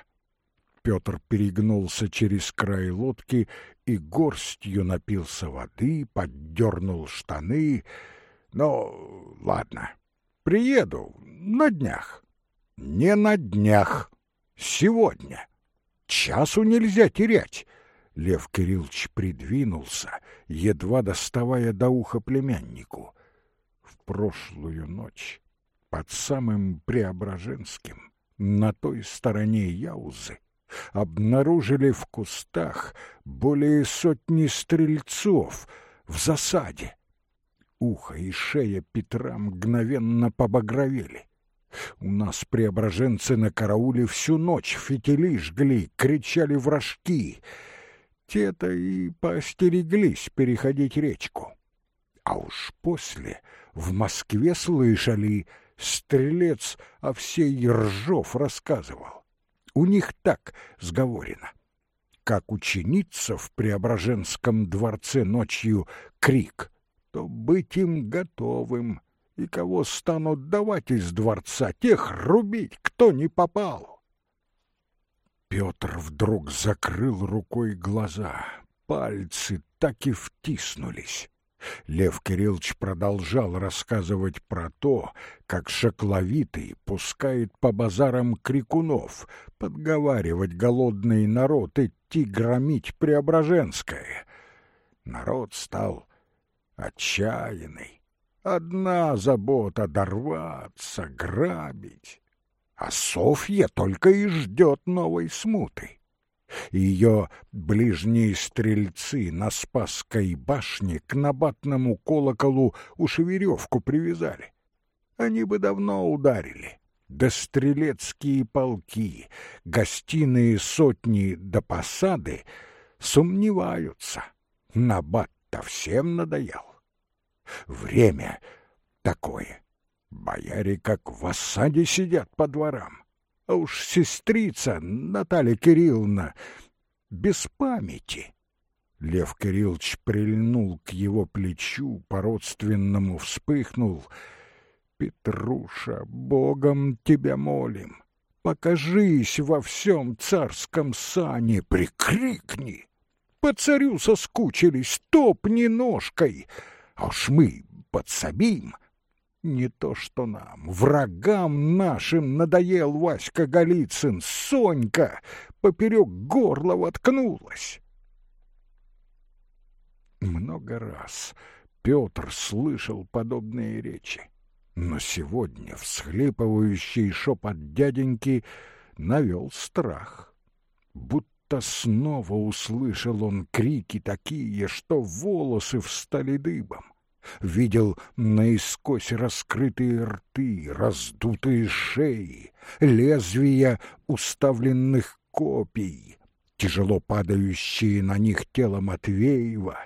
Петр перегнулся через край лодки и горстью напился воды, поддернул штаны. «Ну, ладно, приеду, на днях. Не на днях. Сегодня. Часу нельзя терять. Лев Кириллович придвинулся, едва доставая до уха племяннику. В прошлую ночь под самым Преображенским, на той стороне Яузы, обнаружили в кустах более сотни стрельцов в засаде. Ухо и шея Петра мгновенно побагровели. У нас преображенцы на карауле всю ночь фитили жгли, кричали вражки. Те-то и поостереглись переходить речку. А уж после в Москве слышали, стрелец о всей Ржов рассказывал. У них так сговорено. Как ученица в Преображенском дворце ночью крик, то быть им готовым — и кого станут давать из дворца, тех рубить, кто не попал. Петр вдруг закрыл рукой глаза, пальцы так и втиснулись. Лев Кириллович продолжал рассказывать про то, как шакловитый пускает по базарам крикунов, подговаривать голодный народ идти громить Преображенское. Народ стал отчаянный. Одна забота — дорваться, грабить. А Софья только и ждет новой смуты ее ближние стрельцы на Спасской башне к набатному колоколу уж веревку привязали. Они бы давно ударили. Да стрелецкие полки, гостиные сотни до посады сомневаются. Набат-то всем надоел. Время такое. Бояре как в осаде сидят по дворам. А уж сестрица Наталья Кирилловна без памяти. Лев Кириллович прильнул к его плечу, по-родственному вспыхнул. «Петруша, Богом тебя молим, покажись во всем царском сане, прикрикни! По царю соскучились, топни ножкой, а уж мы подсобим, не то что нам, врагам нашим надоел Васька Голицын, Сонька поперек горла воткнулась. Много раз Петр слышал подобные речи, но сегодня всхлипывающий шепот дяденьки навел страх. Будто снова услышал он крики такие, что волосы встали дыбом видел наискось раскрытые рты, раздутые шеи, лезвия уставленных копий, тяжело падающие на них тело Матвеева,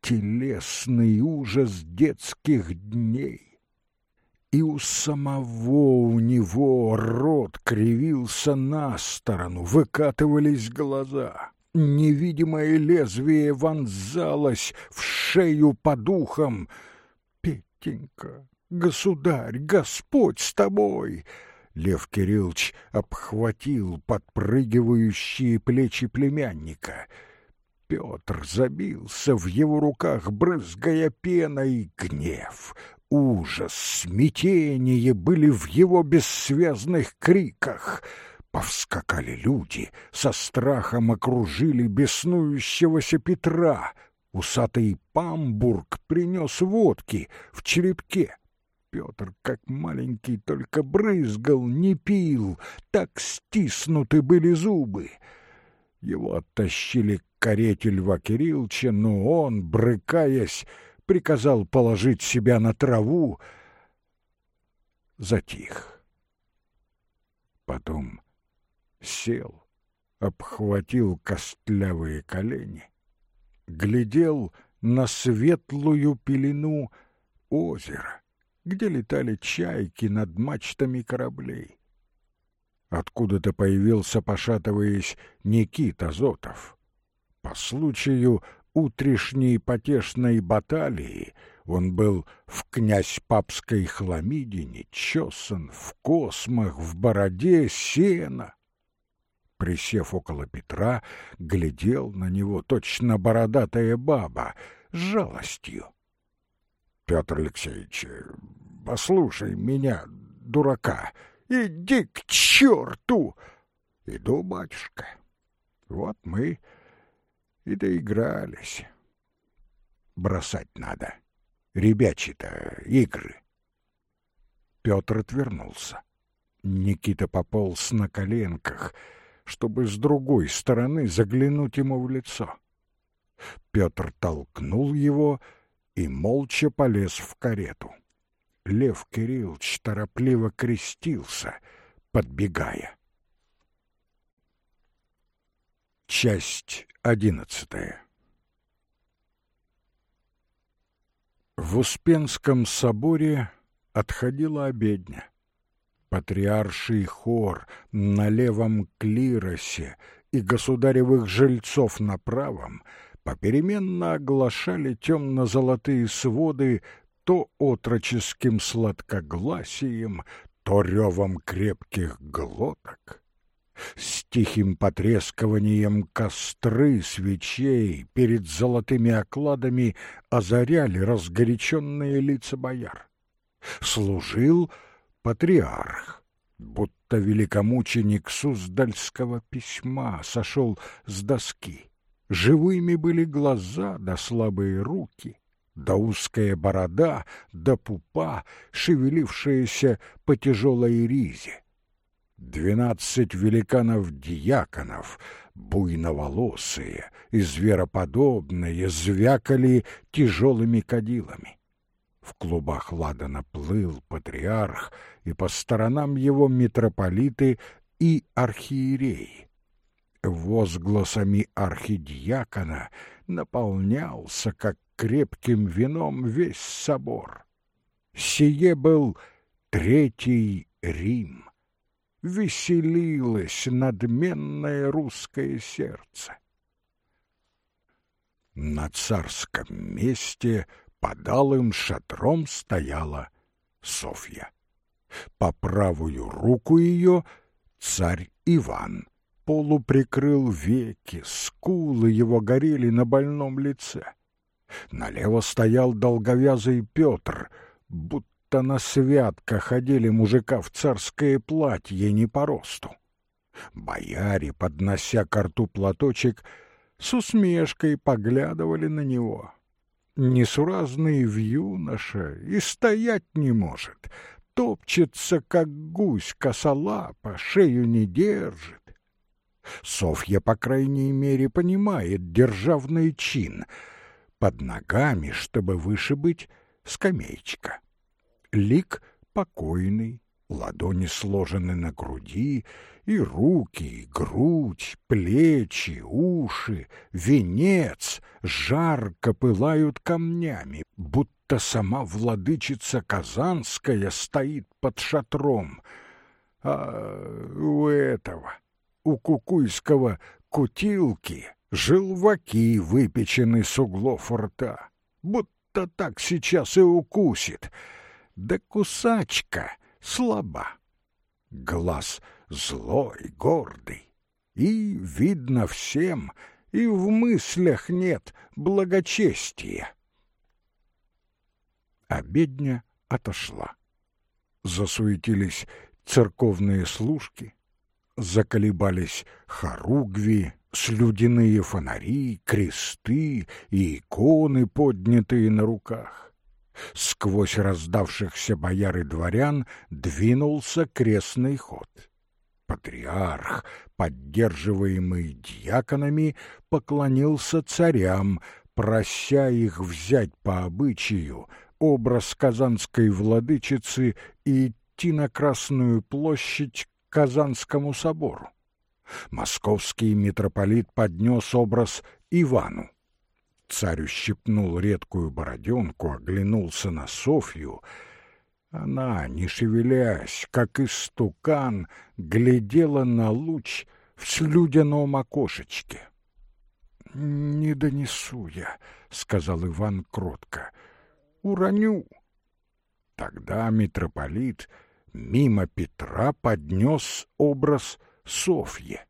телесный ужас детских дней. И у самого у него рот кривился на сторону, выкатывались глаза невидимое лезвие вонзалось в шею по духам. «Петенька, государь, Господь с тобой!» Лев Кириллович обхватил подпрыгивающие плечи племянника. Петр забился в его руках, брызгая пеной гнев. Ужас, смятение были в его бессвязных криках — Повскакали люди, со страхом окружили беснующегося Петра. Усатый памбург принес водки в черепке. Петр, как маленький, только брызгал, не пил, так стиснуты были зубы. Его оттащили к карете Льва Кирилловича, но он, брыкаясь, приказал положить себя на траву, затих. Потом сел, обхватил костлявые колени, глядел на светлую пелену озера, где летали чайки над мачтами кораблей. Откуда-то появился, пошатываясь, Никита Зотов. По случаю утрешней потешной баталии он был в князь папской хламидине, чесан, в космах, в бороде сена присев около Петра, глядел на него точно бородатая баба с жалостью. — Петр Алексеевич, послушай меня, дурака, иди к черту! — Иду, батюшка. Вот мы и доигрались. Бросать надо. Ребячи-то игры. Петр отвернулся. Никита пополз на коленках — чтобы с другой стороны заглянуть ему в лицо. Петр толкнул его и молча полез в карету. Лев Кириллович торопливо крестился, подбегая. Часть одиннадцатая В Успенском соборе отходила обедня патриарший хор на левом клиросе и государевых жильцов на правом попеременно оглашали темно-золотые своды то отроческим сладкогласием, то ревом крепких глоток. С тихим потрескиванием костры свечей перед золотыми окладами озаряли разгоряченные лица бояр. Служил патриарх, будто великомученик Суздальского письма сошел с доски. Живыми были глаза да слабые руки, да узкая борода, да пупа, шевелившаяся по тяжелой ризе. Двенадцать великанов-диаконов, буйноволосые и звероподобные, звякали тяжелыми кадилами. В клубах ладана плыл патриарх, и по сторонам его митрополиты и архиереи. Возгласами архидиакона наполнялся, как крепким вином, весь собор. Сие был Третий Рим. Веселилось надменное русское сердце. На царском месте под алым шатром стояла Софья. По правую руку ее царь Иван полуприкрыл веки, скулы его горели на больном лице. Налево стоял долговязый Петр, будто на святка ходили мужика в царское платье не по росту. Бояре, поднося к рту платочек, с усмешкой поглядывали на него. Несуразный в юноша и стоять не может, топчется, как гусь косолапа, шею не держит. Софья, по крайней мере, понимает державный чин — под ногами, чтобы выше быть, скамеечка. Лик покойный, ладони сложены на груди, и руки, и грудь, плечи, уши, венец жарко пылают камнями, будто сама владычица Казанская стоит под шатром. А у этого, у кукуйского кутилки желваки выпечены с углов рта, будто так сейчас и укусит. Да кусачка слаба. Глаз злой, гордый, и видно всем, и в мыслях нет благочестия. Обедня отошла. Засуетились церковные служки, заколебались хоругви, слюдяные фонари, кресты и иконы, поднятые на руках. Сквозь раздавшихся бояр и дворян двинулся крестный ход. Патриарх, поддерживаемый дьяконами, поклонился царям, прося их взять по обычаю образ казанской владычицы и идти на Красную площадь к Казанскому собору московский митрополит поднес образ Ивану. Царь ущипнул редкую бороденку, оглянулся на Софью. Она, не шевелясь, как истукан, глядела на луч в слюдяном окошечке. «Не донесу я», — сказал Иван кротко, — «уроню». Тогда митрополит мимо Петра поднес образ Софье.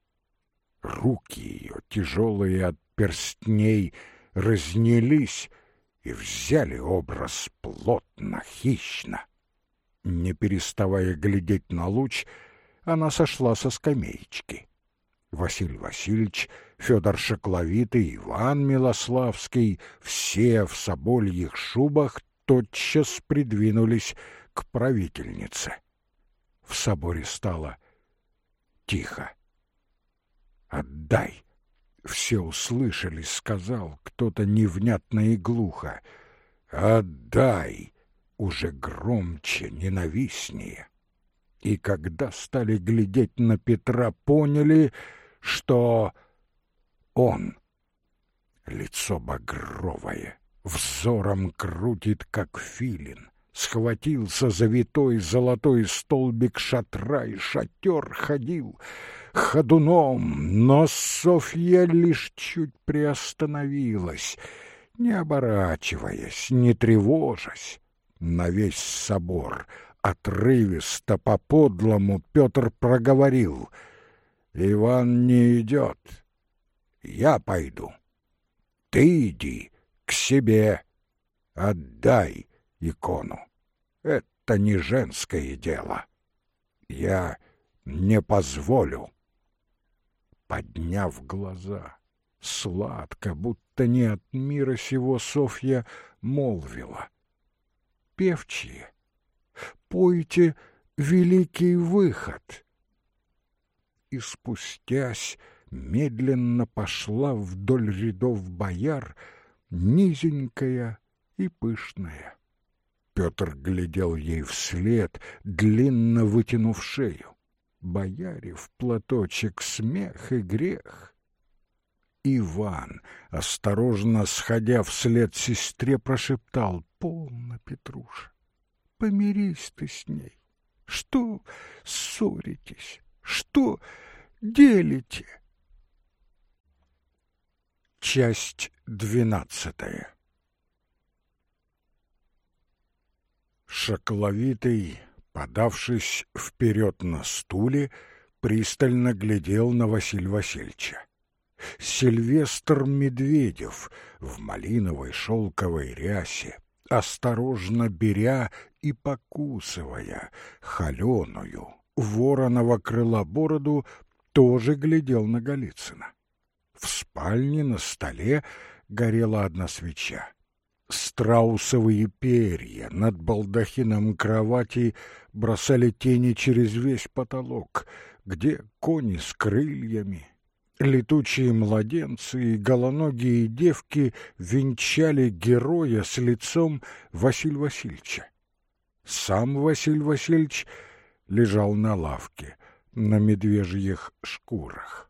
Руки ее, тяжелые от перстней, разнялись и взяли образ плотно, хищно. Не переставая глядеть на луч, она сошла со скамеечки. Василий Васильевич, Федор Шокловитый, Иван Милославский, все в собольих шубах тотчас придвинулись к правительнице. В соборе стало тихо. «Отдай!» Все услышали, сказал кто-то невнятно и глухо. «Отдай!» Уже громче, ненавистнее. И когда стали глядеть на Петра, поняли, что он. Лицо багровое, взором крутит, как филин схватился за витой золотой столбик шатра и шатер ходил ходуном, но Софья лишь чуть приостановилась, не оборачиваясь, не тревожась. На весь собор отрывисто по-подлому Петр проговорил Иван не идет. Я пойду. Ты иди к себе. Отдай икону. Это не женское дело. Я не позволю. Подняв глаза, сладко, будто не от мира сего Софья молвила. Певчие, пойте великий выход. И спустясь, медленно пошла вдоль рядов бояр, низенькая и пышная. Петр глядел ей вслед, длинно вытянув шею. Бояре в платочек смех и грех. Иван, осторожно сходя вслед сестре, прошептал «Полно, Петруша, помирись ты с ней. Что ссоритесь? Что делите?» Часть двенадцатая Шокловитый, подавшись вперед на стуле, пристально глядел на Василия Васильевича. Сильвестр Медведев в малиновой шелковой рясе, осторожно беря и покусывая холеную вороного крыла бороду, тоже глядел на Голицына. В спальне на столе горела одна свеча. Страусовые перья над балдахином кровати бросали тени через весь потолок, где кони с крыльями, летучие младенцы и голоногие девки венчали героя с лицом Василия Васильевича. Сам Василий Васильевич лежал на лавке на медвежьих шкурах.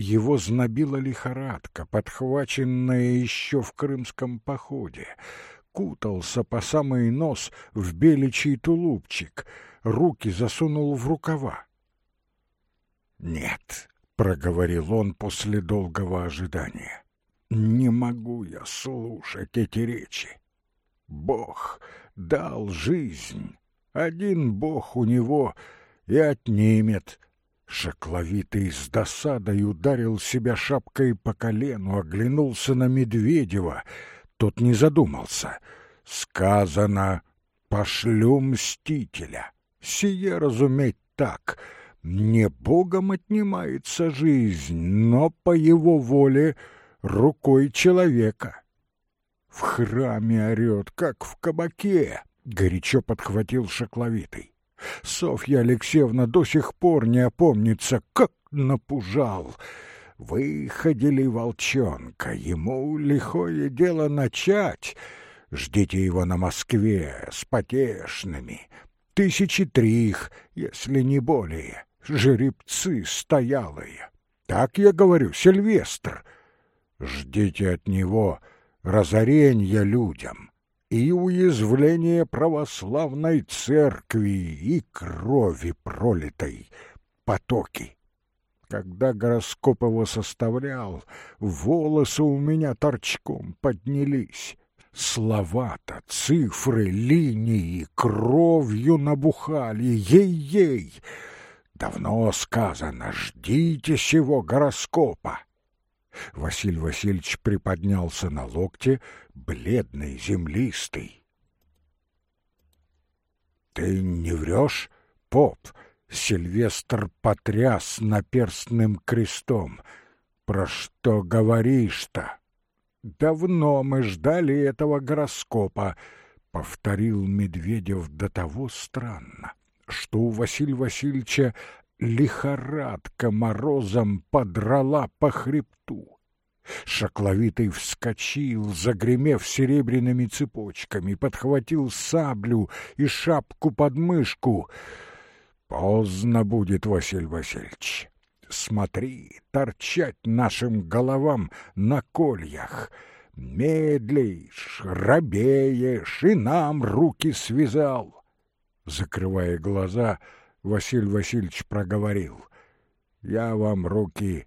Его знобила лихорадка, подхваченная еще в крымском походе. Кутался по самый нос в беличий тулупчик, руки засунул в рукава. «Нет», — проговорил он после долгого ожидания, — «не могу я слушать эти речи. Бог дал жизнь, один Бог у него и отнимет» Шокловитый с досадой ударил себя шапкой по колену, оглянулся на Медведева. Тот не задумался. Сказано «пошлю мстителя». Сие разуметь так. Не Богом отнимается жизнь, но по его воле рукой человека. В храме орет, как в кабаке, — горячо подхватил Шокловитый. Софья Алексеевна до сих пор не опомнится, как напужал. Выходили волчонка, ему лихое дело начать. Ждите его на Москве с потешными. Тысячи три их, если не более, жеребцы стоялые. Так я говорю, Сильвестр. Ждите от него разоренья людям и уязвление православной церкви и крови пролитой потоки. Когда гороскоп его составлял, волосы у меня торчком поднялись. Слова-то, цифры, линии кровью набухали. Ей-ей! Давно сказано, ждите сего гороскопа. Василий Васильевич приподнялся на локте, бледный, землистый. «Ты не врешь, поп?» Сильвестр потряс наперстным крестом. «Про что говоришь-то?» «Давно мы ждали этого гороскопа», — повторил Медведев до того странно, что у Василия Васильевича лихорадка морозом подрала по хребту. Шакловитый вскочил, загремев серебряными цепочками, подхватил саблю и шапку под мышку. Поздно будет, Василий Васильевич. Смотри, торчать нашим головам на кольях. Медлишь, робеешь, и нам руки связал. Закрывая глаза, — Василий Васильевич проговорил. «Я вам руки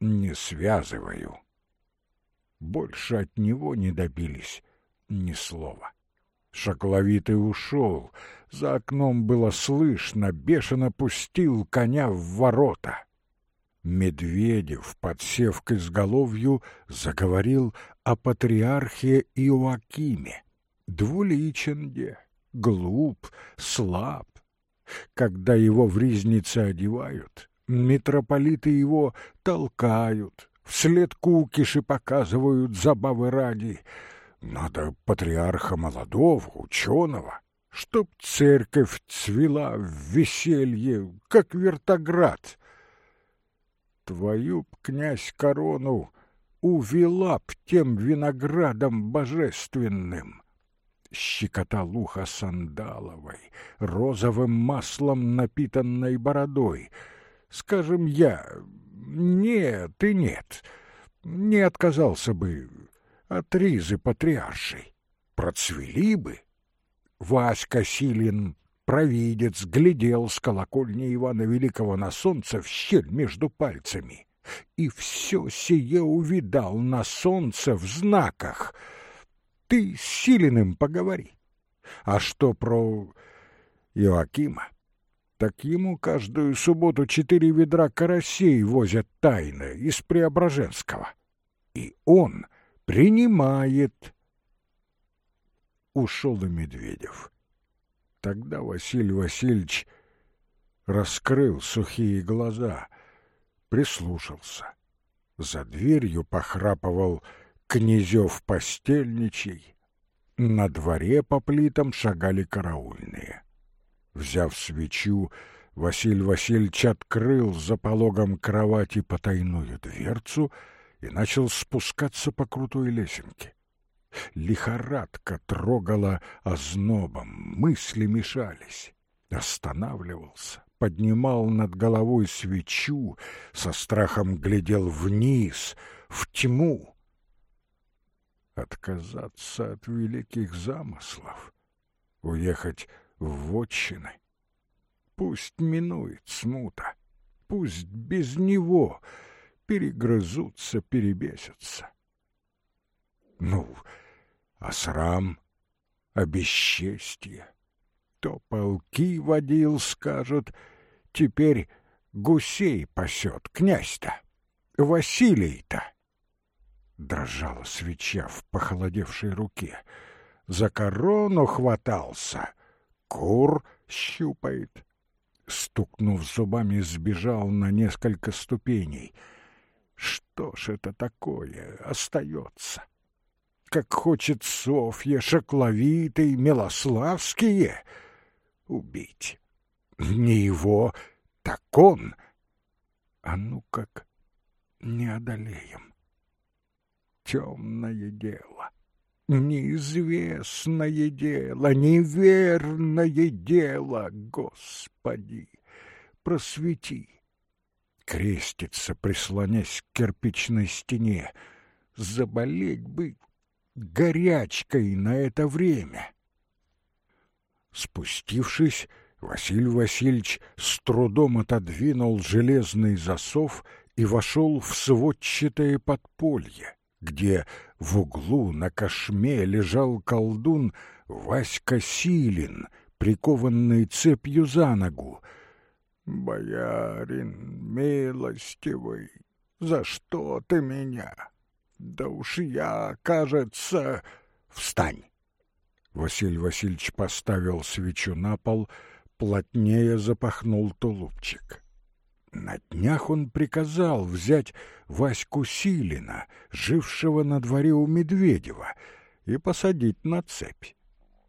не связываю». Больше от него не добились ни слова. Шокловитый ушел. За окном было слышно, бешено пустил коня в ворота. Медведев, подсев к изголовью, заговорил о патриархе Иоакиме. Двуличен где, глуп, слаб. Когда его в ризнице одевают, митрополиты его толкают, вслед кукиши показывают забавы ради. Надо патриарха молодого, ученого, чтоб церковь цвела в веселье, как вертоград. Твою б, князь, корону увела б тем виноградом божественным. Щекотал ухо сандаловой, розовым маслом напитанной бородой. Скажем я, нет и нет, не отказался бы от ризы патриаршей. Процвели бы. Васька Силин, провидец, глядел с колокольни Ивана Великого на солнце в щель между пальцами. И все сие увидал на солнце в знаках. Ты с Силиным поговори. А что про Иоакима? Так ему каждую субботу четыре ведра карасей возят тайно из Преображенского. И он принимает ушел и Медведев. Тогда Василий Васильевич раскрыл сухие глаза, прислушался. За дверью похрапывал князев постельничий. На дворе по плитам шагали караульные. Взяв свечу, Василий Васильевич открыл за пологом кровати потайную дверцу и начал спускаться по крутой лесенке. Лихорадка трогала ознобом, мысли мешались. Останавливался, поднимал над головой свечу, со страхом глядел вниз, в тьму. Отказаться от великих замыслов, уехать в вотчины. Пусть минует смута, пусть без него перегрызутся, перебесятся. Ну, а срам, а бесчестье. То полки водил, скажут, теперь гусей пасет князь-то, Василий-то. Дрожала свеча в похолодевшей руке. За корону хватался, кур щупает. Стукнув зубами, сбежал на несколько ступеней. Что ж это такое остается? как хочет Софья, Шакловитый, Милославские, убить. Не его, так он. А ну как не одолеем. Темное дело, неизвестное дело, неверное дело, Господи, просвети. Крестится, прислонясь к кирпичной стене, заболеть бы горячкой на это время. Спустившись, Василий Васильевич с трудом отодвинул железный засов и вошел в сводчатое подполье, где в углу на кошме лежал колдун Васька Силин, прикованный цепью за ногу. «Боярин милостивый, за что ты меня?» Да уж я, кажется... Встань! Василий Васильевич поставил свечу на пол, плотнее запахнул тулупчик. На днях он приказал взять Ваську Силина, жившего на дворе у Медведева, и посадить на цепь.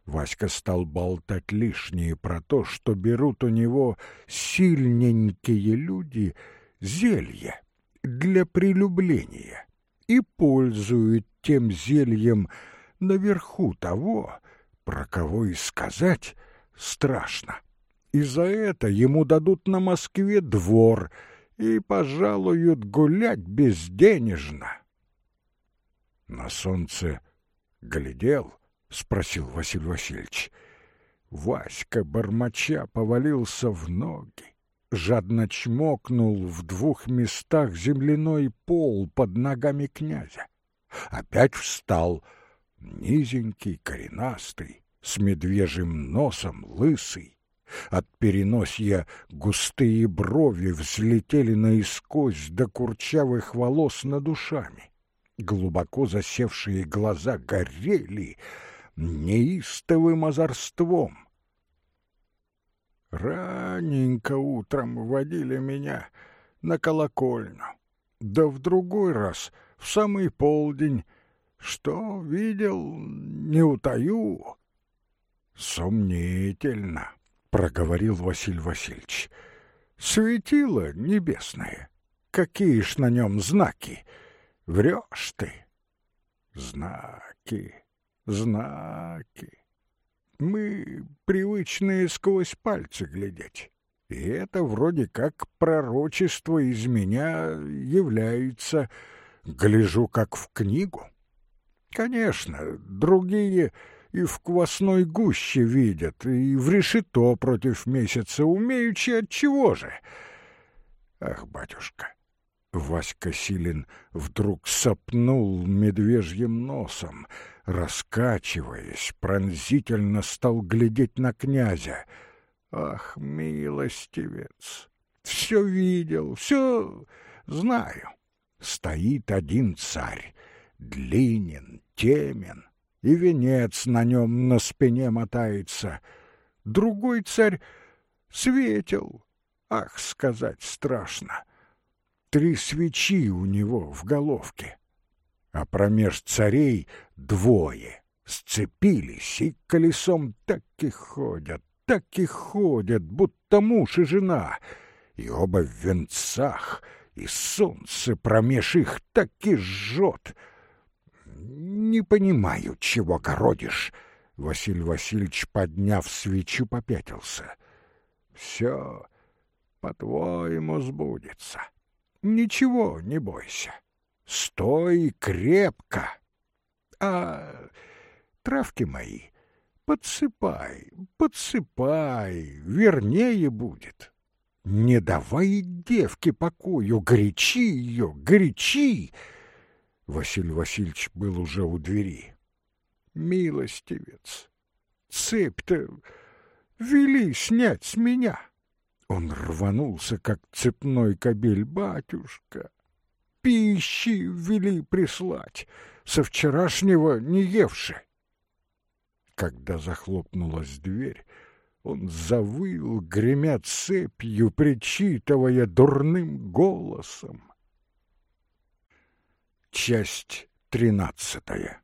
Васька стал болтать лишнее про то, что берут у него сильненькие люди зелье для прелюбления и пользуют тем зельем наверху того, про кого и сказать страшно. И за это ему дадут на Москве двор и пожалуют гулять безденежно. На солнце глядел, — спросил Василий Васильевич. Васька, бормоча, повалился в ноги жадно чмокнул в двух местах земляной пол под ногами князя. Опять встал, низенький, коренастый, с медвежьим носом, лысый. От переносья густые брови взлетели наискось до курчавых волос над душами. Глубоко засевшие глаза горели неистовым озорством. Раненько утром водили меня на колокольню, да в другой раз, в самый полдень, что видел, не утаю. Сомнительно, проговорил Василий Васильевич. Светило небесное. Какие ж на нем знаки? Врешь ты. Знаки, знаки. Мы привычные сквозь пальцы глядеть. И это вроде как пророчество из меня является, гляжу как в книгу. Конечно, другие и в квасной гуще видят, и в решето против месяца умеючи от чего же? Ах, батюшка! Васька Силин вдруг сопнул медвежьим носом, раскачиваясь, пронзительно стал глядеть на князя. Ах, милостивец! Все видел, все знаю. Стоит один царь, длинен, темен, и венец на нем на спине мотается. Другой царь светил, ах, сказать страшно. Три свечи у него в головке, а промеж царей двое сцепились и колесом так и ходят, так и ходят, будто муж и жена, и оба в венцах, и солнце промеж их так и жжет — не понимаю, чего городишь. Василий Васильевич, подняв свечу, попятился. Все по-твоему сбудется. Ничего не бойся. Стой крепко. А травки мои подсыпай, подсыпай, вернее будет. Не давай девке покою, горячи ее, горячи. Василий Васильевич был уже у двери. «Милостивец, цепь-то вели снять с меня!» Он рванулся, как цепной кобель. «Батюшка, пищи вели прислать, со вчерашнего не евши!» Когда захлопнулась дверь, он завыл, гремя цепью, причитывая дурным голосом. Часть тринадцатая.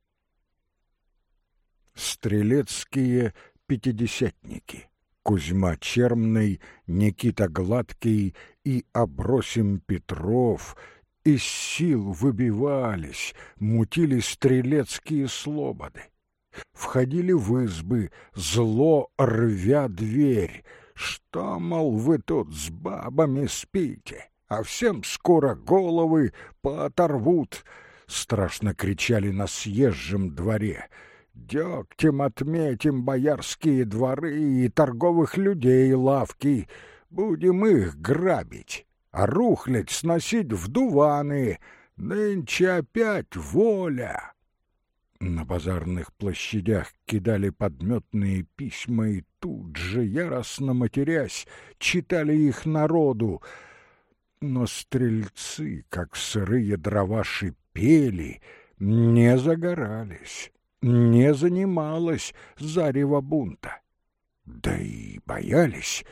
Стрелецкие пятидесятники. Кузьма Чермный, Никита Гладкий и Обросим Петров из сил выбивались, мутили стрелецкие слободы. Входили в избы, зло рвя дверь. Что, мол, вы тут с бабами спите? А всем скоро головы пооторвут!» — страшно кричали на съезжем дворе. «Дегтем отметим боярские дворы и торговых людей лавки, будем их грабить, а рухлядь сносить в дуваны, нынче опять воля!» На базарных площадях кидали подметные письма и тут же, яростно матерясь, читали их народу — но стрельцы, как сырые дрова, шипели, не загорались, не занималась зарево бунта. Да и боялись.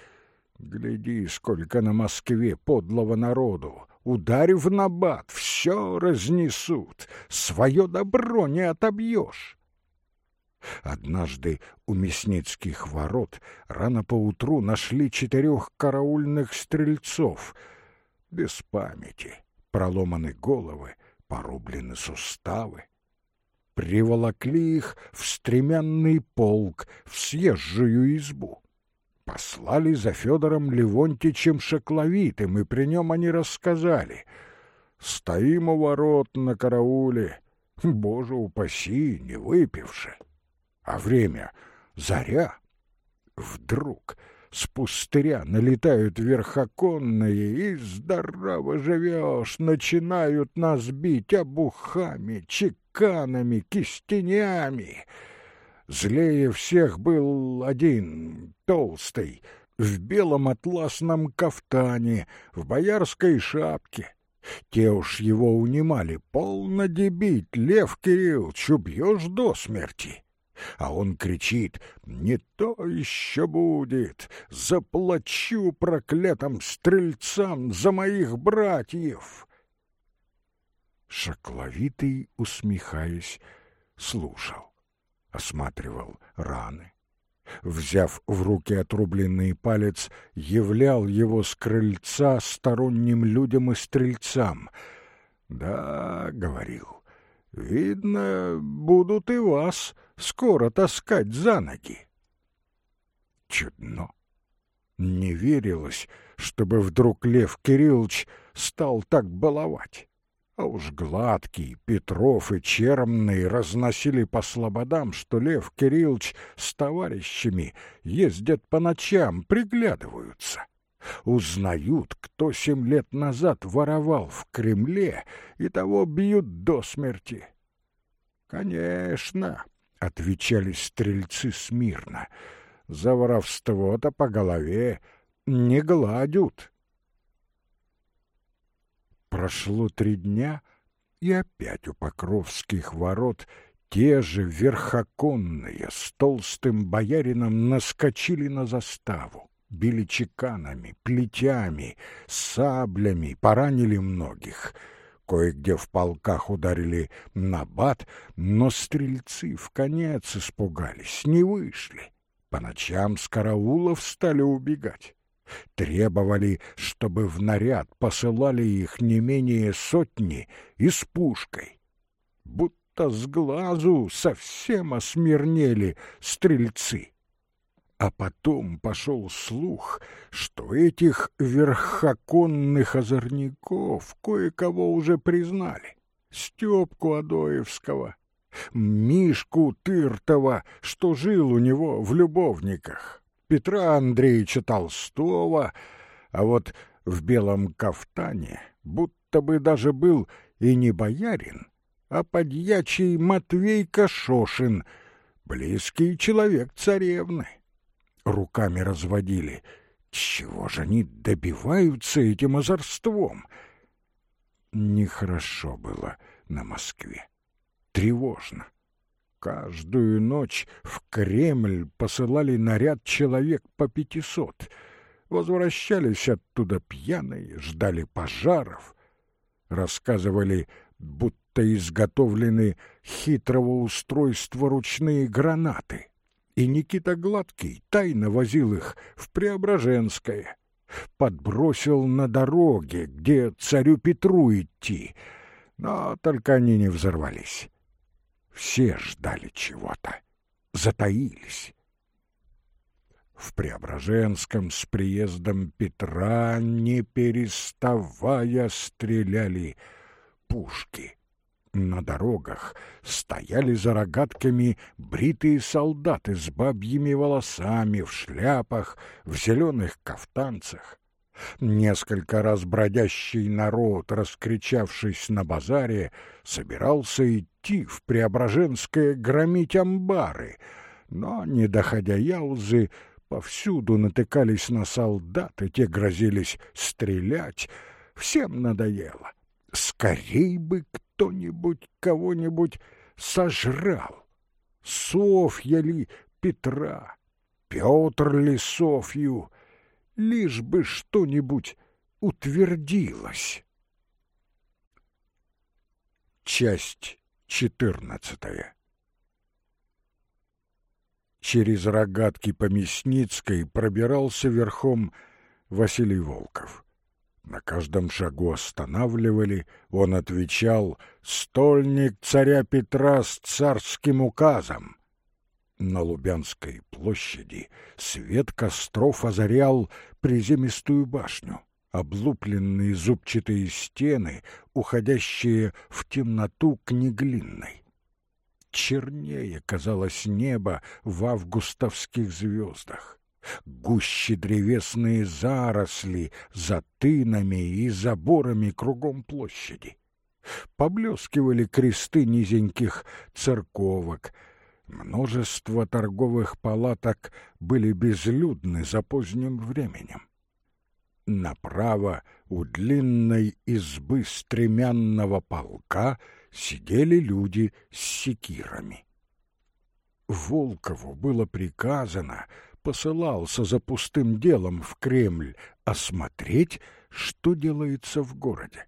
Гляди, сколько на Москве подлого народу. Ударив на бат, все разнесут, свое добро не отобьешь. Однажды у Мясницких ворот рано поутру нашли четырех караульных стрельцов — без памяти, проломаны головы, порублены суставы. Приволокли их в стремянный полк, в съезжую избу. Послали за Федором Левонтичем Шакловитым, и при нем они рассказали. Стоим у ворот на карауле, боже упаси, не выпивши. А время — заря. Вдруг с пустыря налетают верхоконные, и здорово живешь, начинают нас бить обухами, чеканами, кистенями. Злее всех был один, толстый, в белом атласном кафтане, в боярской шапке. Те уж его унимали. Полно дебить, Лев Кириллович, убьешь до смерти. А он кричит, не то еще будет, заплачу проклятым стрельцам за моих братьев. Шакловитый, усмехаясь, слушал, осматривал раны, взяв в руки отрубленный палец, являл его с крыльца сторонним людям и стрельцам. «Да, — говорил, — видно, будут и вас скоро таскать за ноги». Чудно. Не верилось, чтобы вдруг Лев Кириллович стал так баловать. А уж гладкий Петров и Чермный разносили по слободам, что Лев Кириллович с товарищами ездят по ночам, приглядываются. Узнают, кто семь лет назад воровал в Кремле, и того бьют до смерти. «Конечно», — отвечали стрельцы смирно, — «за воровство-то по голове не гладят». Прошло три дня, и опять у Покровских ворот те же верхоконные с толстым боярином наскочили на заставу, били чеканами, плетями, саблями, поранили многих. Кое-где в полках ударили на бат, но стрельцы в конец испугались, не вышли. По ночам с караулов стали убегать требовали, чтобы в наряд посылали их не менее сотни и с пушкой. Будто с глазу совсем осмирнели стрельцы. А потом пошел слух, что этих верхоконных озорников кое-кого уже признали. Степку Адоевского, Мишку Тыртова, что жил у него в любовниках, Петра Андреевича Толстого, а вот в белом кафтане будто бы даже был и не боярин, а подьячий Матвей Кашошин, близкий человек царевны. Руками разводили. Чего же они добиваются этим озорством? Нехорошо было на Москве. Тревожно. Каждую ночь в Кремль посылали наряд человек по пятисот. Возвращались оттуда пьяные, ждали пожаров. Рассказывали, будто изготовлены хитрого устройства ручные гранаты. И Никита Гладкий тайно возил их в Преображенское. Подбросил на дороге, где царю Петру идти, но только они не взорвались. Все ждали чего-то, затаились. В Преображенском с приездом Петра, не переставая, стреляли пушки. На дорогах стояли за рогатками бритые солдаты с бабьими волосами, в шляпах, в зеленых кафтанцах. Несколько раз бродящий народ, раскричавшись на базаре, собирался идти в Преображенское громить амбары, но, не доходя Яузы, повсюду натыкались на солдат, и те грозились стрелять. Всем надоело. Скорей бы кто-нибудь кого-нибудь сожрал. Софья ли Петра, Петр ли Софью — лишь бы что-нибудь утвердилось. Часть четырнадцатая Через рогатки по Мясницкой пробирался верхом Василий Волков. На каждом шагу останавливали, он отвечал «Стольник царя Петра с царским указом». На Лубянской площади свет костров озарял приземистую башню, облупленные зубчатые стены, уходящие в темноту книглинной. Чернее казалось небо в августовских звездах. Гуще древесные заросли за тынами и заборами кругом площади. Поблескивали кресты низеньких церковок — Множество торговых палаток были безлюдны за поздним временем. Направо у длинной избы стремянного полка сидели люди с секирами. Волкову было приказано, посылался за пустым делом в Кремль, осмотреть, что делается в городе.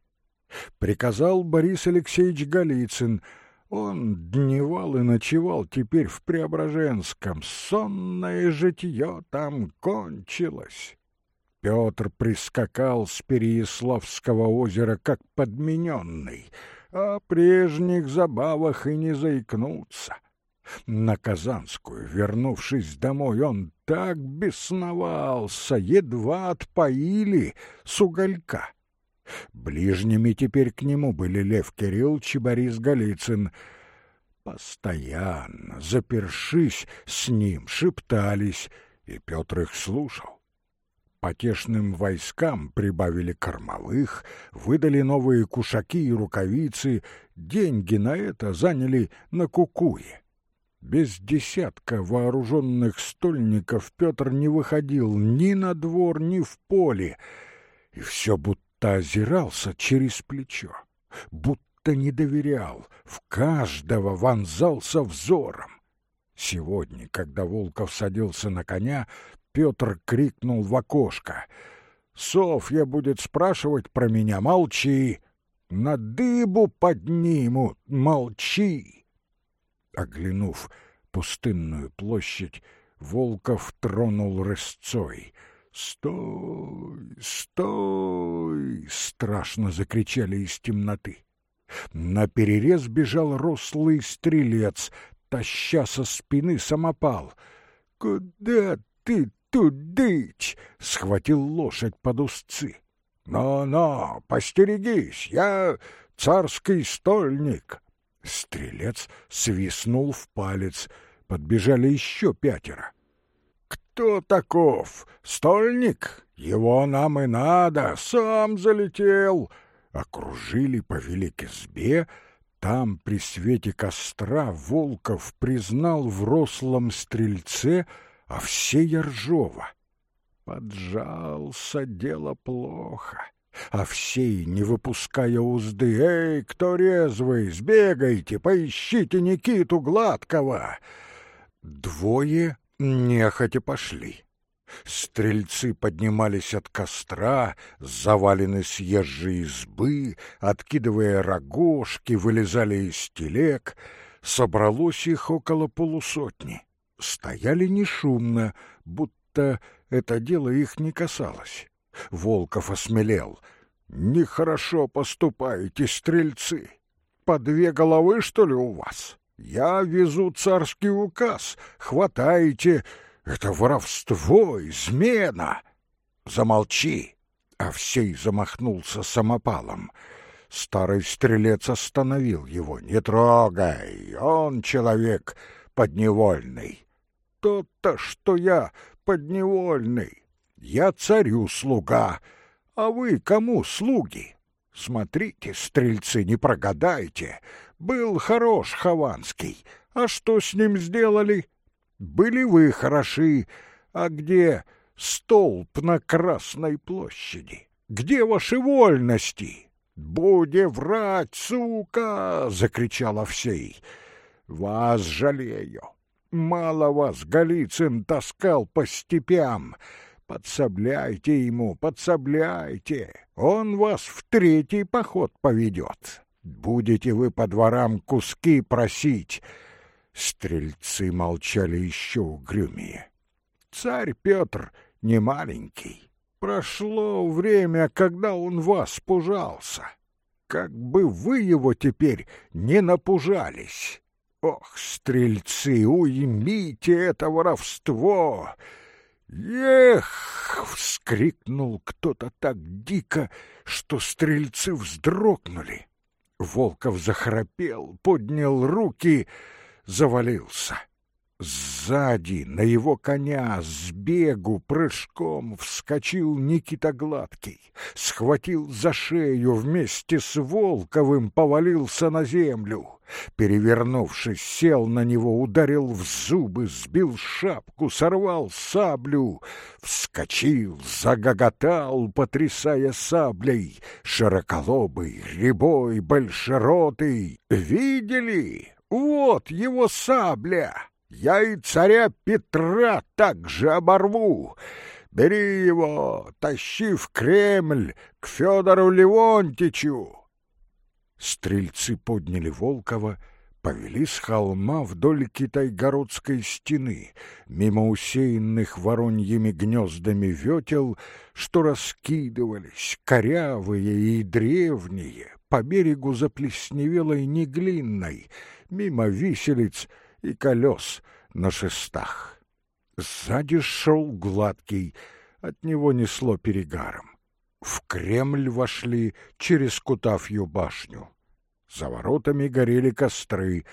Приказал Борис Алексеевич Голицын — он дневал и ночевал теперь в Преображенском. Сонное житье там кончилось. Петр прискакал с Переяславского озера, как подмененный, о прежних забавах и не заикнуться. На Казанскую, вернувшись домой, он так бесновался, едва отпоили с уголька. Ближними теперь к нему были Лев Кириллович и Борис Голицын. Постоянно, запершись с ним, шептались, и Петр их слушал. Потешным войскам прибавили кормовых, выдали новые кушаки и рукавицы, деньги на это заняли на кукуе. Без десятка вооруженных стольников Петр не выходил ни на двор, ни в поле, и все будто озирался через плечо, будто не доверял, в каждого вонзался взором. Сегодня, когда Волков садился на коня, Петр крикнул в окошко. «Софья будет спрашивать про меня, молчи! На дыбу поднимут, молчи!» Оглянув пустынную площадь, Волков тронул рысцой — «Стой! Стой!» — страшно закричали из темноты. На перерез бежал рослый стрелец, таща со спины самопал. «Куда ты, тудыч?» — схватил лошадь под узцы. «Но-но, постерегись, я царский стольник!» Стрелец свистнул в палец. Подбежали еще пятеро. Кто таков? Стольник? Его нам и надо, сам залетел. Окружили, повели к избе. Там при свете костра Волков признал в рослом стрельце Овсея Ржова. Поджался дело плохо. Овсей, не выпуская узды, «Эй, кто резвый, сбегайте, поищите Никиту Гладкого!» Двое нехотя пошли. Стрельцы поднимались от костра, завалены съезжие избы, откидывая рогожки, вылезали из телег. Собралось их около полусотни. Стояли не шумно, будто это дело их не касалось. Волков осмелел. «Нехорошо поступаете, стрельцы. По две головы, что ли, у вас?» Я везу царский указ. Хватайте. Это воровство, измена. Замолчи. Овсей замахнулся самопалом. Старый стрелец остановил его. Не трогай, он человек подневольный. То-то, что я подневольный. Я царю слуга, а вы кому слуги? Смотрите, стрельцы, не прогадайте. Был хорош Хованский. А что с ним сделали? Были вы хороши. А где столб на Красной площади? Где ваши вольности? «Буде врать, сука!» — закричал Овсей. «Вас жалею. Мало вас Голицын таскал по степям. Подсобляйте ему, подсобляйте. Он вас в третий поход поведет. Будете вы по дворам куски просить. Стрельцы молчали еще угрюмее. Царь Петр не маленький. Прошло время, когда он вас пужался. Как бы вы его теперь не напужались. Ох, стрельцы, уймите это воровство! Эх! вскрикнул кто-то так дико, что стрельцы вздрогнули. Волков захрапел, поднял руки, завалился. Сзади на его коня с бегу прыжком вскочил Никита Гладкий, схватил за шею вместе с Волковым, повалился на землю. Перевернувшись, сел на него, ударил в зубы, сбил шапку, сорвал саблю, вскочил, загоготал, потрясая саблей, широколобый, рябой, большеротый. Видели? Вот его сабля! Я и царя Петра также оборву. Бери его, тащи в Кремль к Федору Леонтичу. Стрельцы подняли Волкова, повели с холма вдоль китайгородской стены, мимо усеянных вороньими гнездами ветел, что раскидывались, корявые и древние, по берегу заплесневелой неглинной, мимо виселиц — и колес на шестах. Сзади шел гладкий, от него несло перегаром. В Кремль вошли через Кутавью башню. За воротами горели костры.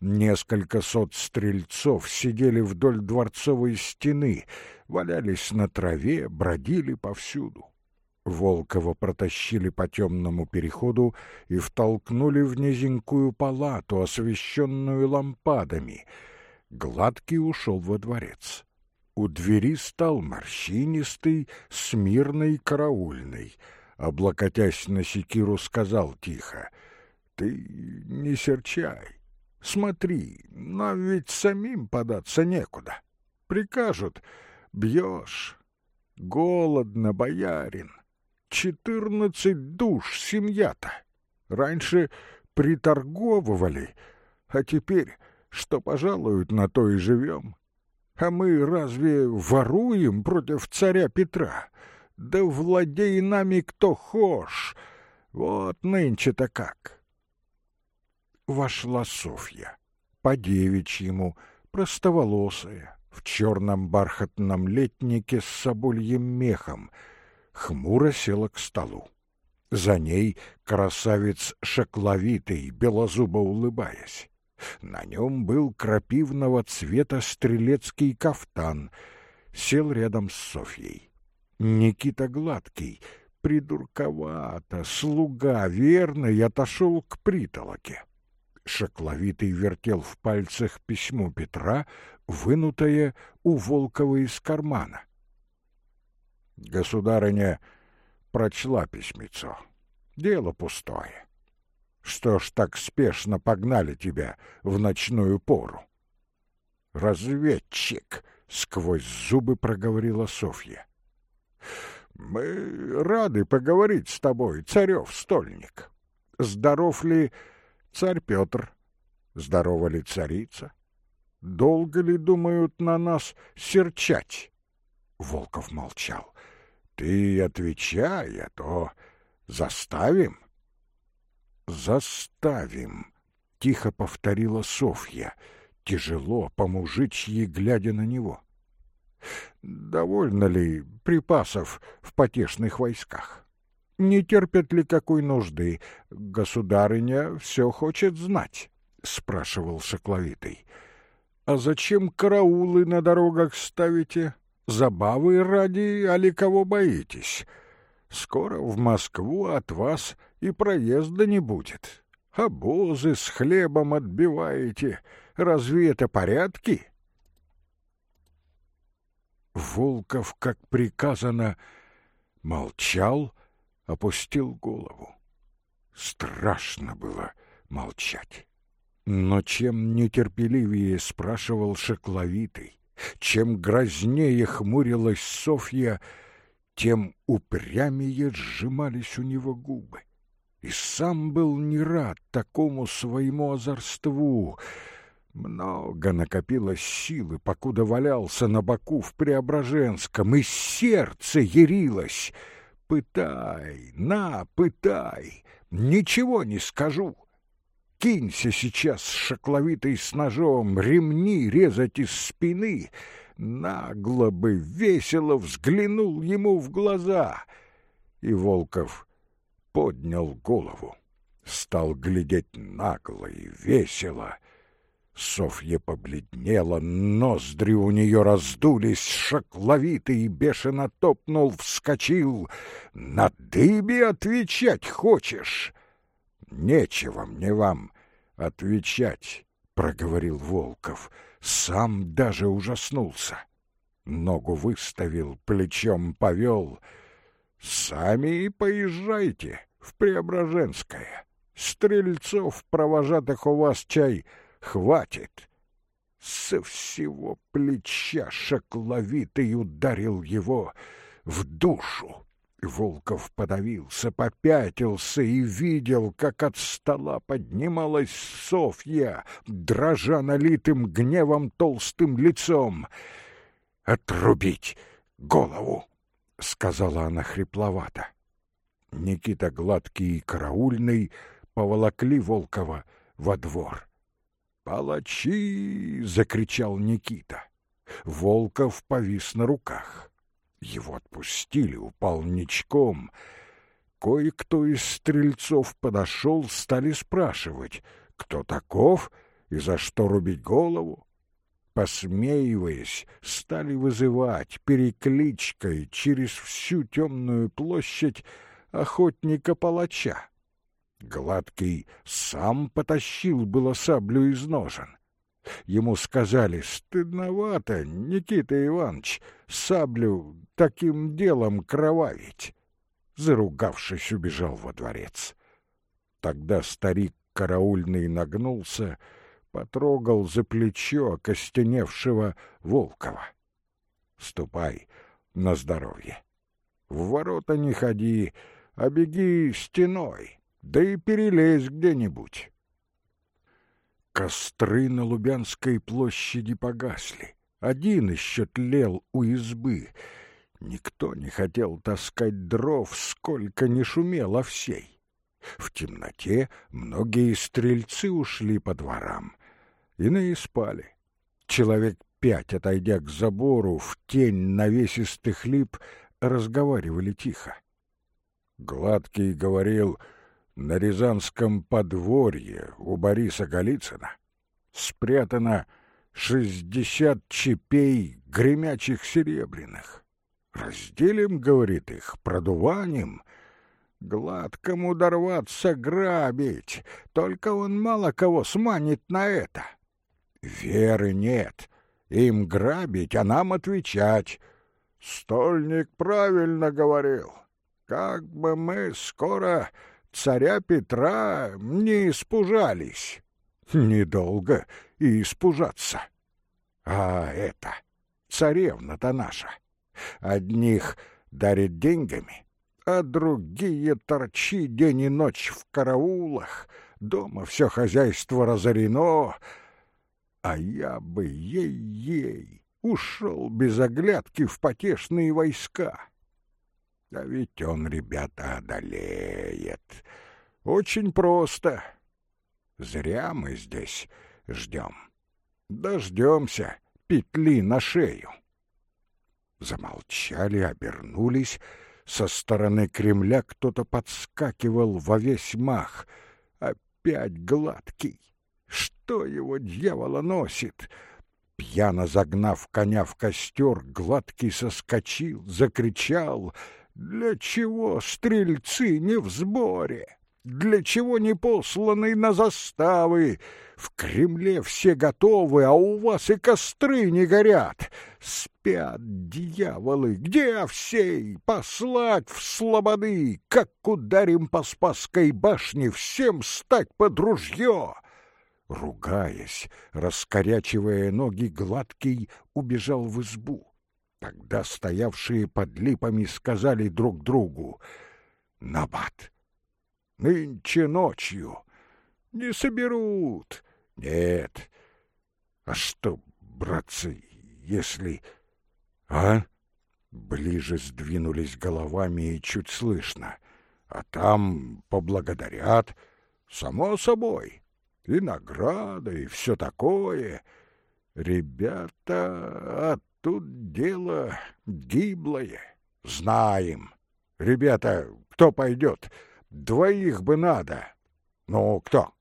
Несколько сот стрельцов сидели вдоль дворцовой стены, валялись на траве, бродили повсюду. Волкова протащили по темному переходу и втолкнули в низенькую палату, освещенную лампадами. Гладкий ушел во дворец. У двери стал морщинистый, смирный караульный. Облокотясь на секиру, сказал тихо, «Ты не серчай. Смотри, нам ведь самим податься некуда. Прикажут, бьешь. Голодно, боярин. Четырнадцать душ семья-то. Раньше приторговывали, а теперь что пожалуют, на то и живем. А мы разве воруем против царя Петра? Да владей нами кто хошь. Вот нынче-то как. Вошла Софья, по девичьему, простоволосая, в черном бархатном летнике с собольем мехом — хмуро села к столу. За ней красавец шакловитый, белозубо улыбаясь. На нем был крапивного цвета стрелецкий кафтан. Сел рядом с Софьей. Никита Гладкий, придурковато, слуга верный, отошел к притолоке. Шакловитый вертел в пальцах письмо Петра, вынутое у Волкова из кармана. Государыня прочла письмецо. Дело пустое. Что ж так спешно погнали тебя в ночную пору? Разведчик, сквозь зубы проговорила Софья. Мы рады поговорить с тобой, царев стольник. Здоров ли царь Петр? Здорова ли царица? Долго ли думают на нас серчать? Волков молчал. Ты отвечай, а то заставим. Заставим, тихо повторила Софья, тяжело по-мужичьи глядя на него. Довольно ли припасов в потешных войсках? Не терпят ли какой нужды? Государыня все хочет знать, спрашивал Сокловитый. А зачем караулы на дорогах ставите? Забавы ради, али кого боитесь? Скоро в Москву от вас и проезда не будет. Обозы с хлебом отбиваете. Разве это порядки? Волков, как приказано, молчал, опустил голову. Страшно было молчать. Но чем нетерпеливее спрашивал Шекловитый, чем грознее хмурилась Софья, тем упрямее сжимались у него губы. И сам был не рад такому своему озорству. Много накопилось силы, покуда валялся на боку в Преображенском, и сердце ярилось. «Пытай, на, пытай, ничего не скажу». Кинься сейчас шокловитой с ножом, ремни резать из спины. Нагло бы, весело взглянул ему в глаза. И Волков поднял голову, стал глядеть нагло и весело. Софья побледнела, ноздри у нее раздулись, шакловитый и бешено топнул, вскочил. «На дыбе отвечать хочешь?» «Нечего мне вам отвечать», — проговорил Волков. Сам даже ужаснулся. Ногу выставил, плечом повел. «Сами и поезжайте в Преображенское. Стрельцов провожатых у вас чай хватит. Со всего плеча шакловитый ударил его в душу. Волков подавился, попятился и видел, как от стола поднималась Софья, дрожа налитым гневом толстым лицом. «Отрубить голову!» — сказала она хрипловато. Никита Гладкий и Караульный поволокли Волкова во двор. «Палачи!» — закричал Никита. Волков повис на руках. Его отпустили, упал ничком. Кое-кто из стрельцов подошел, стали спрашивать, кто таков и за что рубить голову. Посмеиваясь, стали вызывать перекличкой через всю темную площадь охотника-палача. Гладкий сам потащил было саблю из ножен. Ему сказали, стыдновато, Никита Иванович, саблю таким делом кровавить. Заругавшись, убежал во дворец. Тогда старик караульный нагнулся, потрогал за плечо окостеневшего Волкова. «Ступай на здоровье. В ворота не ходи, а беги стеной да и перелезь где-нибудь. Костры на Лубянской площади погасли. Один еще тлел у избы. Никто не хотел таскать дров, сколько не шумело всей. В темноте многие стрельцы ушли по дворам. Иные спали. Человек пять, отойдя к забору, в тень навесистых лип, разговаривали тихо. Гладкий говорил — на Рязанском подворье у Бориса Голицына спрятано шестьдесят чепей гремячих серебряных. Разделим, говорит их, продуванем. Гладкому дорваться грабить, только он мало кого сманит на это. Веры нет, им грабить, а нам отвечать. Стольник правильно говорил. Как бы мы скоро царя Петра не испужались. Недолго и испужаться. А это, царевна-то наша, одних дарит деньгами, а другие торчи день и ночь в караулах, дома все хозяйство разорено, а я бы ей-ей ушел без оглядки в потешные войска. А ведь он, ребята, одолеет. Очень просто. Зря мы здесь ждем. Дождемся петли на шею. Замолчали, обернулись. Со стороны Кремля кто-то подскакивал во весь мах. Опять гладкий. Что его дьявола носит? Пьяно загнав коня в костер, гладкий соскочил, закричал — для чего стрельцы не в сборе? Для чего не посланы на заставы? В Кремле все готовы, а у вас и костры не горят. Спят дьяволы, где Овсей? Послать в слободы, как ударим по Спасской башне, всем стать под ружье!» Ругаясь, раскорячивая ноги, гладкий убежал в избу. Тогда стоявшие под липами сказали друг другу «Набат, нынче ночью не соберут». «Нет, а что, братцы, если...» «А?» Ближе сдвинулись головами и чуть слышно. А там поблагодарят, само собой, и награда, и все такое. Ребята, от Тут дело гиблое. Знаем. Ребята, кто пойдет? Двоих бы надо. Ну, кто?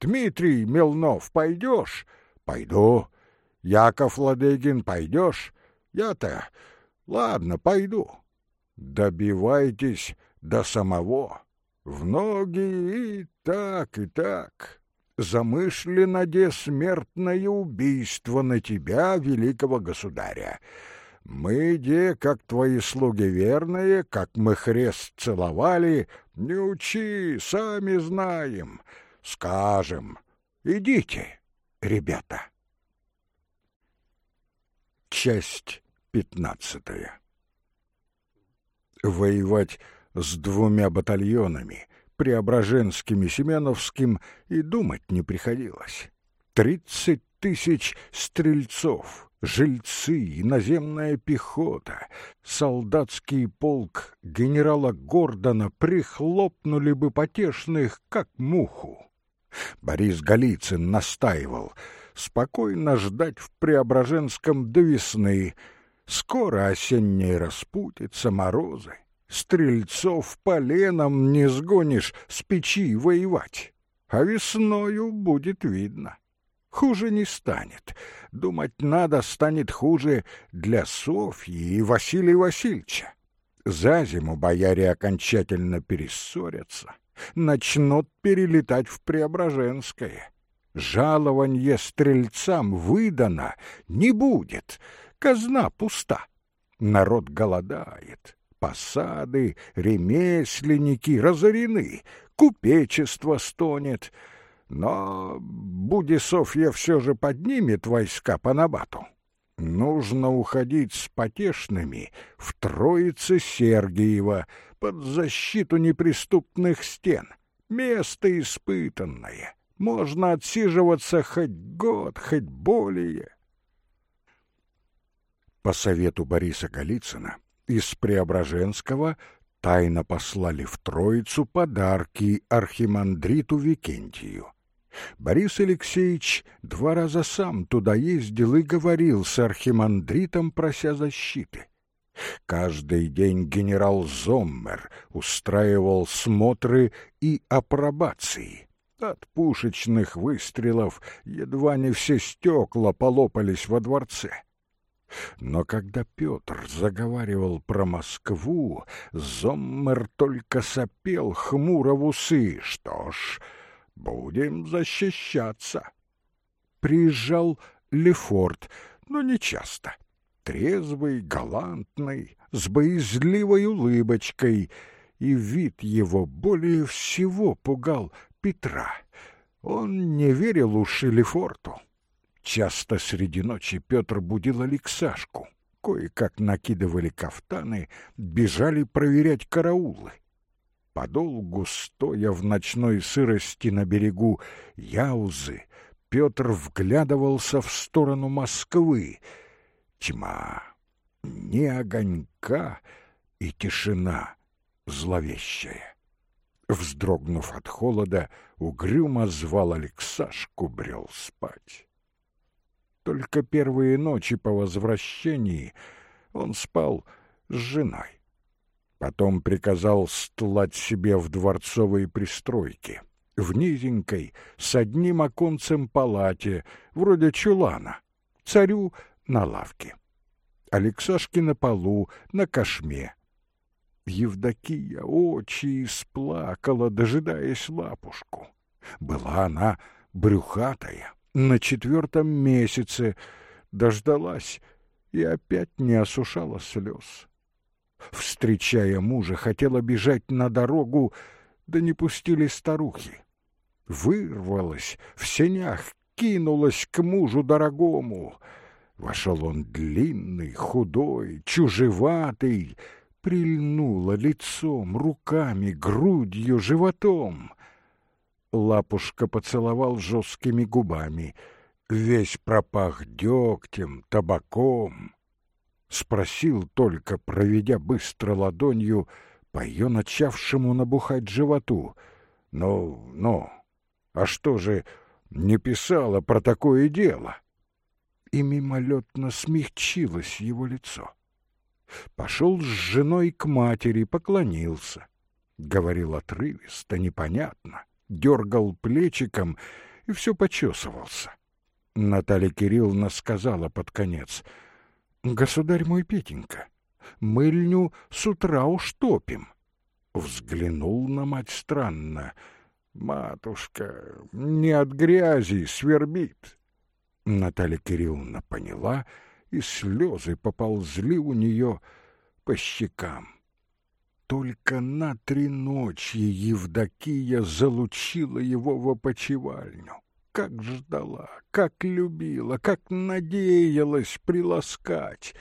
Дмитрий Мелнов, пойдешь? Пойду. Яков Ладыгин, пойдешь? Я-то... Ладно, пойду. Добивайтесь до самого. В ноги и так, и так. Замышлено де смертное убийство на тебя, великого государя. Мы, де, как твои слуги верные, как мы хрест целовали, не учи, сами знаем. Скажем, идите, ребята. Часть пятнадцатая. Воевать с двумя батальонами, Преображенским и Семеновским, и думать не приходилось. Тридцать тысяч стрельцов, жильцы, наземная пехота, солдатский полк генерала Гордона прихлопнули бы потешных, как муху. Борис Голицын настаивал спокойно ждать в Преображенском до весны. Скоро осенняя распутица, морозы. Стрельцов поленом не сгонишь с печи воевать, а весною будет видно. Хуже не станет. Думать надо, станет хуже для Софьи и Василия Васильевича. За зиму бояре окончательно перессорятся, начнут перелетать в Преображенское. Жалованье стрельцам выдано не будет, казна пуста. Народ голодает, посады, ремесленники разорены, купечество стонет. Но Будисофья все же поднимет войска по Набату. Нужно уходить с потешными в Троице Сергиева под защиту неприступных стен. Место испытанное. Можно отсиживаться хоть год, хоть более. По совету Бориса Голицына из Преображенского тайно послали в Троицу подарки архимандриту Викентию. Борис Алексеевич два раза сам туда ездил и говорил с архимандритом, прося защиты. Каждый день генерал Зоммер устраивал смотры и апробации. От пушечных выстрелов едва не все стекла полопались во дворце. Но когда Петр заговаривал про Москву, Зоммер только сопел хмуро в усы. Что ж, будем защищаться. Приезжал Лефорт, но не часто. Трезвый, галантный, с боязливой улыбочкой, и вид его более всего пугал Петра. Он не верил уж Лефорту. Часто среди ночи Петр будил Алексашку. Кое-как накидывали кафтаны, бежали проверять караулы. Подолгу, стоя в ночной сырости на берегу Яузы, Петр вглядывался в сторону Москвы. Тьма, ни огонька и тишина зловещая. Вздрогнув от холода, угрюмо звал Алексашку, брел спать. Только первые ночи по возвращении он спал с женой. Потом приказал стлать себе в дворцовой пристройке, в низенькой, с одним оконцем палате, вроде чулана, царю на лавке. Алексашке на полу, на кошме. Евдокия очи сплакала, дожидаясь лапушку. Была она брюхатая, на четвертом месяце дождалась и опять не осушала слез. Встречая мужа, хотела бежать на дорогу, да не пустили старухи. Вырвалась в сенях, кинулась к мужу дорогому. Вошел он длинный, худой, чужеватый, прильнула лицом, руками, грудью, животом. Лапушка поцеловал жесткими губами. Весь пропах дегтем, табаком. Спросил только, проведя быстро ладонью по ее начавшему набухать животу. «Ну, ну, а что же не писала про такое дело?» И мимолетно смягчилось его лицо. Пошел с женой к матери, поклонился. Говорил отрывисто, непонятно дергал плечиком и все почесывался. Наталья Кирилловна сказала под конец. «Государь мой Петенька, мыльню с утра уж топим». Взглянул на мать странно. «Матушка, не от грязи свербит». Наталья Кирилловна поняла, и слезы поползли у нее по щекам. Только на три ночи Евдокия залучила его в опочивальню. Как ждала, как любила, как надеялась приласкать.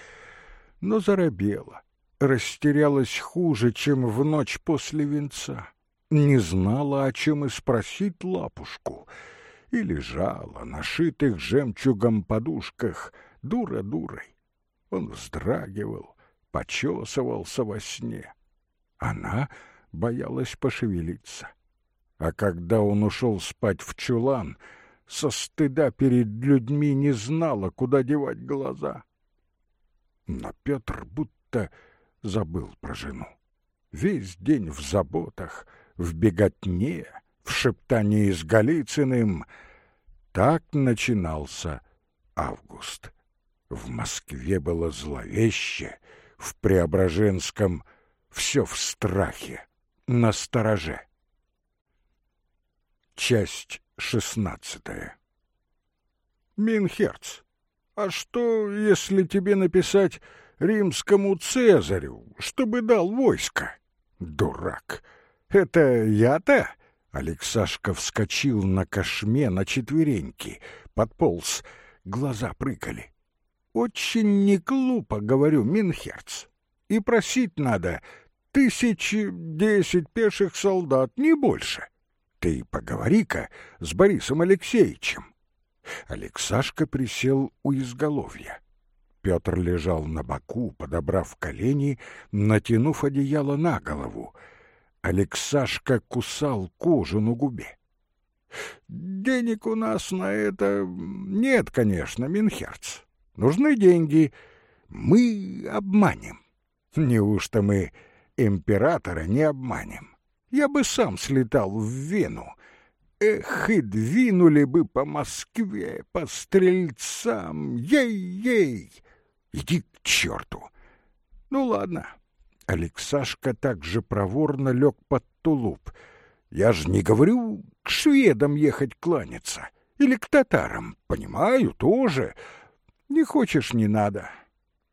Но заробела, растерялась хуже, чем в ночь после венца. Не знала, о чем и спросить лапушку. И лежала на шитых жемчугом подушках дура дурой. Он вздрагивал, почесывался во сне. Она боялась пошевелиться. А когда он ушел спать в чулан, со стыда перед людьми не знала, куда девать глаза. Но Петр будто забыл про жену. Весь день в заботах, в беготне, в шептании с Голицыным. Так начинался август. В Москве было зловеще, в Преображенском все в страхе, на стороже. Часть шестнадцатая. Минхерц, а что, если тебе написать римскому Цезарю, чтобы дал войско? Дурак! Это я-то? Алексашка вскочил на кошме на четвереньки, подполз, глаза прыкали. Очень не глупо, говорю, Минхерц. И просить надо тысячи десять пеших солдат, не больше. Ты поговори-ка с Борисом Алексеевичем. Алексашка присел у изголовья. Петр лежал на боку, подобрав колени, натянув одеяло на голову. Алексашка кусал кожу на губе. «Денег у нас на это нет, конечно, Минхерц. Нужны деньги. Мы обманем. Неужто мы императора не обманем. Я бы сам слетал в Вену. Эх, и двинули бы по Москве, по стрельцам. Ей-ей! Иди к черту! Ну, ладно. Алексашка также проворно лег под тулуп. Я ж не говорю к шведам ехать кланяться. Или к татарам. Понимаю, тоже. Не хочешь — не надо.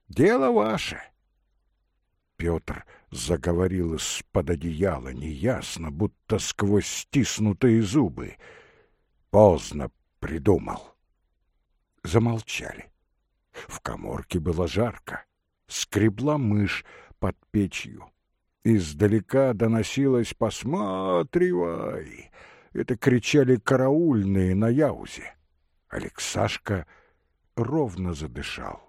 Дело ваше. Петр заговорил из-под одеяла неясно, будто сквозь стиснутые зубы. Поздно придумал. Замолчали. В коморке было жарко. Скребла мышь под печью. Издалека доносилось «Посматривай!» Это кричали караульные на яузе. Алексашка ровно задышал.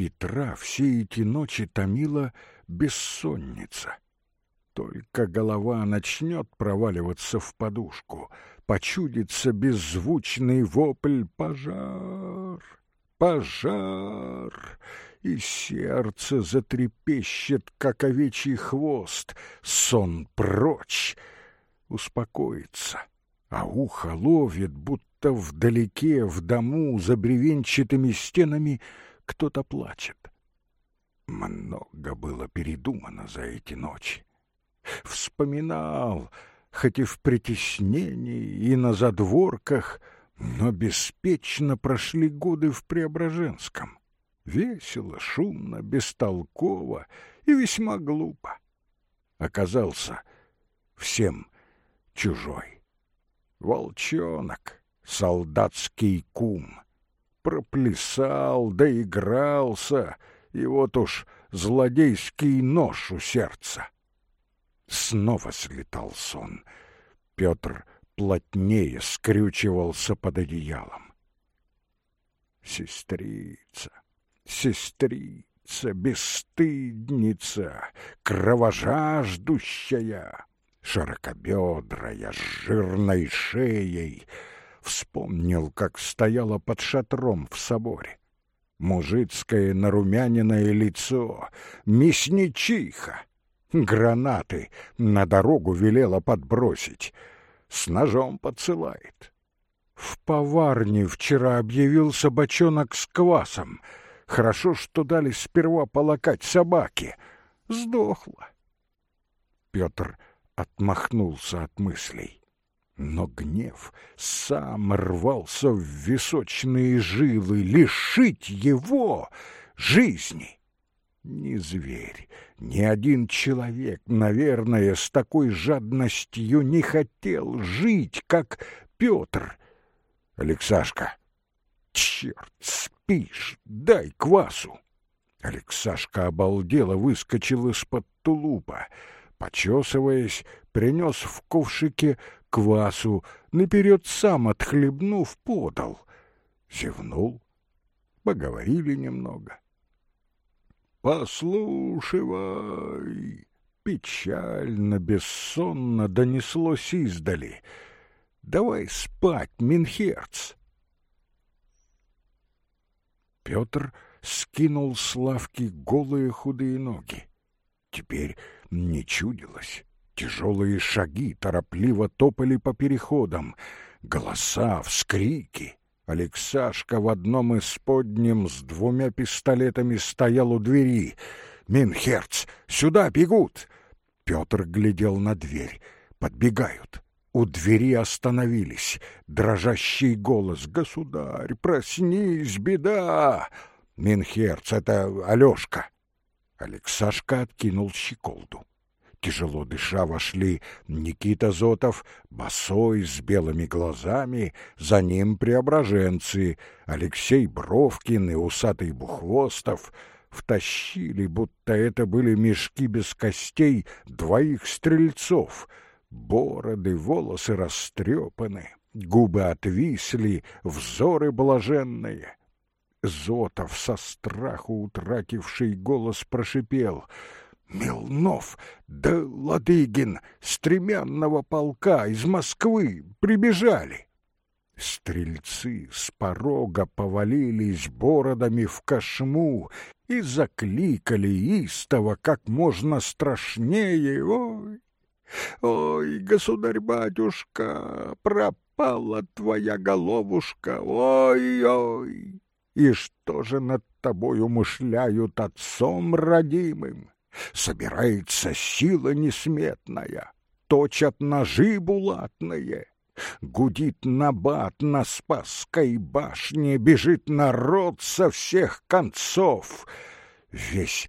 Петра все эти ночи томила бессонница. Только голова начнет проваливаться в подушку, почудится беззвучный вопль «Пожар! Пожар!» И сердце затрепещет, как овечий хвост, сон прочь, успокоится, а ухо ловит, будто вдалеке, в дому, за бревенчатыми стенами — кто-то плачет. Много было передумано за эти ночи. Вспоминал, хоть и в притеснении, и на задворках, но беспечно прошли годы в Преображенском. Весело, шумно, бестолково и весьма глупо. Оказался всем чужой. Волчонок, солдатский кум — проплясал, доигрался, и вот уж злодейский нож у сердца. Снова слетал сон. Петр плотнее скрючивался под одеялом. Сестрица, сестрица, бесстыдница, кровожаждущая, широкобедрая, с жирной шеей — вспомнил, как стояла под шатром в соборе. Мужицкое нарумяненное лицо, мясничиха, гранаты на дорогу велела подбросить, с ножом подсылает. В поварне вчера объявился бочонок с квасом. Хорошо, что дали сперва полакать собаке. Сдохла. Петр отмахнулся от мыслей. Но гнев сам рвался в височные жилы, лишить его жизни. Ни зверь, ни один человек, наверное, с такой жадностью не хотел жить, как Петр. Алексашка, черт, спишь, дай квасу. Алексашка обалдело выскочил из-под тулупа. Почесываясь, принес в ковшике квасу, наперед сам отхлебнув, подал. Зевнул, поговорили немного. «Послушивай!» Печально, бессонно донеслось издали. «Давай спать, Минхерц!» Петр скинул с лавки голые худые ноги. Теперь не чудилось. Тяжелые шаги торопливо топали по переходам. Голоса, вскрики. Алексашка в одном из подним с двумя пистолетами стоял у двери. «Минхерц, сюда бегут!» Петр глядел на дверь. «Подбегают!» У двери остановились. Дрожащий голос. «Государь, проснись, беда!» «Минхерц, это Алешка!» Алексашка откинул щеколду. Тяжело дыша вошли Никита Зотов, босой, с белыми глазами, за ним преображенцы, Алексей Бровкин и усатый Бухвостов, втащили, будто это были мешки без костей двоих стрельцов. Бороды, волосы растрепаны, губы отвисли, взоры блаженные. Зотов со страху утративший голос прошипел — Милнов, да Ладыгин, стремянного полка из Москвы прибежали. Стрельцы с порога повалились бородами в кошму и закликали истово как можно страшнее. Ой, ой, государь-батюшка, пропала твоя головушка, ой-ой! И что же над тобой умышляют отцом родимым? Собирается сила несметная, точат ножи булатные. Гудит набат на Спасской башне, бежит народ со всех концов. Весь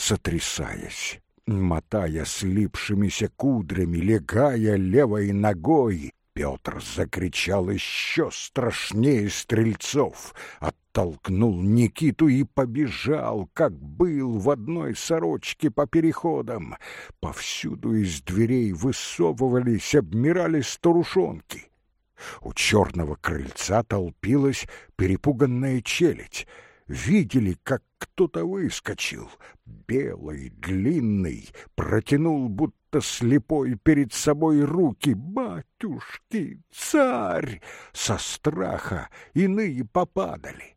сотрясаясь, мотая слипшимися кудрями, легая левой ногой, Петр закричал еще страшнее стрельцов, оттолкнул Никиту и побежал, как был в одной сорочке по переходам. Повсюду из дверей высовывались, обмирали старушонки. У черного крыльца толпилась перепуганная челядь — видели, как кто-то выскочил, белый, длинный, протянул будто слепой перед собой руки. «Батюшки, царь!» Со страха иные попадали.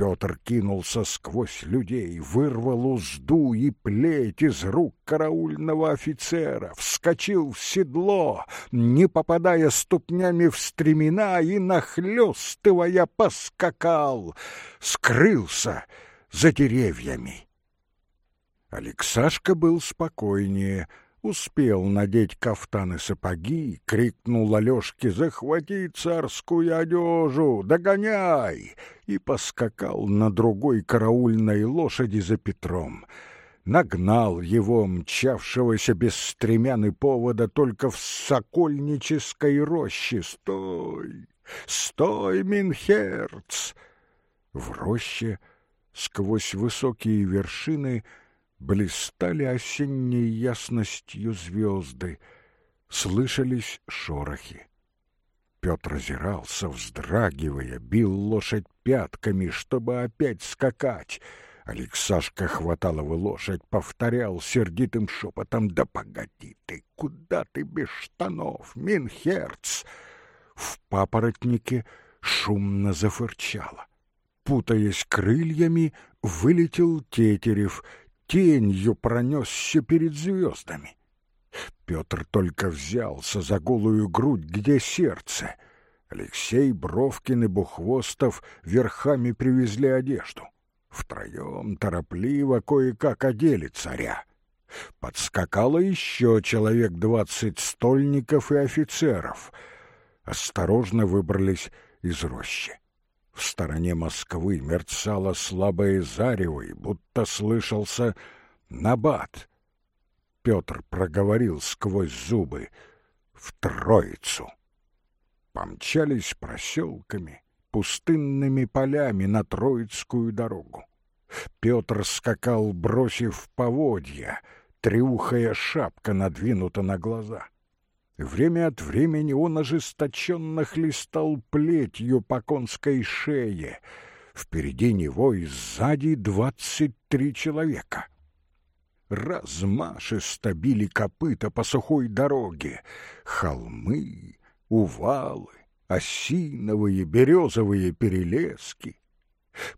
Петр кинулся сквозь людей, вырвал узду и плеть из рук караульного офицера, вскочил в седло, не попадая ступнями в стремена и, нахлёстывая, поскакал, скрылся за деревьями. Алексашка был спокойнее — успел надеть кафтан и сапоги, крикнул Алёшке «Захвати царскую одежу! Догоняй!» и поскакал на другой караульной лошади за Петром. Нагнал его, мчавшегося без стремян и повода, только в сокольнической роще. «Стой! Стой, Минхерц!» В роще сквозь высокие вершины — блистали осенней ясностью звезды, слышались шорохи. Петр озирался, вздрагивая, бил лошадь пятками, чтобы опять скакать. Алексашка хватал его лошадь, повторял сердитым шепотом, «Да погоди ты, куда ты без штанов, Минхерц?» В папоротнике шумно зафырчало. Путаясь крыльями, вылетел Тетерев тенью пронесся перед звездами. Петр только взялся за голую грудь, где сердце. Алексей, Бровкин и Бухвостов верхами привезли одежду. Втроем торопливо кое-как одели царя. Подскакало еще человек двадцать стольников и офицеров. Осторожно выбрались из рощи. В стороне Москвы мерцало слабое зарево, и будто слышался набат. Петр проговорил сквозь зубы в Троицу. Помчались проселками, пустынными полями на Троицкую дорогу. Петр скакал, бросив поводья, трюхая шапка надвинута на глаза. Время от времени он ожесточенно хлестал плетью по конской шее. Впереди него и сзади двадцать три человека. Размашисто били копыта по сухой дороге. Холмы, увалы, осиновые, березовые перелески.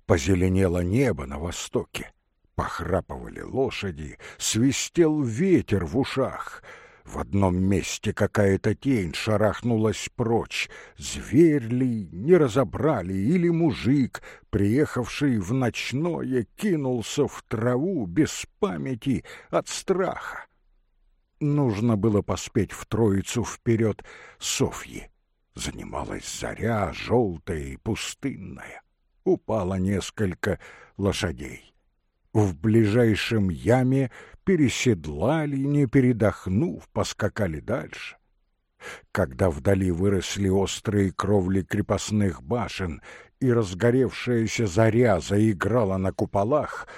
Позеленело небо на востоке. Похрапывали лошади, свистел ветер в ушах. В одном месте какая-то тень шарахнулась прочь. Зверь ли, не разобрали, или мужик, приехавший в ночное, кинулся в траву без памяти от страха. Нужно было поспеть в троицу вперед Софьи. Занималась заря, желтая и пустынная. Упало несколько лошадей. В ближайшем яме переседлали, не передохнув, поскакали дальше. Когда вдали выросли острые кровли крепостных башен и разгоревшаяся заря заиграла на куполах,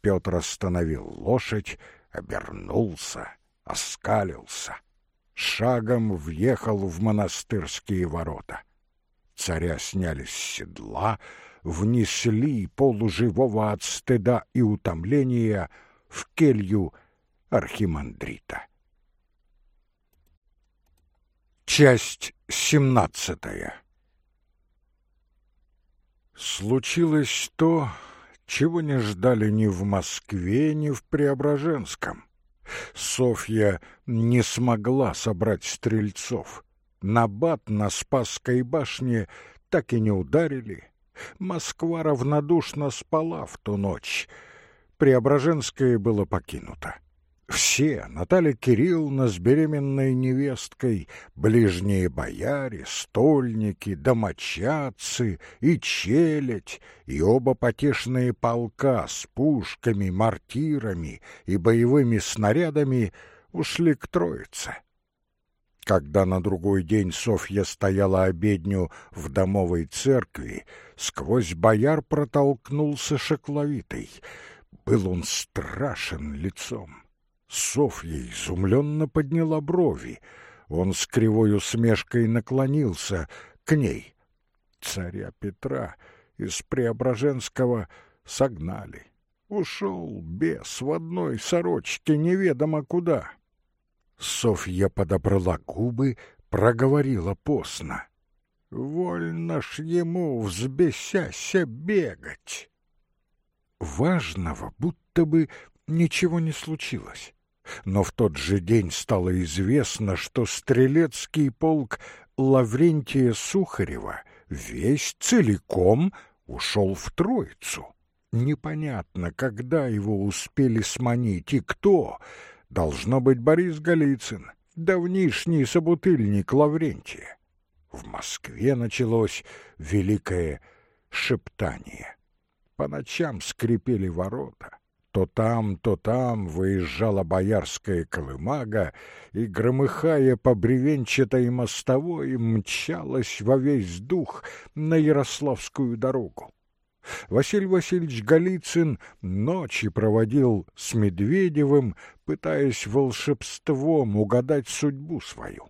Петр остановил лошадь, обернулся — оскалился, шагом въехал в монастырские ворота. Царя сняли с седла, внесли полуживого от стыда и утомления в келью архимандрита. Часть семнадцатая Случилось то, чего не ждали ни в Москве, ни в Преображенском. Софья не смогла собрать стрельцов. Набат на Спасской башне так и не ударили. Москва равнодушно спала в ту ночь. Преображенское было покинуто. Все, Наталья Кирилловна с беременной невесткой, ближние бояре, стольники, домочадцы и челядь, и оба потешные полка с пушками, мортирами и боевыми снарядами ушли к Троице. Когда на другой день Софья стояла обедню в домовой церкви, сквозь бояр протолкнулся шокловитый. Был он страшен лицом Софья изумленно подняла брови. Он с кривой усмешкой наклонился к ней. Царя Петра из Преображенского согнали. Ушел бес в одной сорочке неведомо куда. Софья подобрала губы, проговорила постно. «Вольно ж ему, взбесяся, бегать!» Важного будто бы ничего не случилось. Но в тот же день стало известно, что стрелецкий полк Лаврентия Сухарева весь целиком ушел в Троицу. Непонятно, когда его успели сманить и кто. Должно быть Борис Голицын, давнишний собутыльник Лаврентия. В Москве началось великое шептание. По ночам скрипели ворота. То там, то там выезжала боярская колымага и, громыхая по бревенчатой мостовой, мчалась во весь дух на Ярославскую дорогу. Василий Васильевич Голицын ночи проводил с Медведевым, пытаясь волшебством угадать судьбу свою.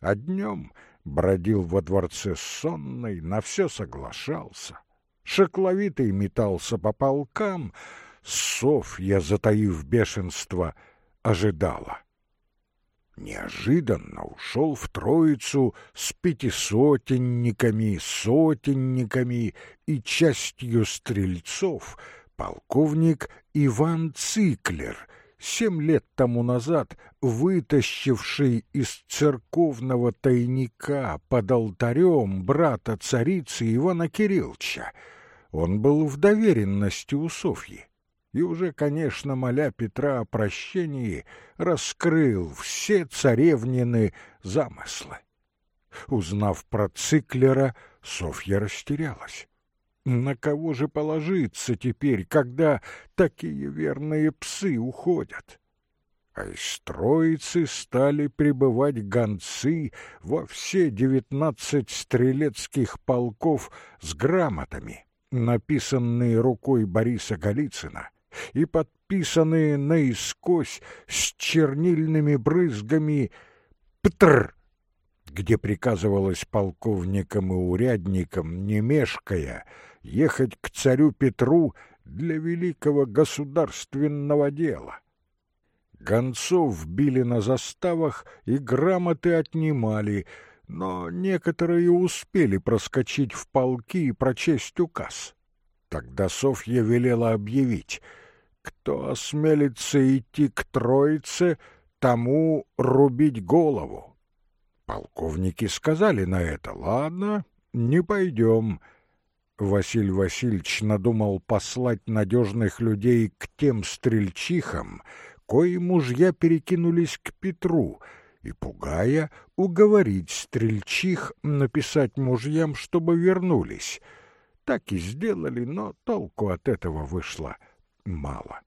А днем бродил во дворце сонный, на все соглашался. Шокловитый метался по полкам — Софья, затаив бешенство, ожидала. Неожиданно ушел в Троицу с пятисотенниками, сотенниками и частью стрельцов полковник Иван Циклер, семь лет тому назад вытащивший из церковного тайника под алтарем брата царицы Ивана Кирилловича. Он был в доверенности у Софьи и уже, конечно, моля Петра о прощении, раскрыл все царевнины замыслы. Узнав про Циклера, Софья растерялась. На кого же положиться теперь, когда такие верные псы уходят? А из троицы стали прибывать гонцы во все девятнадцать стрелецких полков с грамотами, написанные рукой Бориса Голицына и подписанные наискось с чернильными брызгами «Птр», где приказывалось полковникам и урядникам, не мешкая, ехать к царю Петру для великого государственного дела. Гонцов били на заставах и грамоты отнимали, но некоторые успели проскочить в полки и прочесть указ. Тогда Софья велела объявить, кто осмелится идти к Троице, тому рубить голову. Полковники сказали на это, ладно, не пойдем, Василий Васильевич надумал послать надежных людей к тем стрельчихам, кои мужья перекинулись к Петру, и, пугая, уговорить стрельчих написать мужьям, чтобы вернулись. Так и сделали, но толку от этого вышло мало.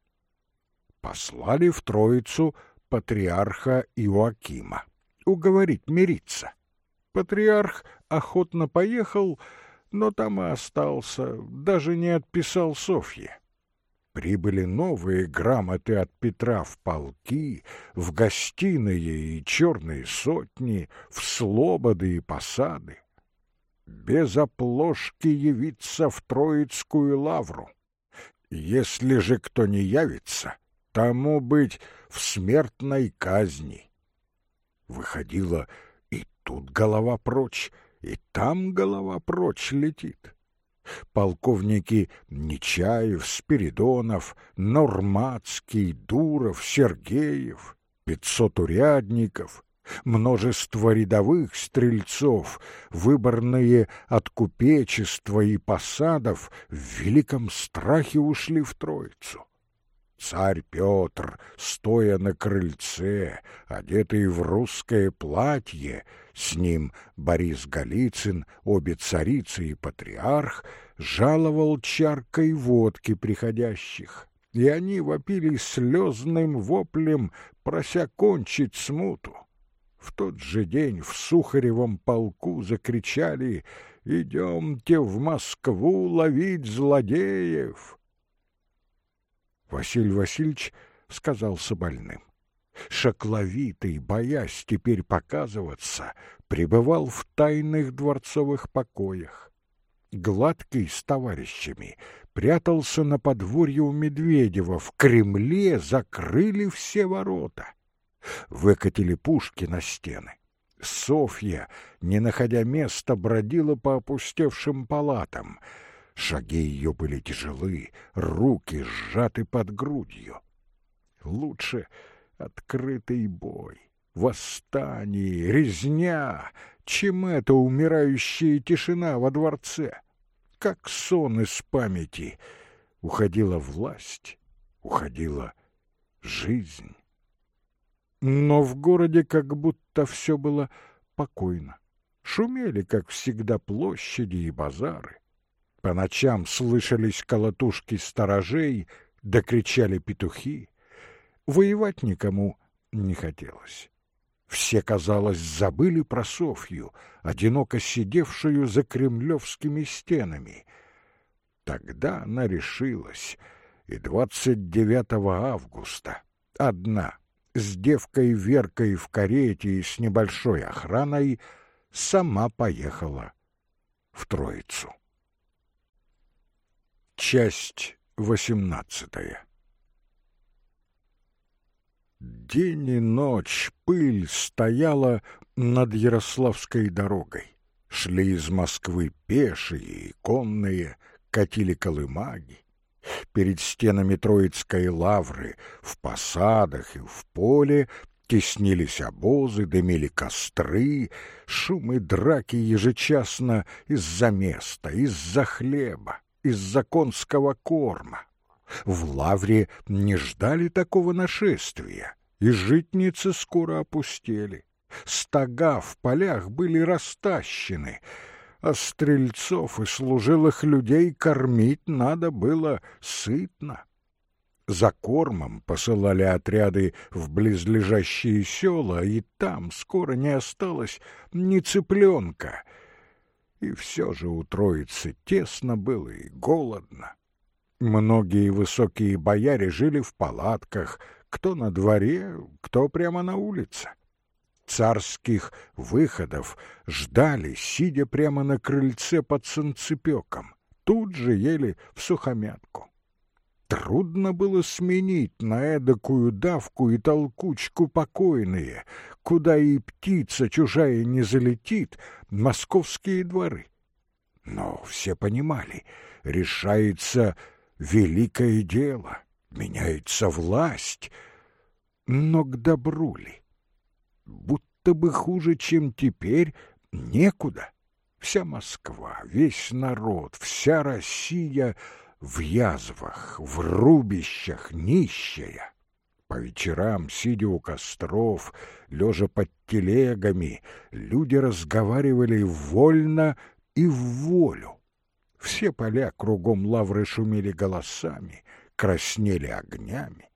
Послали в Троицу патриарха Иоакима уговорить мириться. Патриарх охотно поехал, но там и остался, даже не отписал Софье. Прибыли новые грамоты от Петра в полки, в гостиные и черные сотни, в слободы и посады. Без оплошки явиться в Троицкую лавру. Если же кто не явится, тому быть в смертной казни. Выходила и тут голова прочь, и там голова прочь летит. Полковники Нечаев, Спиридонов, Норматский, Дуров, Сергеев, пятьсот урядников, множество рядовых стрельцов, выборные от купечества и посадов, в великом страхе ушли в Троицу. Царь Петр, стоя на крыльце, одетый в русское платье, с ним Борис Голицын, обе царицы и патриарх, жаловал чаркой водки приходящих, и они вопили слезным воплем, прося кончить смуту. В тот же день в Сухаревом полку закричали «Идемте в Москву ловить злодеев!» Василий Васильевич сказался больным. Шакловитый, боясь теперь показываться, пребывал в тайных дворцовых покоях. Гладкий с товарищами прятался на подворье у Медведева, в Кремле закрыли все ворота. Выкатили пушки на стены. Софья, не находя места, бродила по опустевшим палатам — Шаги ее были тяжелы, руки сжаты под грудью. Лучше открытый бой, восстание, резня, чем эта умирающая тишина во дворце. Как сон из памяти уходила власть, уходила жизнь. Но в городе как будто все было покойно. Шумели, как всегда, площади и базары. По ночам слышались колотушки сторожей, да кричали петухи. Воевать никому не хотелось. Все, казалось, забыли про Софью, одиноко сидевшую за кремлевскими стенами. Тогда она решилась, и 29 августа одна, с девкой Веркой в карете и с небольшой охраной, сама поехала в Троицу. Часть восемнадцатая День и ночь пыль стояла над Ярославской дорогой. Шли из Москвы пешие и конные, катили колымаги. Перед стенами Троицкой лавры, в посадах и в поле Теснились обозы, дымили костры, шумы драки ежечасно из-за места, из-за хлеба, из-за конского корма. В лавре не ждали такого нашествия, и житницы скоро опустели. Стога в полях были растащены, а стрельцов и служилых людей кормить надо было сытно. За кормом посылали отряды в близлежащие села, и там скоро не осталось ни цыпленка. И все же у троицы тесно было и голодно. Многие высокие бояре жили в палатках, кто на дворе, кто прямо на улице. Царских выходов ждали, сидя прямо на крыльце под санцепеком. Тут же ели в сухомятку. Трудно было сменить на эдакую давку и толкучку покойные, куда и птица чужая не залетит, московские дворы. Но все понимали, решается великое дело, меняется власть, но к добру ли? Будто бы хуже, чем теперь, некуда. Вся Москва, весь народ, вся Россия — в язвах, в рубищах, нищая. По вечерам, сидя у костров, лежа под телегами, люди разговаривали вольно и в волю. Все поля кругом лавры шумели голосами, краснели огнями.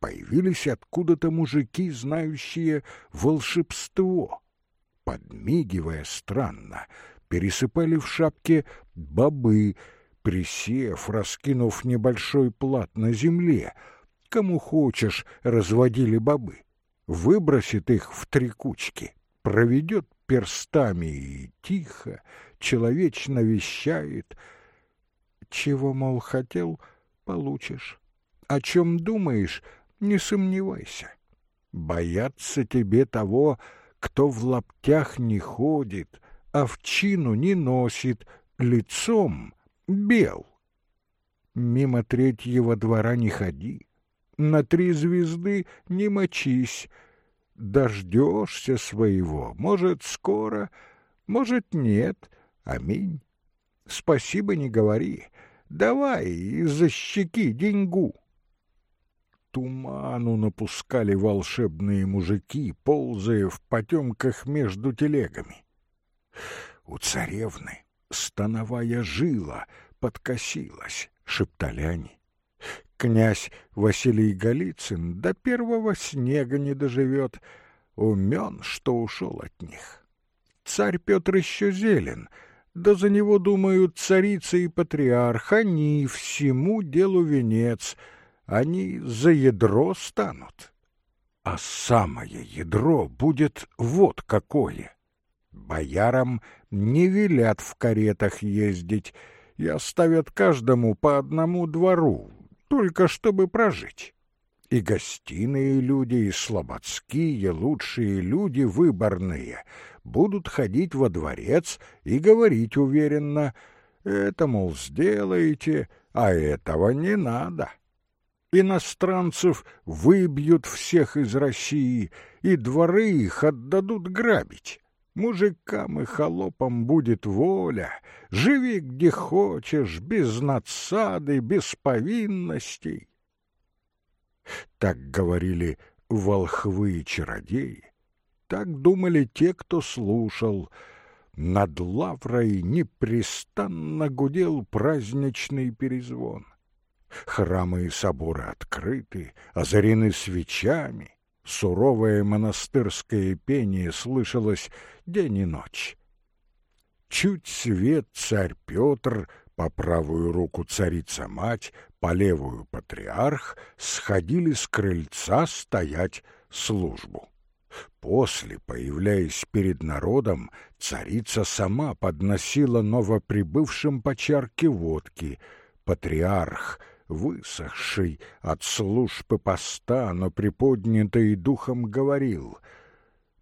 Появились откуда-то мужики, знающие волшебство. Подмигивая странно, пересыпали в шапке бобы, присев, раскинув небольшой плат на земле, кому хочешь разводили бобы, выбросит их в три кучки, проведет перстами и тихо, человечно вещает. Чего, мол, хотел, получишь. О чем думаешь, не сомневайся. Бояться тебе того, кто в лаптях не ходит, овчину не носит, лицом бел. Мимо третьего двора не ходи, на три звезды не мочись, дождешься своего, может, скоро, может, нет, аминь. Спасибо не говори, давай из-за щеки деньгу. Туману напускали волшебные мужики, ползая в потемках между телегами. У царевны становая жила подкосилась, шептали они. Князь Василий Голицын до первого снега не доживет, умен, что ушел от них. Царь Петр еще зелен, да за него думают царица и патриарх, они всему делу венец, они за ядро станут. А самое ядро будет вот какое — Боярам не велят в каретах ездить и оставят каждому по одному двору, только чтобы прожить. И гостиные люди, и слободские, лучшие люди выборные будут ходить во дворец и говорить уверенно «это, мол, сделаете, а этого не надо». Иностранцев выбьют всех из России, и дворы их отдадут грабить. Мужикам и холопам будет воля, живи где хочешь, без надсады, без повинностей. Так говорили волхвы и чародеи, так думали те, кто слушал. Над лаврой непрестанно гудел праздничный перезвон. Храмы и соборы открыты, озарены свечами, суровое монастырское пение слышалось день и ночь. Чуть свет царь Петр, по правую руку царица-мать, по левую патриарх, сходили с крыльца стоять службу. После, появляясь перед народом, царица сама подносила новоприбывшим по чарке водки. Патриарх — высохший от службы поста, но приподнятый духом говорил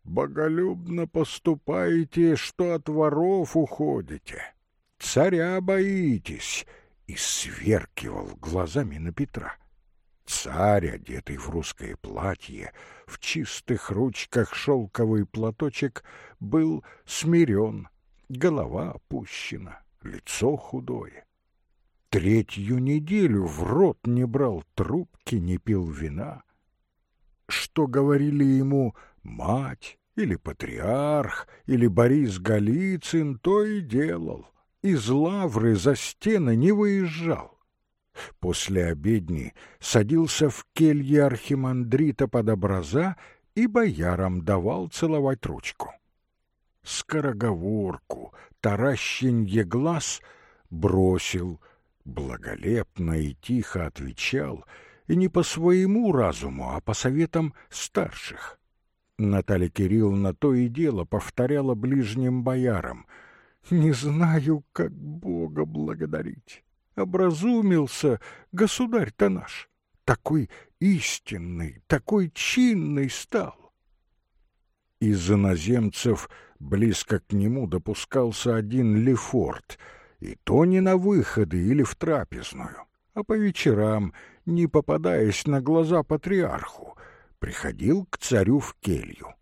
«Боголюбно поступаете, что от воров уходите, царя боитесь, и сверкивал глазами на Петра. Царь, одетый в русское платье, в чистых ручках шелковый платочек, был смирен, голова опущена, лицо худое. Третью неделю в рот не брал трубки, не пил вина. Что говорили ему мать или патриарх, или Борис Голицын, то и делал. Из лавры за стены не выезжал. После обедни садился в келье архимандрита под образа и боярам давал целовать ручку. Скороговорку, таращенье глаз бросил, благолепно и тихо отвечал, и не по своему разуму, а по советам старших. Наталья Кирилловна то и дело повторяла ближним боярам — «Не знаю, как Бога благодарить» образумился государь-то наш, такой истинный, такой чинный стал. Из иноземцев близко к нему допускался один Лефорт, и то не на выходы или в трапезную, а по вечерам, не попадаясь на глаза патриарху, приходил к царю в келью.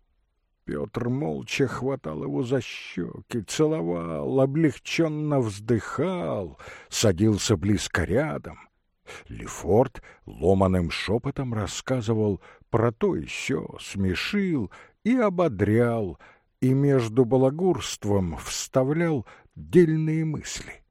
Петр молча хватал его за щеки, целовал, облегченно вздыхал, садился близко рядом. Лефорт ломаным шепотом рассказывал про то и сё, смешил и ободрял, и между балагурством вставлял дельные мысли.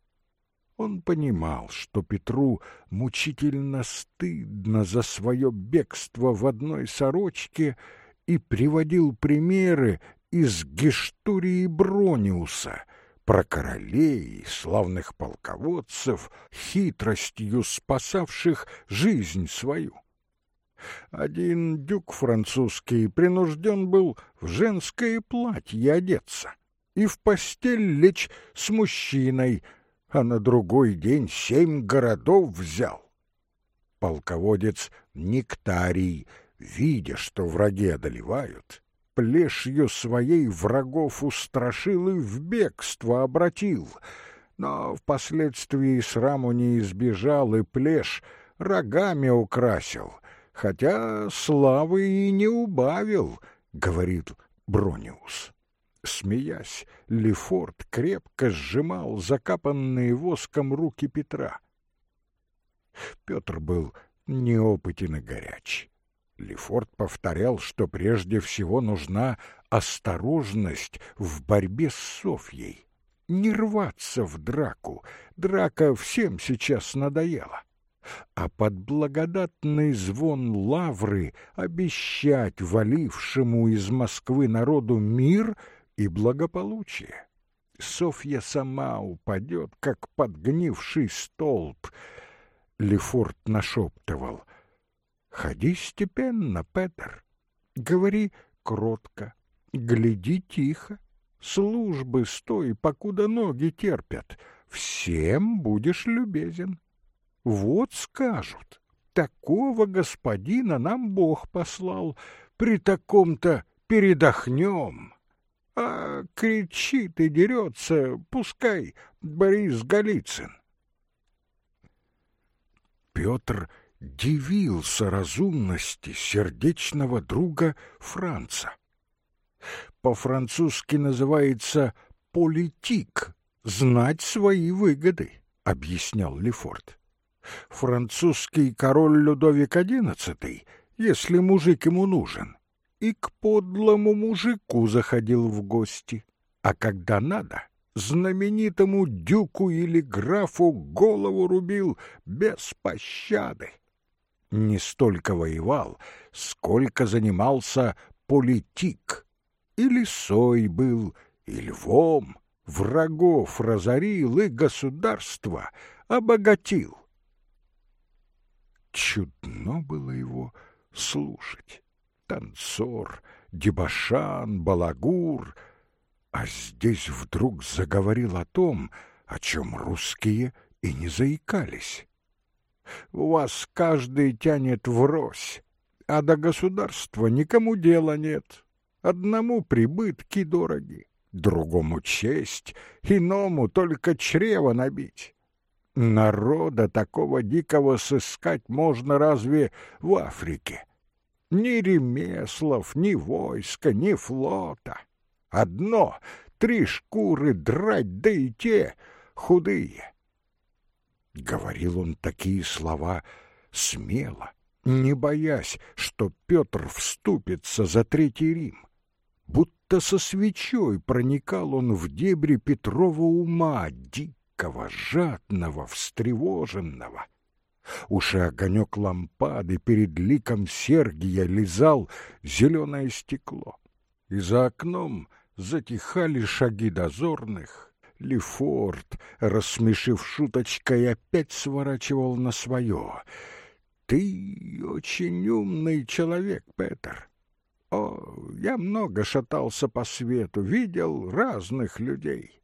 Он понимал, что Петру мучительно стыдно за свое бегство в одной сорочке — и приводил примеры из Гештурии Брониуса про королей, славных полководцев, хитростью спасавших жизнь свою. Один дюк французский принужден был в женское платье одеться и в постель лечь с мужчиной, а на другой день семь городов взял. Полководец Нектарий — видя, что враги одолевают, плешью своей врагов устрашил и в бегство обратил, но впоследствии сраму не избежал и плешь рогами украсил, хотя славы и не убавил, — говорит Брониус. Смеясь, Лефорт крепко сжимал закапанные воском руки Петра. Петр был неопытен и горяч. Лефорт повторял, что прежде всего нужна осторожность в борьбе с Софьей. Не рваться в драку, драка всем сейчас надоела. А под благодатный звон лавры обещать валившему из Москвы народу мир и благополучие. Софья сама упадет, как подгнивший столб. Лефорт нашептывал — Ходи степенно, Петр. Говори кротко, гляди тихо. Службы стой, покуда ноги терпят. Всем будешь любезен. Вот скажут, такого господина нам Бог послал. При таком-то передохнем. А кричит и дерется, пускай Борис Голицын. Петр дивился разумности сердечного друга Франца. По-французски называется «политик» — «знать свои выгоды», — объяснял Лефорт. Французский король Людовик XI, если мужик ему нужен, и к подлому мужику заходил в гости, а когда надо — знаменитому дюку или графу голову рубил без пощады не столько воевал, сколько занимался политик. И лисой был, и львом, врагов разорил и государство обогатил. Чудно было его слушать. Танцор, дебошан, балагур. А здесь вдруг заговорил о том, о чем русские и не заикались. У вас каждый тянет врозь, а до государства никому дела нет. Одному прибытки дороги, другому честь, иному только чрево набить. Народа такого дикого сыскать можно разве в Африке? Ни ремеслов, ни войска, ни флота. Одно — три шкуры драть, да и те худые. Говорил он такие слова смело, не боясь, что Петр вступится за Третий Рим. Будто со свечой проникал он в дебри Петрова ума, дикого, жадного, встревоженного. Уж и огонек лампады перед ликом Сергия лизал зеленое стекло. И за окном затихали шаги дозорных. Лефорт, рассмешив шуточкой, опять сворачивал на свое. «Ты очень умный человек, Петр. О, я много шатался по свету, видел разных людей.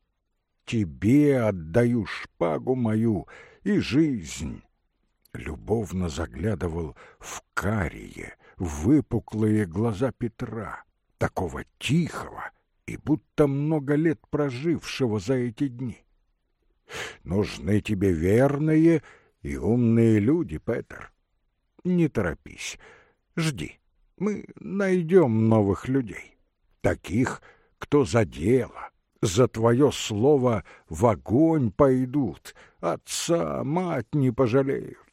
Тебе отдаю шпагу мою и жизнь» любовно заглядывал в карие, выпуклые глаза Петра, такого тихого и будто много лет прожившего за эти дни. Нужны тебе верные и умные люди, Петр. Не торопись, жди. Мы найдем новых людей, таких, кто за дело, за твое слово в огонь пойдут, отца, мать не пожалеют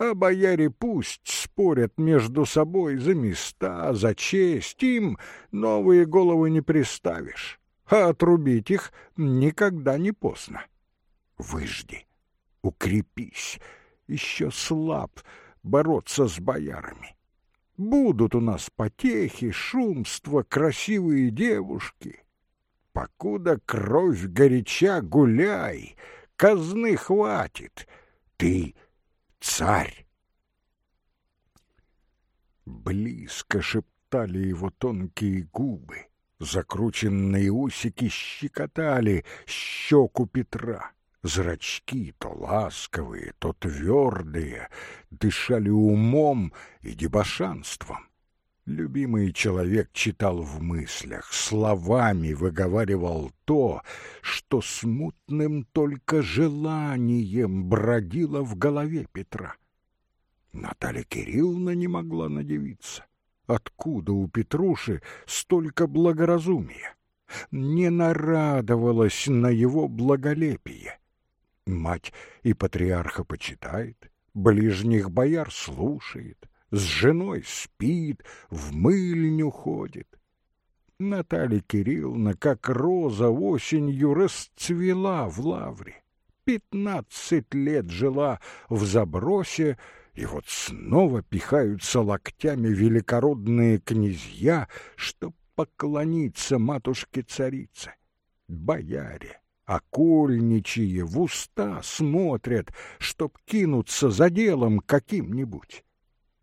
а бояре пусть спорят между собой за места, за честь, им новые головы не приставишь, а отрубить их никогда не поздно. Выжди, укрепись, еще слаб бороться с боярами. Будут у нас потехи, шумство, красивые девушки. Покуда кровь горяча, гуляй, казны хватит. Ты — царь. Близко шептали его тонкие губы, закрученные усики щекотали щеку Петра. Зрачки, то ласковые, то твердые, дышали умом и дебошанством. Любимый человек читал в мыслях, словами выговаривал то, что смутным только желанием бродило в голове Петра. Наталья Кирилловна не могла надевиться. Откуда у Петруши столько благоразумия? Не нарадовалась на его благолепие. Мать и патриарха почитает, ближних бояр слушает, с женой спит, в мыльню ходит. Наталья Кирилловна, как роза, осенью расцвела в лавре. Пятнадцать лет жила в забросе, и вот снова пихаются локтями великородные князья, чтоб поклониться матушке-царице. Бояре, окольничьи в уста смотрят, чтоб кинуться за делом каким-нибудь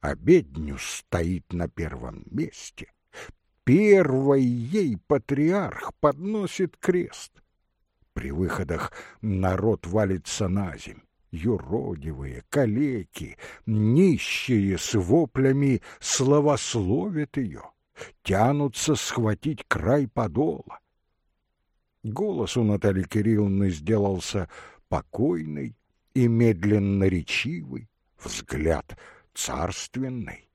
обедню стоит на первом месте. Первой ей патриарх подносит крест. При выходах народ валится на земь. Юродивые, калеки, нищие с воплями словословят ее, тянутся схватить край подола. Голос у Натальи Кирилловны сделался покойный и медленно речивый, взгляд — царственной.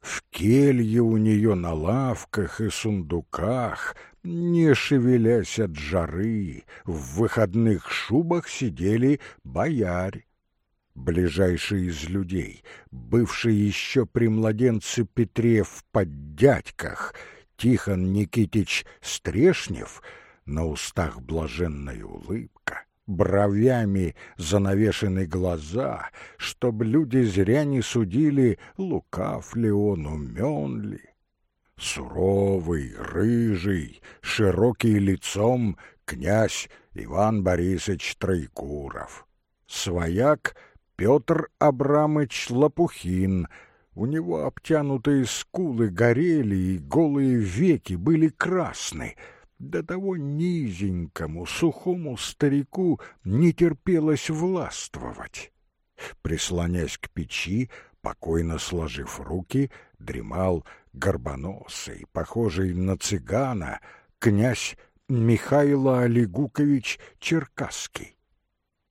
В келье у нее на лавках и сундуках, не шевелясь от жары, в выходных шубах сидели бояре. Ближайший из людей, бывший еще при младенце Петре в поддядьках, Тихон Никитич Стрешнев, на устах блаженная улыбка, бровями занавешены глаза, чтоб люди зря не судили, лукав ли он, умен ли. Суровый, рыжий, широкий лицом князь Иван Борисович Троекуров. Свояк Петр Абрамыч Лопухин. У него обтянутые скулы горели, и голые веки были красны — до того низенькому, сухому старику не терпелось властвовать. Прислонясь к печи, покойно сложив руки, дремал горбоносый, похожий на цыгана, князь Михайло Олегукович Черкасский.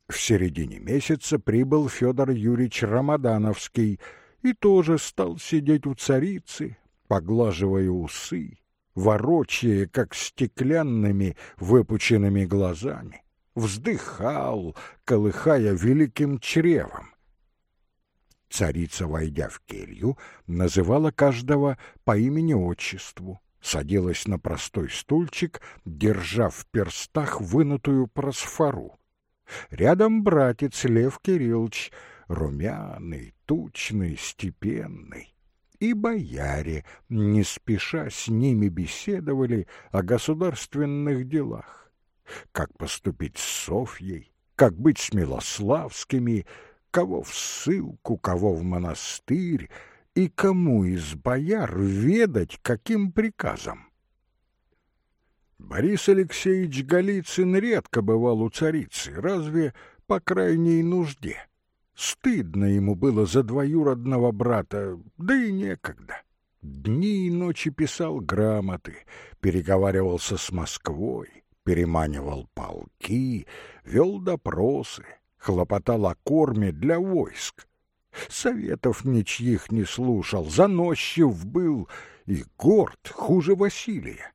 В середине месяца прибыл Федор Юрьевич Рамадановский и тоже стал сидеть у царицы, поглаживая усы, ворочая, как стеклянными выпученными глазами, вздыхал, колыхая великим чревом. Царица, войдя в келью, называла каждого по имени-отчеству, садилась на простой стульчик, держа в перстах вынутую просфору. Рядом братец Лев Кириллович, румяный, тучный, степенный. И бояре, не спеша с ними беседовали о государственных делах. Как поступить с Софьей, как быть с Милославскими, кого в ссылку, кого в монастырь, и кому из бояр ведать, каким приказом. Борис Алексеевич Голицын редко бывал у царицы, разве по крайней нужде. Стыдно ему было за двоюродного брата, да и некогда. Дни и ночи писал грамоты, переговаривался с Москвой, переманивал полки, вел допросы, хлопотал о корме для войск. Советов ничьих не слушал, заносчив был и горд хуже Василия.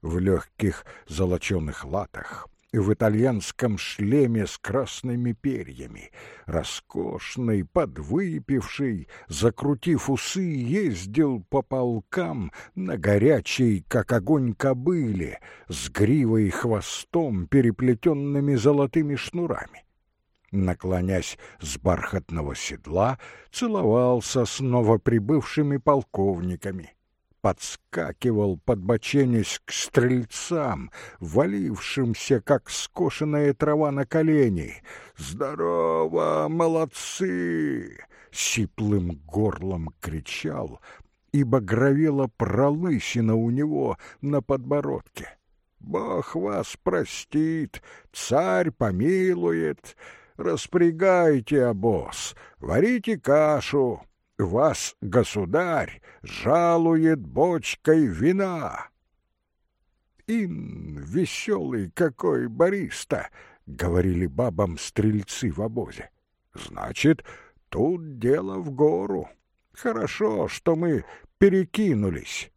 В легких золоченых латах в итальянском шлеме с красными перьями, роскошный, подвыпивший, закрутив усы, ездил по полкам на горячей, как огонь кобыле, с гривой и хвостом, переплетенными золотыми шнурами. Наклонясь с бархатного седла, целовался с новоприбывшими полковниками, подскакивал, подбоченясь к стрельцам, валившимся, как скошенная трава на колени. «Здорово, молодцы!» — сиплым горлом кричал, ибо гровела пролысина у него на подбородке. «Бог вас простит, царь помилует!» распрягайте обоз, варите кашу. Вас, государь, жалует бочкой вина. Ин, веселый какой Бориста, говорили бабам стрельцы в обозе. Значит, тут дело в гору. Хорошо, что мы перекинулись.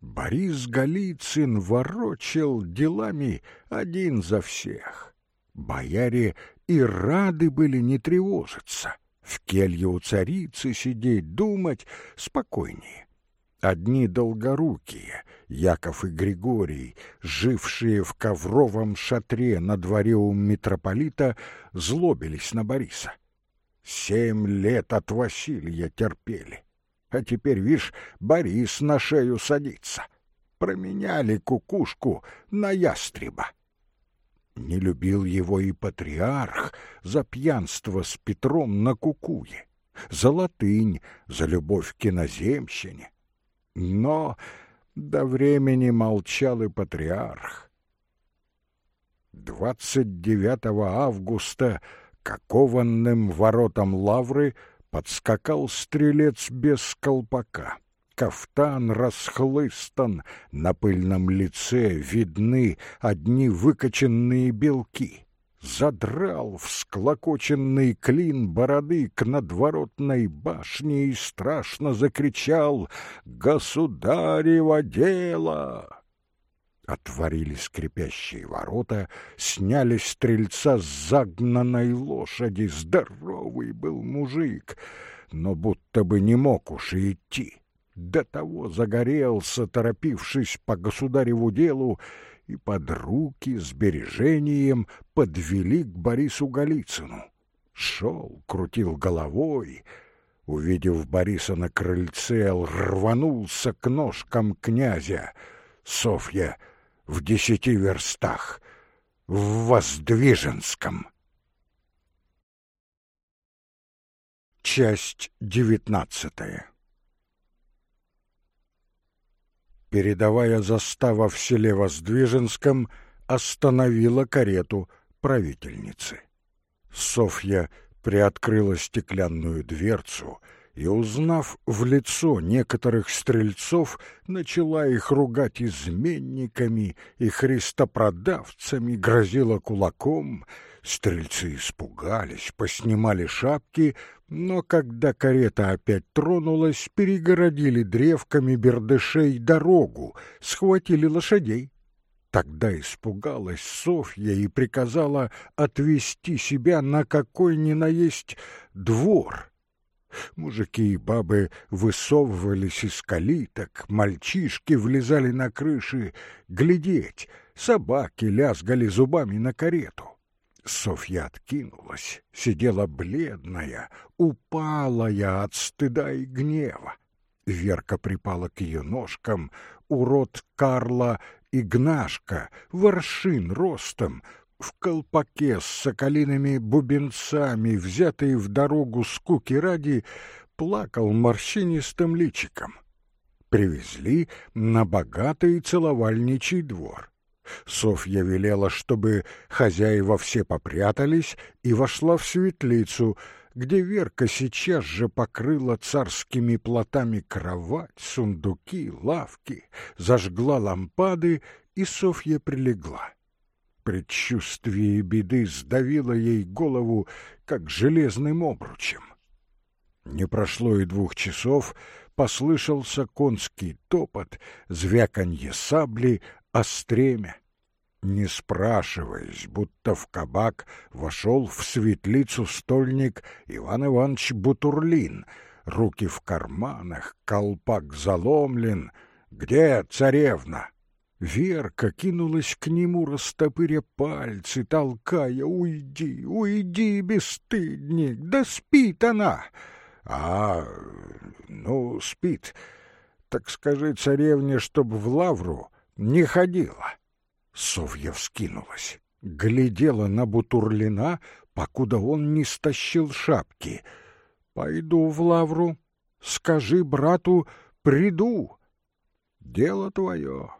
Борис Голицын ворочил делами один за всех. Бояре и рады были не тревожиться, в келье у царицы сидеть, думать спокойнее. Одни долгорукие, Яков и Григорий, жившие в ковровом шатре на дворе у митрополита, злобились на Бориса. Семь лет от Василия терпели, а теперь, вишь, Борис на шею садится. Променяли кукушку на ястреба. Не любил его и патриарх за пьянство с Петром на кукуе, за латынь, за любовь к иноземщине. Но до времени молчал и патриарх. 29 августа к воротам лавры подскакал стрелец без колпака кафтан расхлыстан, на пыльном лице видны одни выкоченные белки. Задрал всклокоченный клин бороды к надворотной башне и страшно закричал «Государево дело!» Отворили скрипящие ворота, сняли стрельца с загнанной лошади. Здоровый был мужик, но будто бы не мог уж и идти до того загорелся, торопившись по государеву делу, и под руки сбережением подвели к Борису Голицыну. Шел, крутил головой, увидев Бориса на крыльце, рванулся к ножкам князя. Софья в десяти верстах, в Воздвиженском. Часть девятнадцатая передовая застава в селе Воздвиженском остановила карету правительницы. Софья приоткрыла стеклянную дверцу и, узнав в лицо некоторых стрельцов, начала их ругать изменниками и христопродавцами, грозила кулаком. Стрельцы испугались, поснимали шапки, но когда карета опять тронулась, перегородили древками бердышей дорогу, схватили лошадей. Тогда испугалась Софья и приказала отвести себя на какой ни наесть двор. Мужики и бабы высовывались из калиток, мальчишки влезали на крыши глядеть, собаки лязгали зубами на карету. Софья откинулась, сидела бледная, упалая от стыда и гнева. Верка припала к ее ножкам, урод Карла Игнашка, воршин ростом, в колпаке с соколиными бубенцами, взятый в дорогу скуки ради, плакал морщинистым личиком. Привезли на богатый целовальничий двор. Софья велела, чтобы хозяева все попрятались, и вошла в светлицу, где Верка сейчас же покрыла царскими платами кровать, сундуки, лавки, зажгла лампады, и Софья прилегла. Предчувствие беды сдавило ей голову, как железным обручем. Не прошло и двух часов, послышался конский топот, звяканье сабли, а стремя. Не спрашиваясь, будто в кабак вошел в светлицу стольник Иван Иванович Бутурлин, руки в карманах, колпак заломлен. «Где царевна?» Верка кинулась к нему, растопыря пальцы, толкая «Уйди, уйди, бесстыдник! Да спит она!» «А, ну, спит. Так скажи царевне, чтоб в лавру не ходила. Софья вскинулась, глядела на Бутурлина, покуда он не стащил шапки. «Пойду в лавру, скажи брату, приду». «Дело твое.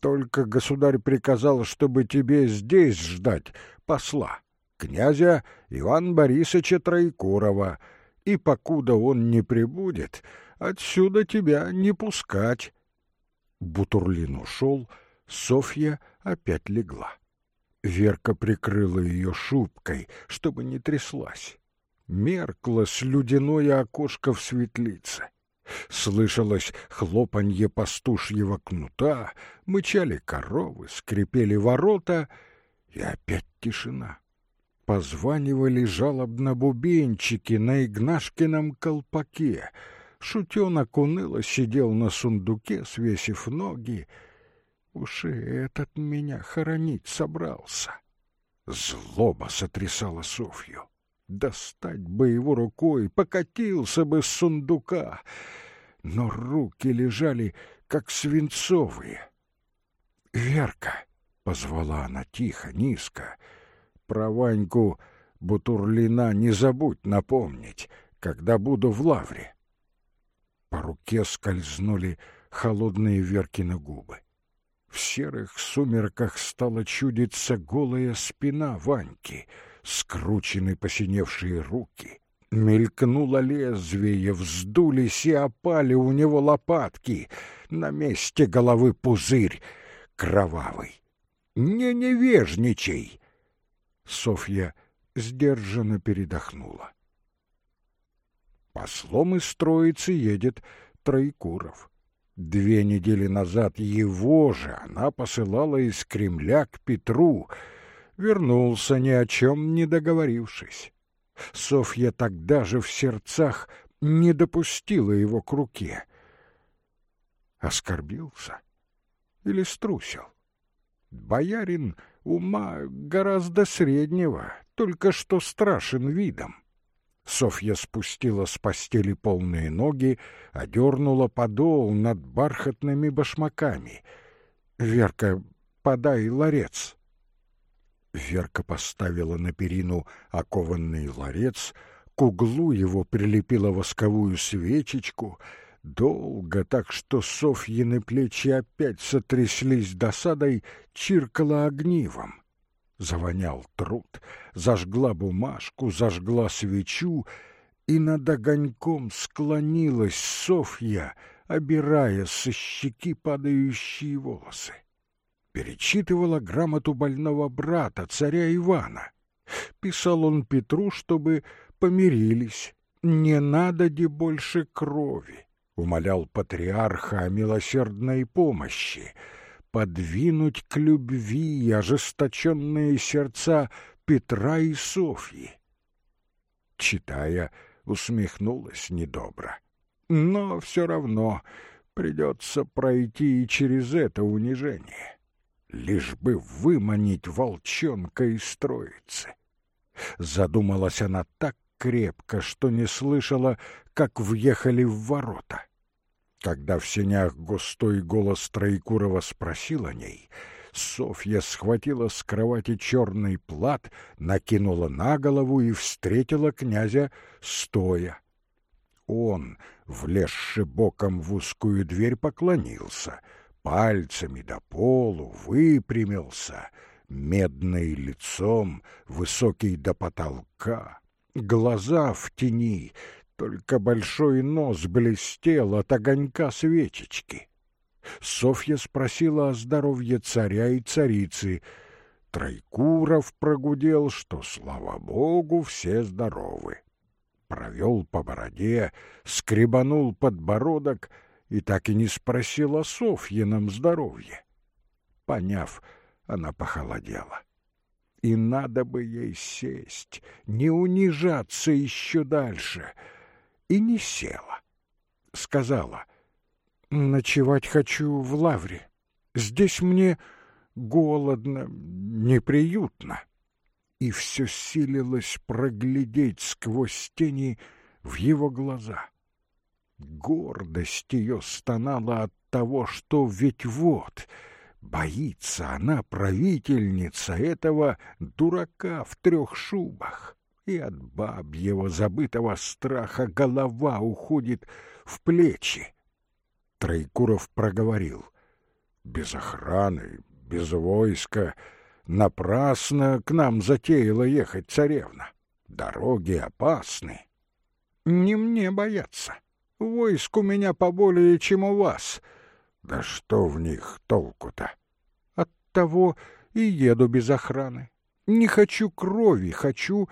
Только государь приказал, чтобы тебе здесь ждать посла, князя Иван Борисовича Троекурова, и покуда он не прибудет, отсюда тебя не пускать». Бутурлин ушел, Софья опять легла. Верка прикрыла ее шубкой, чтобы не тряслась. Меркло слюдяное окошко в светлице. Слышалось хлопанье пастушьего кнута, мычали коровы, скрипели ворота, и опять тишина. Позванивали жалобно бубенчики на Игнашкином колпаке — Шутенок уныло сидел на сундуке, свесив ноги. Уж и этот меня хоронить собрался. Злоба сотрясала Софью. Достать бы его рукой, покатился бы с сундука. Но руки лежали, как свинцовые. «Верка!» — позвала она тихо, низко. «Про Ваньку Бутурлина не забудь напомнить, когда буду в лавре». По руке скользнули холодные Веркины губы. В серых сумерках стала чудиться голая спина Ваньки, скручены посиневшие руки. Мелькнуло лезвие, вздулись и опали у него лопатки. На месте головы пузырь кровавый. «Не невежничай!» Софья сдержанно передохнула. Послом из Троицы едет Троекуров. Две недели назад его же она посылала из Кремля к Петру. Вернулся ни о чем не договорившись. Софья тогда же в сердцах не допустила его к руке. Оскорбился или струсил? Боярин ума гораздо среднего, только что страшен видом. Софья спустила с постели полные ноги, одернула подол над бархатными башмаками. «Верка, подай ларец». Верка поставила на перину окованный ларец, к углу его прилепила восковую свечечку, долго, так что Софьины плечи опять сотряслись досадой, чиркала огнивом завонял труд, зажгла бумажку, зажгла свечу, и над огоньком склонилась Софья, обирая со щеки падающие волосы. Перечитывала грамоту больного брата, царя Ивана. Писал он Петру, чтобы помирились. Не надо де больше крови. Умолял патриарха о милосердной помощи. Подвинуть к любви ожесточенные сердца Петра и Софьи. Читая, усмехнулась недобро. Но все равно придется пройти и через это унижение лишь бы выманить волчонка из троицы. Задумалась она так крепко, что не слышала, как въехали в ворота. Когда в сенях густой голос Троекурова спросил о ней, Софья схватила с кровати черный плат, накинула на голову и встретила князя стоя. Он, влезши боком в узкую дверь, поклонился — пальцами до полу, выпрямился, медный лицом, высокий до потолка, глаза в тени, только большой нос блестел от огонька свечечки. Софья спросила о здоровье царя и царицы. Тройкуров прогудел, что, слава богу, все здоровы. Провел по бороде, скребанул подбородок — и так и не спросила Софьином здоровье. Поняв, она похолодела. И надо бы ей сесть, не унижаться еще дальше. И не села. Сказала, «Ночевать хочу в лавре. Здесь мне голодно, неприютно». И все силилось проглядеть сквозь тени в его глаза. Гордость ее стонала от того, что ведь вот боится она, правительница, этого дурака в трех шубах. И от бабьего забытого страха голова уходит в плечи. Троекуров проговорил. Без охраны, без войска напрасно к нам затеяла ехать царевна. Дороги опасны. Не мне бояться. Войск у меня поболее, чем у вас. Да что в них толку-то? От того и еду без охраны. Не хочу крови, хочу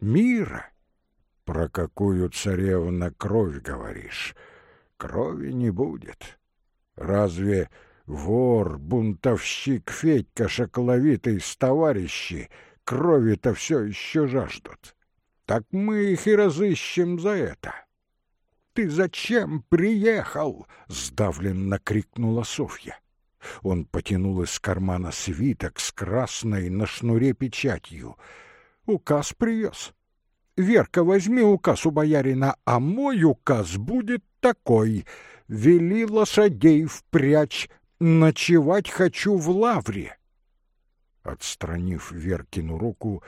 мира. Про какую царевна кровь говоришь? Крови не будет. Разве вор, бунтовщик Федька Шоколовитый с товарищи крови-то все еще жаждут? Так мы их и разыщем за это ты зачем приехал?» — сдавленно крикнула Софья. Он потянул из кармана свиток с красной на шнуре печатью. «Указ привез. Верка, возьми указ у боярина, а мой указ будет такой. Вели лошадей впрячь, ночевать хочу в лавре». Отстранив Веркину руку,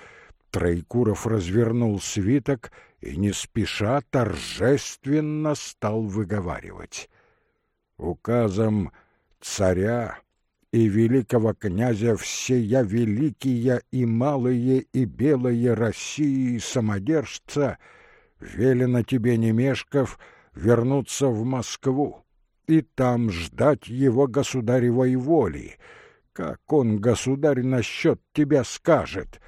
Троекуров развернул свиток и не спеша торжественно стал выговаривать. Указом царя и великого князя всея великие и малые и белые России самодержца велено тебе, Немешков, вернуться в Москву и там ждать его государевой воли. Как он, государь, насчет тебя скажет?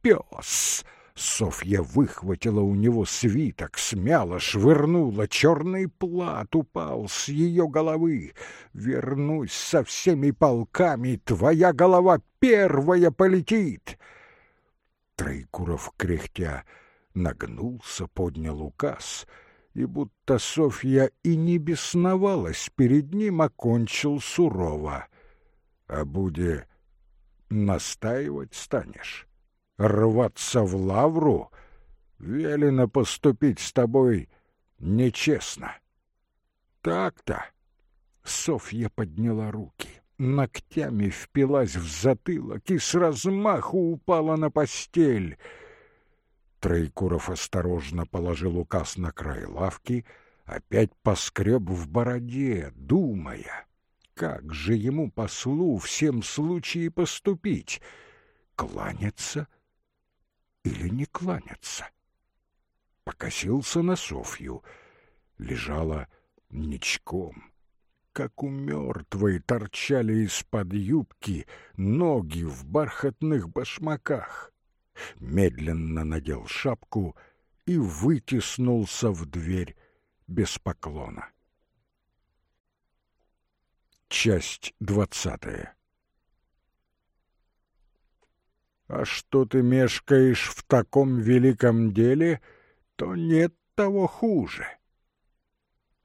Пес! Софья выхватила у него свиток, смяла, швырнула, черный плат упал с ее головы. «Вернусь со всеми полками, твоя голова первая полетит!» Троекуров, кряхтя, нагнулся, поднял указ, и будто Софья и не бесновалась перед ним, окончил сурово. «А буде настаивать станешь?» Рваться в лавру, велено поступить с тобой нечестно. Так-то. Софья подняла руки, ногтями впилась в затылок и с размаху упала на постель. Троекуров осторожно положил указ на край лавки, опять поскреб в бороде, думая, как же ему послу всем случае поступить. Кланяться — или не кланяться. Покосился на Софью, лежала ничком. Как у мертвой торчали из-под юбки ноги в бархатных башмаках. медленно надел шапку и вытеснулся в дверь без поклона. Часть двадцатая А что ты мешкаешь в таком великом деле, то нет того хуже.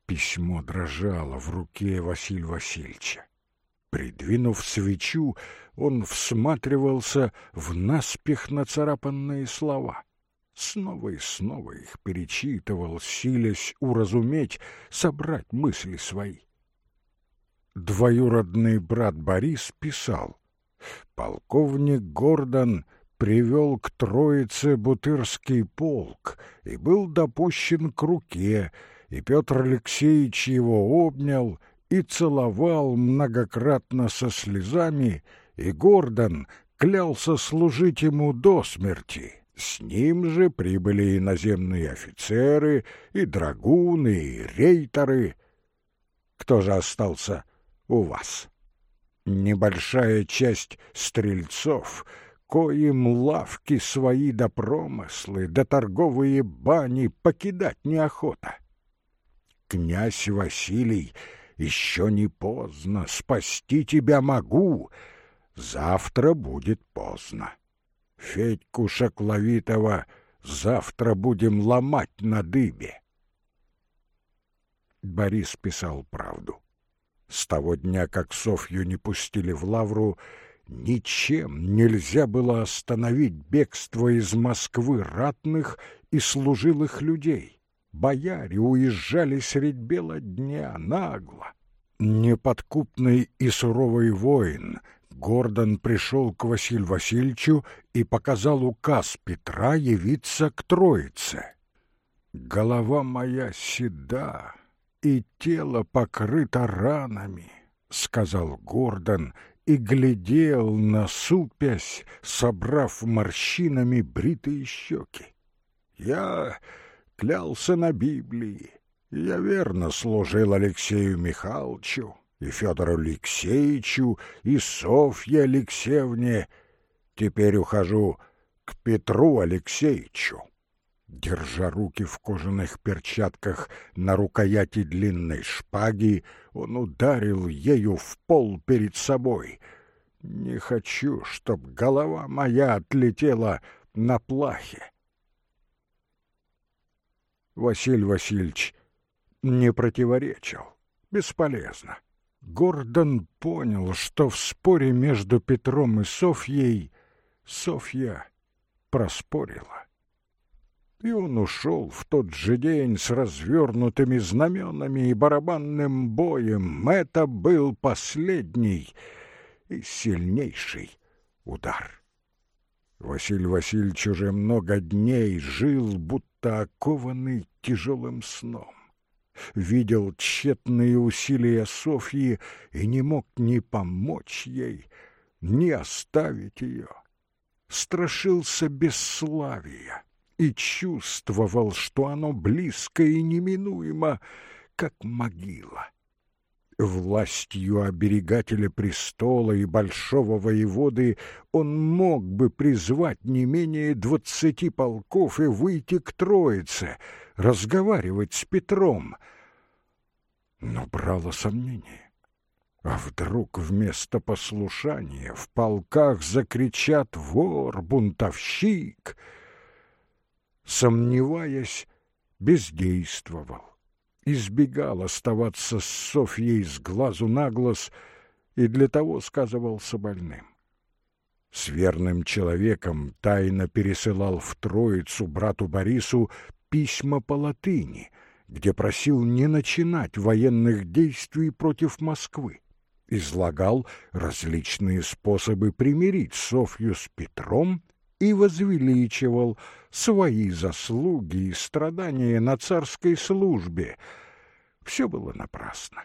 Письмо дрожало в руке Василия Васильевича. Придвинув свечу, он всматривался в наспех нацарапанные слова. Снова и снова их перечитывал, силясь уразуметь, собрать мысли свои. Двоюродный брат Борис писал. Полковник Гордон привел к троице Бутырский полк и был допущен к руке, и Петр Алексеевич его обнял и целовал многократно со слезами, и Гордон клялся служить ему до смерти. С ним же прибыли и наземные офицеры, и драгуны, и рейтеры. Кто же остался у вас? Небольшая часть стрельцов, коим лавки свои да промыслы, да торговые бани покидать неохота. Князь Василий еще не поздно, спасти тебя могу. Завтра будет поздно. Федьку Шакловитова завтра будем ломать на дыбе. Борис писал правду. С того дня, как Софью не пустили в лавру, ничем нельзя было остановить бегство из Москвы ратных и служилых людей бояре уезжали средь бела дня нагло. Неподкупный и суровый воин Гордон пришел к Василию Васильевичу и показал указ Петра явиться к Троице. «Голова моя седа, и тело покрыто ранами», — сказал Гордон и глядел, насупясь, собрав морщинами бритые щеки. «Я клялся на Библии. Я верно служил Алексею Михайловичу и Федору Алексеевичу и Софье Алексеевне. Теперь ухожу к Петру Алексеевичу. Держа руки в кожаных перчатках на рукояти длинной шпаги, он ударил ею в пол перед собой. Не хочу, чтоб голова моя отлетела на плахе. Василий Васильевич не противоречил. Бесполезно. Гордон понял, что в споре между Петром и Софьей Софья проспорила. И он ушел в тот же день с развернутыми знаменами и барабанным боем. Это был последний и сильнейший удар. Василий Васильевич уже много дней жил, будто окованный тяжелым сном. Видел тщетные усилия Софьи и не мог ни помочь ей, ни оставить ее. Страшился бесславия и чувствовал, что оно близко и неминуемо, как могила властью оберегателя престола и большого воеводы он мог бы призвать не менее двадцати полков и выйти к Троице, разговаривать с Петром. Но брало сомнение. А вдруг вместо послушания в полках закричат «Вор! Бунтовщик!» Сомневаясь, бездействовал избегал оставаться с Софьей с глазу на глаз и для того сказывался больным. С верным человеком тайно пересылал в Троицу брату Борису письма по латыни, где просил не начинать военных действий против Москвы, излагал различные способы примирить Софью с Петром и возвеличивал свои заслуги и страдания на царской службе. Все было напрасно.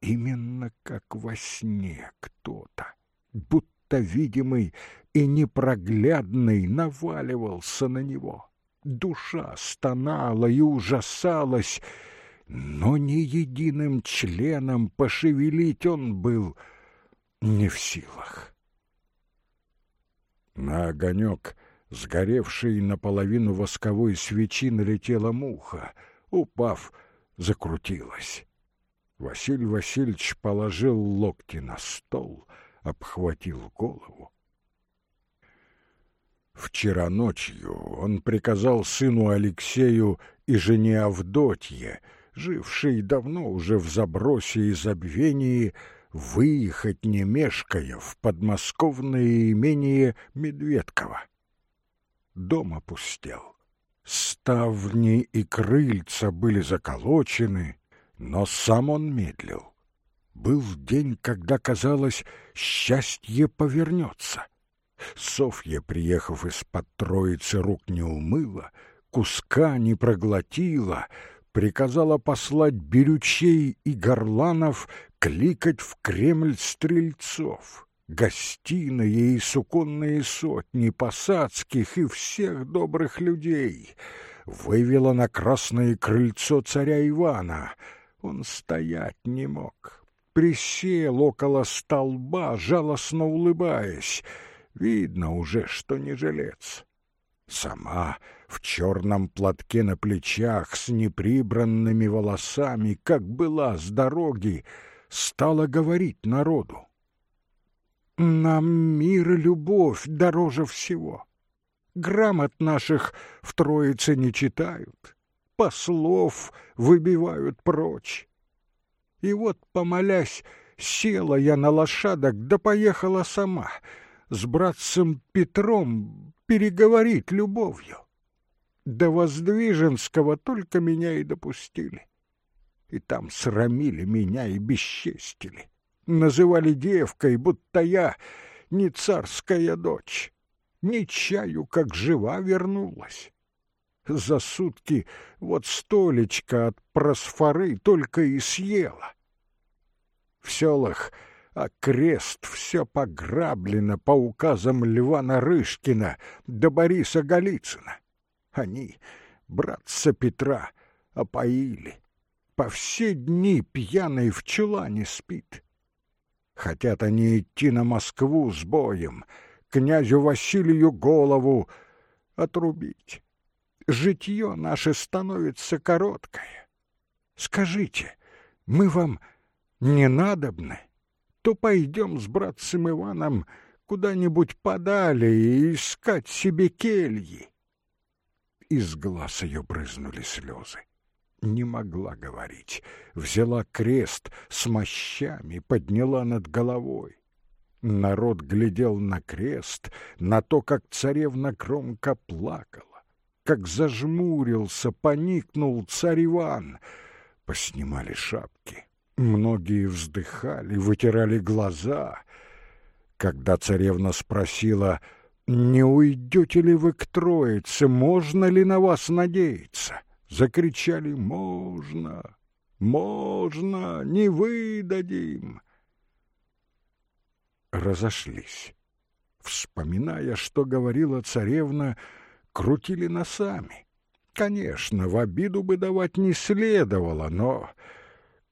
Именно как во сне кто-то, будто видимый и непроглядный, наваливался на него. Душа стонала и ужасалась, но ни единым членом пошевелить он был не в силах. На огонек, сгоревший наполовину восковой свечи, налетела муха, упав, закрутилась. Василий Васильевич положил локти на стол, обхватил голову. Вчера ночью он приказал сыну Алексею и жене Авдотье, жившей давно уже в забросе и забвении, выехать не мешкая в подмосковное имение Медведково. Дом опустел. Ставни и крыльца были заколочены, но сам он медлил. Был день, когда, казалось, счастье повернется. Софья, приехав из-под троицы рук, не умыла, куска не проглотила, приказала послать берючей и горланов кликать в Кремль стрельцов, гостиные и суконные сотни посадских и всех добрых людей. Вывела на красное крыльцо царя Ивана. Он стоять не мог. Присел около столба, жалостно улыбаясь. Видно уже, что не жилец. Сама в черном платке на плечах, с неприбранными волосами, как была с дороги, стала говорить народу. «Нам мир и любовь дороже всего. Грамот наших в Троице не читают, послов выбивают прочь. И вот, помолясь, села я на лошадок, да поехала сама — с братцем Петром переговорить любовью. До Воздвиженского только меня и допустили. И там срамили меня и бесчестили. Называли девкой, будто я не царская дочь. Не чаю, как жива вернулась. За сутки вот столечко от просфоры только и съела. В селах крест все пограблено по указам Льва Нарышкина да Бориса Голицына. Они, братца Петра, опоили. По все дни пьяный в чулане спит. Хотят они идти на Москву с боем, князю Василию голову отрубить. Житье наше становится короткое. Скажите, мы вам не надобны? то пойдем с братцем Иваном куда-нибудь подали и искать себе кельи. Из глаз ее брызнули слезы. Не могла говорить. Взяла крест с мощами, подняла над головой. Народ глядел на крест, на то, как царевна громко плакала, как зажмурился, поникнул царь Иван. Поснимали шапки, Многие вздыхали, вытирали глаза. Когда царевна спросила, «Не уйдете ли вы к Троице? Можно ли на вас надеяться?» Закричали, «Можно! Можно! Не выдадим!» Разошлись. Вспоминая, что говорила царевна, крутили носами. Конечно, в обиду бы давать не следовало, но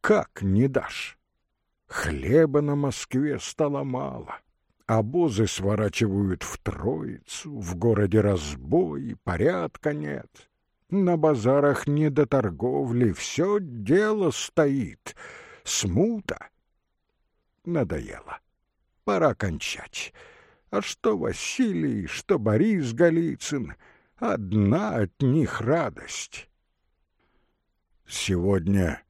как не дашь? Хлеба на Москве стало мало. Обозы сворачивают в Троицу, в городе разбой, порядка нет. На базарах не до торговли, все дело стоит. Смута. Надоело. Пора кончать. А что Василий, что Борис Голицын, одна от них радость. Сегодня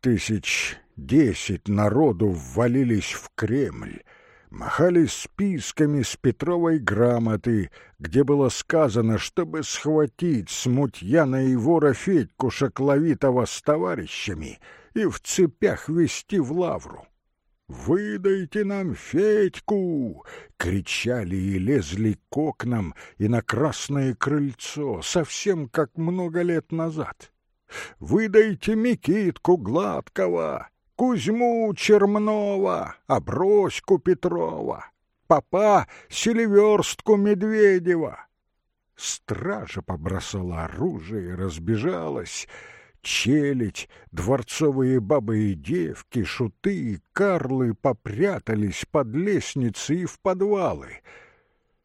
Тысяч десять народу ввалились в Кремль, махали списками с Петровой грамоты, где было сказано, чтобы схватить смутьяна и вора Федьку Шакловитова с товарищами и в цепях вести в лавру. «Выдайте нам Федьку!» — кричали и лезли к окнам и на красное крыльцо, совсем как много лет назад. Выдайте Микитку Гладкого, Кузьму Чермнова, Оброську Петрова, Папа Селиверстку Медведева. Стража побросала оружие и разбежалась. Челядь, дворцовые бабы и девки, шуты и карлы попрятались под лестницы и в подвалы.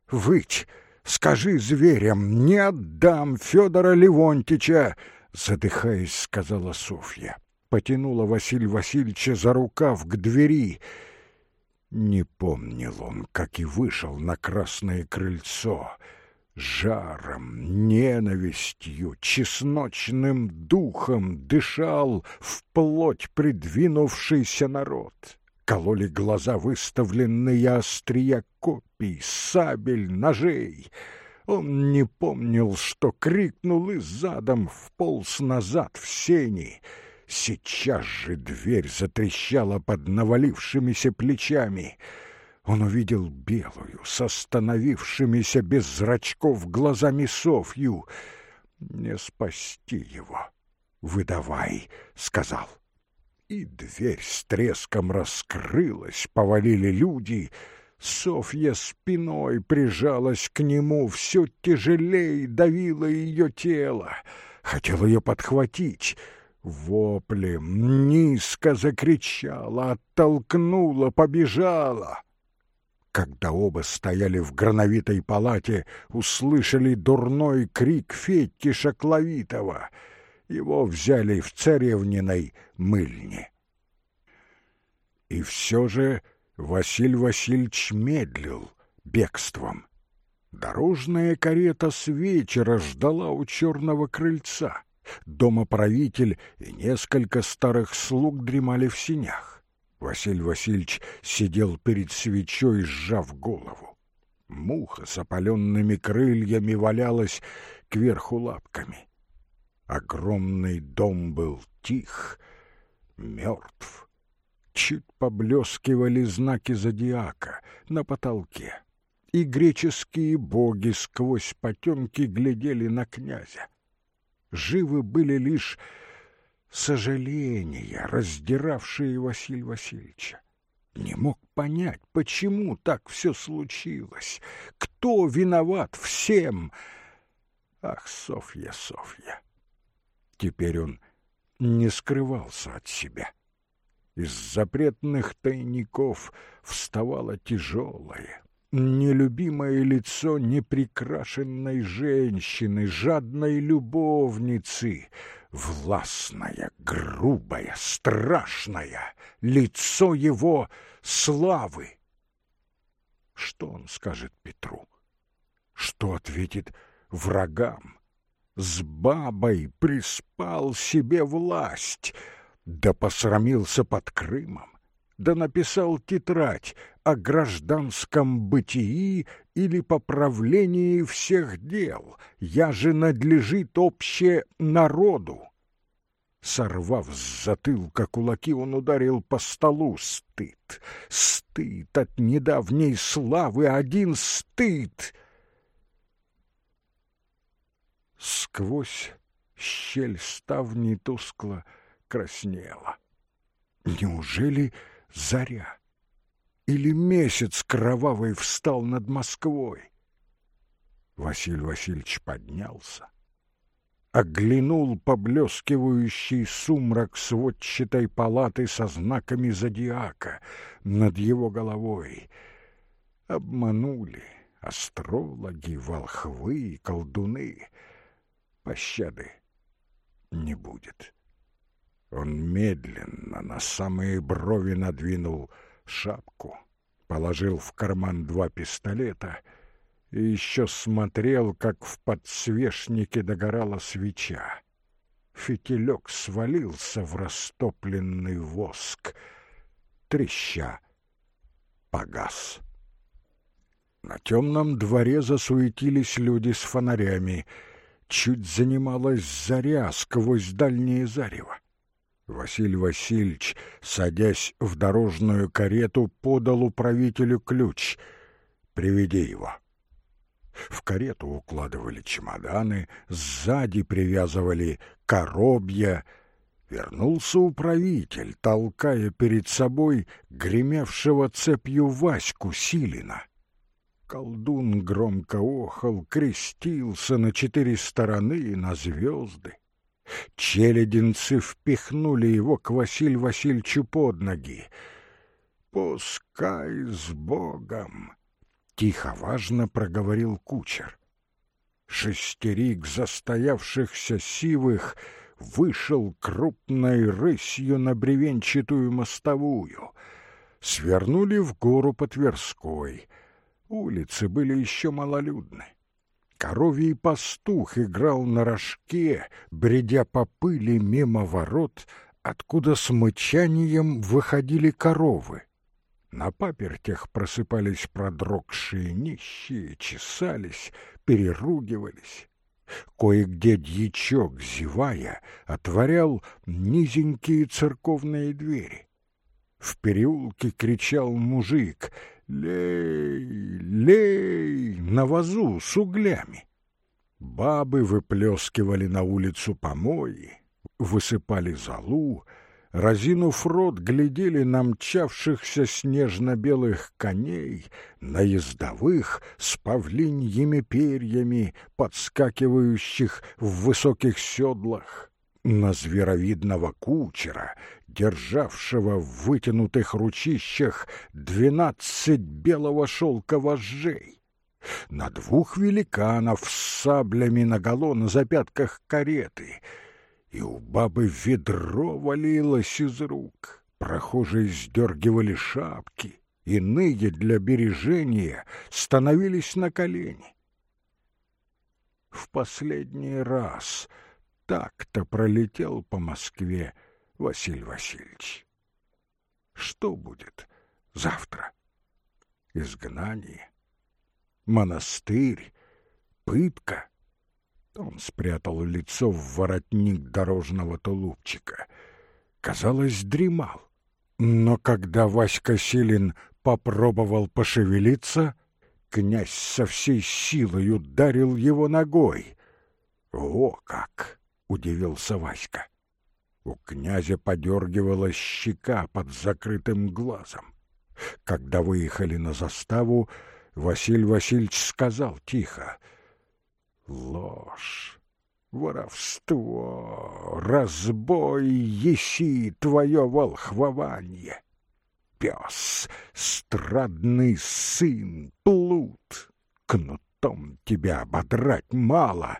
выть. Скажи зверям, не отдам Федора Левонтича, задыхаясь, сказала Софья. Потянула Василия Васильевича за рукав к двери. Не помнил он, как и вышел на красное крыльцо — Жаром, ненавистью, чесночным духом дышал вплоть придвинувшийся народ. Кололи глаза выставленные острия копий, сабель, ножей. Он не помнил, что крикнул и задом вполз назад в сени. Сейчас же дверь затрещала под навалившимися плечами — он увидел белую, с остановившимися без зрачков глазами Софью. «Не спасти его! Выдавай!» — сказал. И дверь с треском раскрылась, повалили люди. Софья спиной прижалась к нему, все тяжелее давило ее тело. Хотел ее подхватить — Воплем низко закричала, оттолкнула, побежала. Когда оба стояли в грановитой палате, услышали дурной крик Федьки Шакловитова. Его взяли в царевниной мыльне. И все же Василь Васильевич медлил бегством. Дорожная карета с вечера ждала у черного крыльца. Домоправитель и несколько старых слуг дремали в синях. Василий Васильевич сидел перед свечой, сжав голову. Муха с опаленными крыльями валялась кверху лапками. Огромный дом был тих, мертв. Чуть поблескивали знаки зодиака на потолке, и греческие боги сквозь потемки глядели на князя. Живы были лишь сожаления, раздиравшие Василия Васильевича. Не мог понять, почему так все случилось, кто виноват всем. Ах, Софья, Софья! Теперь он не скрывался от себя. Из запретных тайников вставало тяжелое, нелюбимое лицо неприкрашенной женщины, жадной любовницы — властное, грубое, страшное лицо его славы. Что он скажет Петру? Что ответит врагам? С бабой приспал себе власть, да посрамился под Крымом, да написал тетрадь о гражданском бытии или поправлении всех дел, я же надлежит обще народу. Сорвав с затылка кулаки, он ударил по столу. Стыд, стыд от недавней славы, один стыд. Сквозь щель ставни тускло краснела. Неужели заря? Или месяц кровавый встал над Москвой. Василий Васильевич поднялся, оглянул поблескивающий сумрак сводчатой палаты со знаками зодиака над его головой. Обманули астрологи, волхвы и колдуны. Пощады не будет. Он медленно на самые брови надвинул шапку, положил в карман два пистолета и еще смотрел, как в подсвечнике догорала свеча. Фитилек свалился в растопленный воск, треща погас. На темном дворе засуетились люди с фонарями. Чуть занималась заря сквозь дальнее зарево. Василий Васильевич, садясь в дорожную карету, подал управителю ключ. «Приведи его». В карету укладывали чемоданы, сзади привязывали коробья. Вернулся управитель, толкая перед собой гремевшего цепью Ваську Силина. Колдун громко охал, крестился на четыре стороны и на звезды. Челядинцы впихнули его к Василь Васильевичу под ноги. «Пускай с Богом!» Тихо, важно проговорил кучер. Шестерик застоявшихся сивых вышел крупной рысью на бревенчатую мостовую. Свернули в гору по Тверской. Улицы были еще малолюдны. Коровий пастух играл на рожке, бредя по пыли мимо ворот, откуда с мычанием выходили коровы. На папертях просыпались продрогшие нищие, чесались, переругивались. Кое-где дьячок, зевая, отворял низенькие церковные двери. В переулке кричал мужик «Лей, лей!» на вазу с углями. Бабы выплескивали на улицу помои, высыпали золу, разинув рот, глядели на мчавшихся снежно-белых коней, на ездовых с павлиньими перьями, подскакивающих в высоких седлах, на зверовидного кучера, державшего в вытянутых ручищах двенадцать белого шелка вожжей, на двух великанов с саблями наголо на запятках кареты — и у бабы ведро валилось из рук. Прохожие сдергивали шапки, иные для бережения становились на колени. В последний раз так-то пролетел по Москве Василий Васильевич. Что будет завтра? Изгнание, монастырь, пытка — он спрятал лицо в воротник дорожного тулупчика. Казалось, дремал. Но когда Васька Силин попробовал пошевелиться, князь со всей силой ударил его ногой. «О как!» — удивился Васька. У князя подергивалась щека под закрытым глазом. Когда выехали на заставу, Василий Васильевич сказал тихо — Ложь, воровство, разбой еси твое волхвование. Пес, страдный сын, плут, кнутом тебя ободрать мало.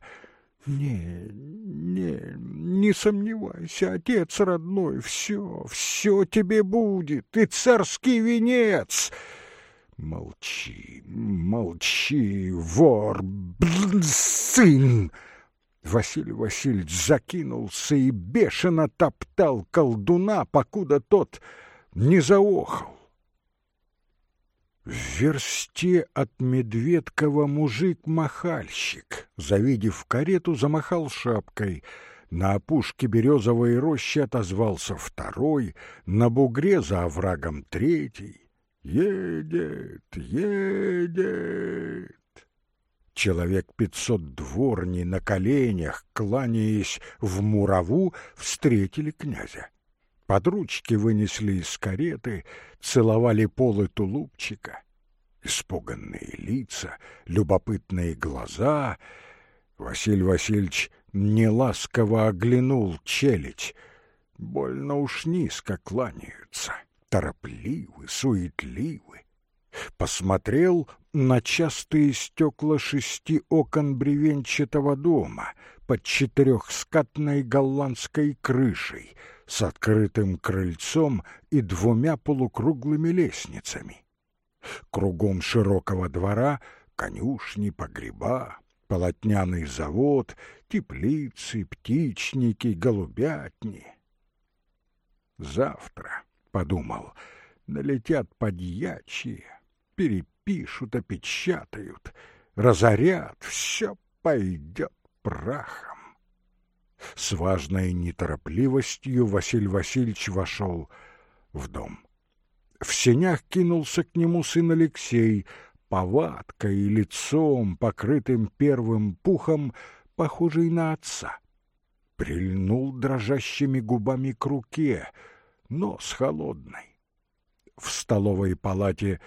Не, не, не сомневайся, отец родной, все, все тебе будет, и царский венец — Молчи, молчи, вор, блин, сын! Василий Васильевич закинулся и бешено топтал колдуна, покуда тот не заохал. В версте от Медведкова мужик-махальщик, завидев карету, замахал шапкой. На опушке березовой рощи отозвался второй, на бугре за оврагом третий. Едет, едет. Человек пятьсот дворни на коленях, кланяясь в мураву, встретили князя. Под ручки вынесли из кареты, целовали полы тулупчика. Испуганные лица, любопытные глаза. Василий Васильевич неласково оглянул челядь. Больно уж низко кланяются торопливы, суетливы. Посмотрел на частые стекла шести окон бревенчатого дома под четырехскатной голландской крышей с открытым крыльцом и двумя полукруглыми лестницами. Кругом широкого двора конюшни, погреба, полотняный завод, теплицы, птичники, голубятни. Завтра подумал, налетят подьячие, перепишут, опечатают, разорят, все пойдет прахом. С важной неторопливостью Василий Васильевич вошел в дом. В сенях кинулся к нему сын Алексей, повадкой и лицом, покрытым первым пухом, похожий на отца. Прильнул дрожащими губами к руке — нос холодный. В столовой палате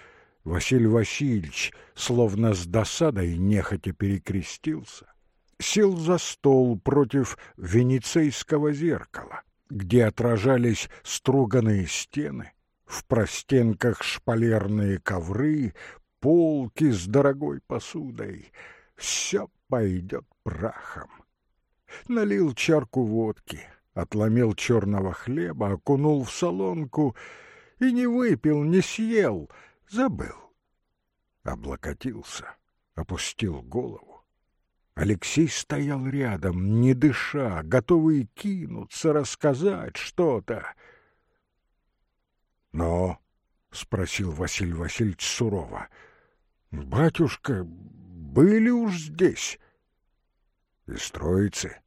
Василий Васильевич, словно с досадой, нехотя перекрестился, сел за стол против венецейского зеркала, где отражались струганные стены, в простенках шпалерные ковры, полки с дорогой посудой. Все пойдет прахом. Налил чарку водки, отломил черного хлеба, окунул в солонку и не выпил, не съел, забыл. Облокотился, опустил голову. Алексей стоял рядом, не дыша, готовый кинуться, рассказать что-то. «Но?» — спросил Василий Васильевич сурово. «Батюшка, были уж здесь?» «Из троицы?»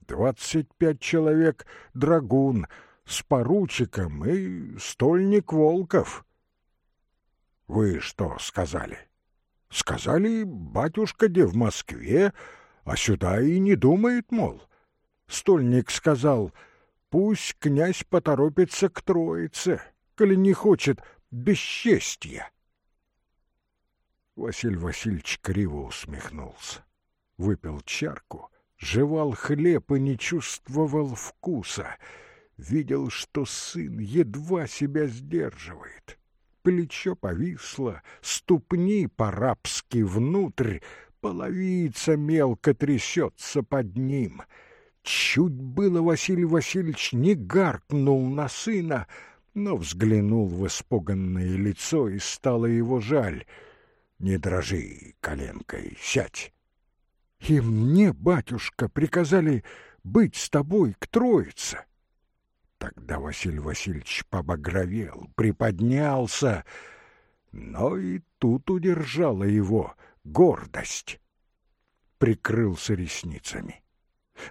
«Двадцать пять человек драгун с поручиком и стольник Волков». «Вы что сказали?» «Сказали, батюшка, где в Москве, а сюда и не думает, мол». Стольник сказал, «Пусть князь поторопится к Троице, коли не хочет бесчестья». Василий Васильевич криво усмехнулся, выпил чарку, жевал хлеб и не чувствовал вкуса, видел, что сын едва себя сдерживает плечо повисло, ступни по-рабски внутрь, половица мелко трясется под ним. Чуть было Василий Васильевич не гаркнул на сына, но взглянул в испуганное лицо, и стало его жаль. «Не дрожи коленкой, сядь!» «И мне, батюшка, приказали быть с тобой к Троице!» Тогда Василий Васильевич побагровел, приподнялся, но и тут удержала его гордость. Прикрылся ресницами.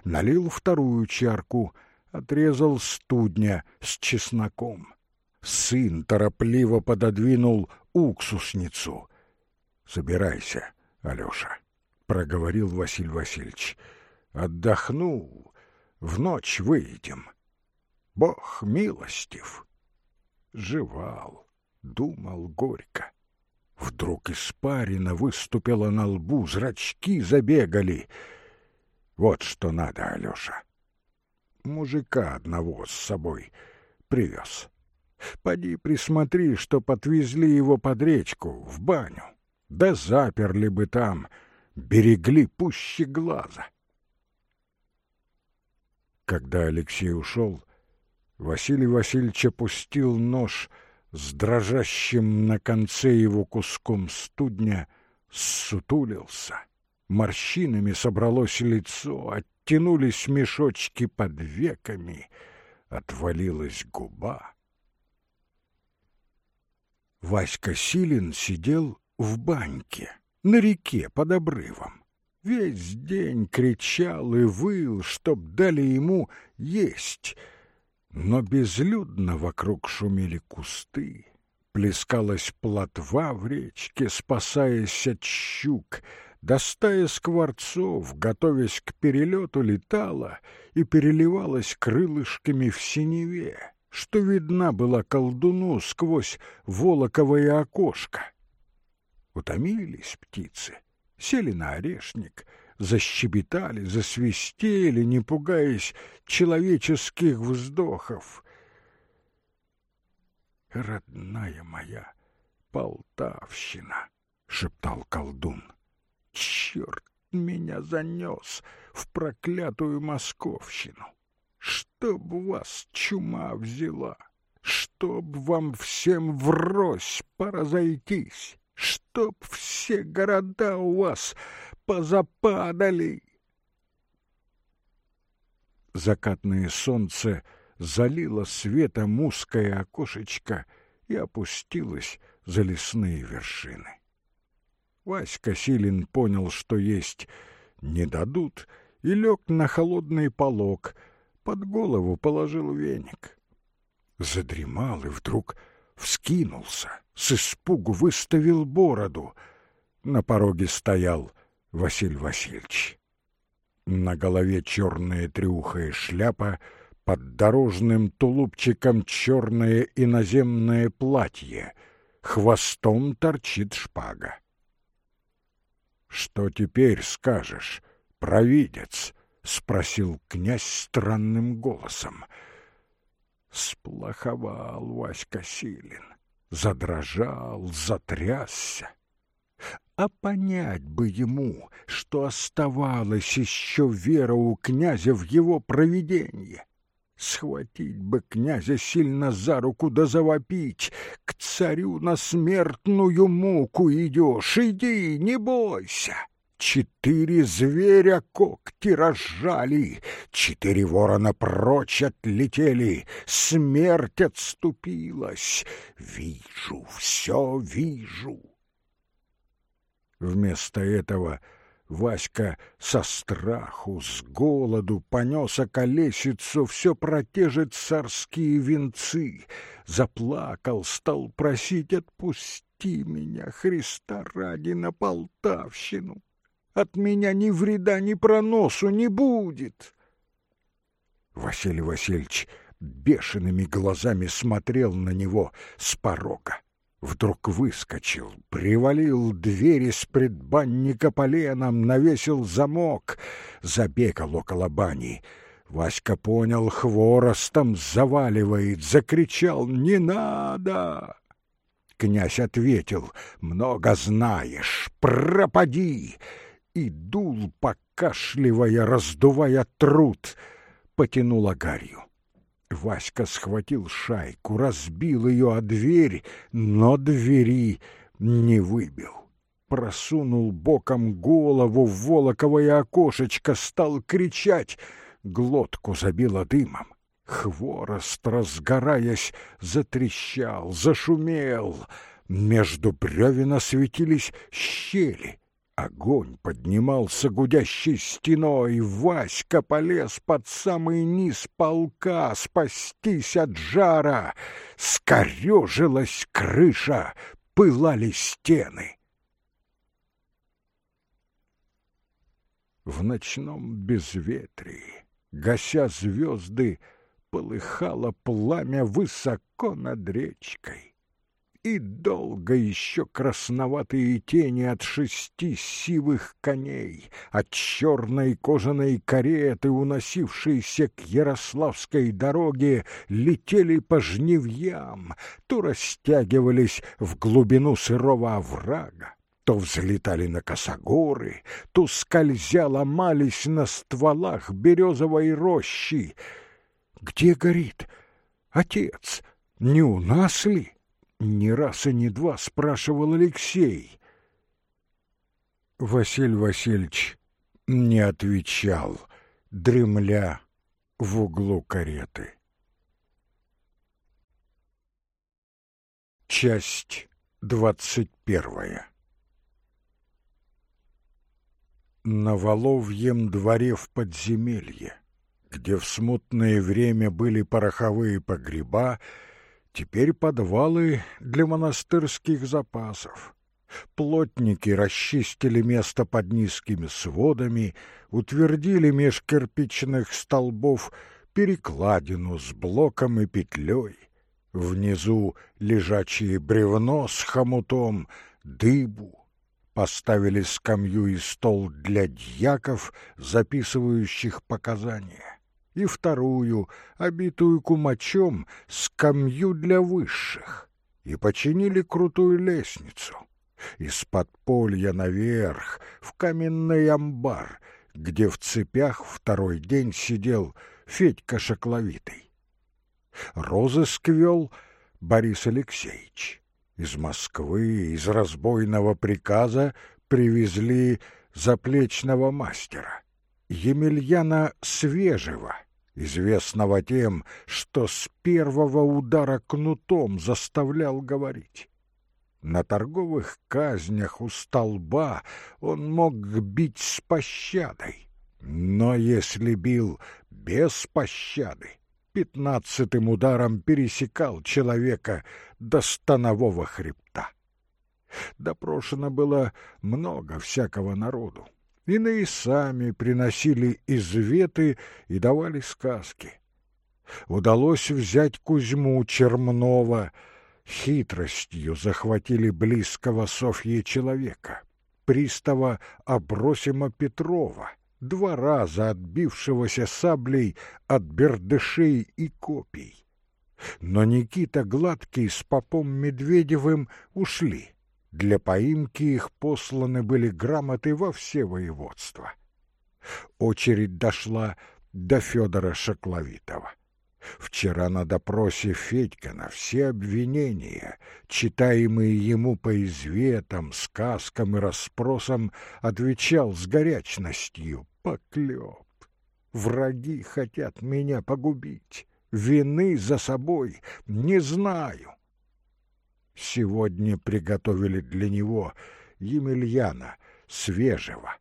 Налил вторую чарку, отрезал студня с чесноком. Сын торопливо пододвинул уксусницу. «Собирайся, Алёша», — проговорил Василий Васильевич. «Отдохну, в ночь выйдем». Бог милостив. Жевал, думал горько. Вдруг испарина выступила на лбу, зрачки забегали. Вот что надо, Алёша. Мужика одного с собой привез. Поди присмотри, что подвезли его под речку, в баню. Да заперли бы там, берегли пуще глаза. Когда Алексей ушел, Василий Васильевич опустил нож с дрожащим на конце его куском студня, сутулился. Морщинами собралось лицо, оттянулись мешочки под веками, отвалилась губа. Васька Силин сидел в баньке, на реке под обрывом. Весь день кричал и выл, чтоб дали ему есть — но безлюдно вокруг шумели кусты, плескалась плотва в речке, спасаясь от щук, достая скворцов, готовясь к перелету, летала и переливалась крылышками в синеве, что видна была колдуну сквозь волоковое окошко. Утомились птицы, сели на орешник — защебетали, засвистели, не пугаясь человеческих вздохов. «Родная моя Полтавщина!» — шептал колдун. «Черт меня занес в проклятую московщину! Чтоб вас чума взяла! Чтоб вам всем врозь поразойтись! Чтоб все города у вас позападали. Закатное солнце залило светом узкое окошечко и опустилось за лесные вершины. Васька Силин понял, что есть не дадут, и лег на холодный полог, под голову положил веник. Задремал и вдруг вскинулся, с испугу выставил бороду. На пороге стоял Василий Васильевич. На голове черная трюхая шляпа, под дорожным тулупчиком черное иноземное платье, хвостом торчит шпага. «Что теперь скажешь, провидец?» — спросил князь странным голосом. Сплоховал Васька Силин, задрожал, затрясся. А понять бы ему, что оставалась еще вера у князя в его провидение. Схватить бы князя сильно за руку да завопить. К царю на смертную муку идешь, иди, не бойся. Четыре зверя когти разжали, четыре ворона прочь отлетели, смерть отступилась. Вижу, все вижу. Вместо этого Васька со страху, с голоду понес околесицу все про те же царские венцы, заплакал, стал просить «Отпусти меня, Христа ради, на Полтавщину! От меня ни вреда, ни проносу не будет!» Василий Васильевич бешеными глазами смотрел на него с порога вдруг выскочил, привалил двери с предбанника поленом, навесил замок, забегал около бани. Васька понял, хворостом заваливает, закричал «Не надо!» Князь ответил «Много знаешь, пропади!» И дул, покашливая, раздувая труд, потянул агарью. Васька схватил шайку, разбил ее о дверь, но двери не выбил. Просунул боком голову в волоковое окошечко, стал кричать. Глотку забило дымом. Хворост, разгораясь, затрещал, зашумел. Между бревен осветились щели. Огонь поднимался гудящей стеной, Васька полез под самый низ полка спастись от жара. Скорежилась крыша, пылали стены. В ночном безветрии, гася звезды, полыхало пламя высоко над речкой и долго еще красноватые тени от шести сивых коней, от черной кожаной кареты, уносившейся к Ярославской дороге, летели по жневьям, то растягивались в глубину сырого оврага, то взлетали на косогоры, то скользя ломались на стволах березовой рощи. Где горит? Отец, не у нас ли? Не раз и не два спрашивал Алексей. Василий Васильевич не отвечал, дремля в углу кареты. Часть двадцать первая На Воловьем дворе в подземелье, где в смутное время были пороховые погреба, Теперь подвалы для монастырских запасов. Плотники расчистили место под низкими сводами, утвердили меж кирпичных столбов перекладину с блоком и петлей. Внизу лежачие бревно с хомутом, дыбу. Поставили скамью и стол для дьяков, записывающих показания и вторую, обитую кумачом, скамью для высших, и починили крутую лестницу. Из подполья наверх, в каменный амбар, где в цепях второй день сидел Федька Шокловитый. Розыск вел Борис Алексеевич. Из Москвы, из разбойного приказа привезли заплечного мастера. Емельяна Свежего, известного тем, что с первого удара кнутом заставлял говорить. На торговых казнях у столба он мог бить с пощадой, но если бил без пощады, пятнадцатым ударом пересекал человека до станового хребта. Допрошено было много всякого народу. Иные сами приносили изветы и давали сказки. Удалось взять Кузьму Чермнова. Хитростью захватили близкого Софьи человека, пристава Абросима Петрова, два раза отбившегося саблей от бердышей и копий. Но Никита Гладкий с попом Медведевым ушли. Для поимки их посланы были грамоты во все воеводства. Очередь дошла до Федора Шакловитова. Вчера на допросе Федька на все обвинения, читаемые ему по изветам, сказкам и расспросам, отвечал с горячностью «Поклеп! Враги хотят меня погубить, вины за собой не знаю». Сегодня приготовили для него Емельяна, свежего,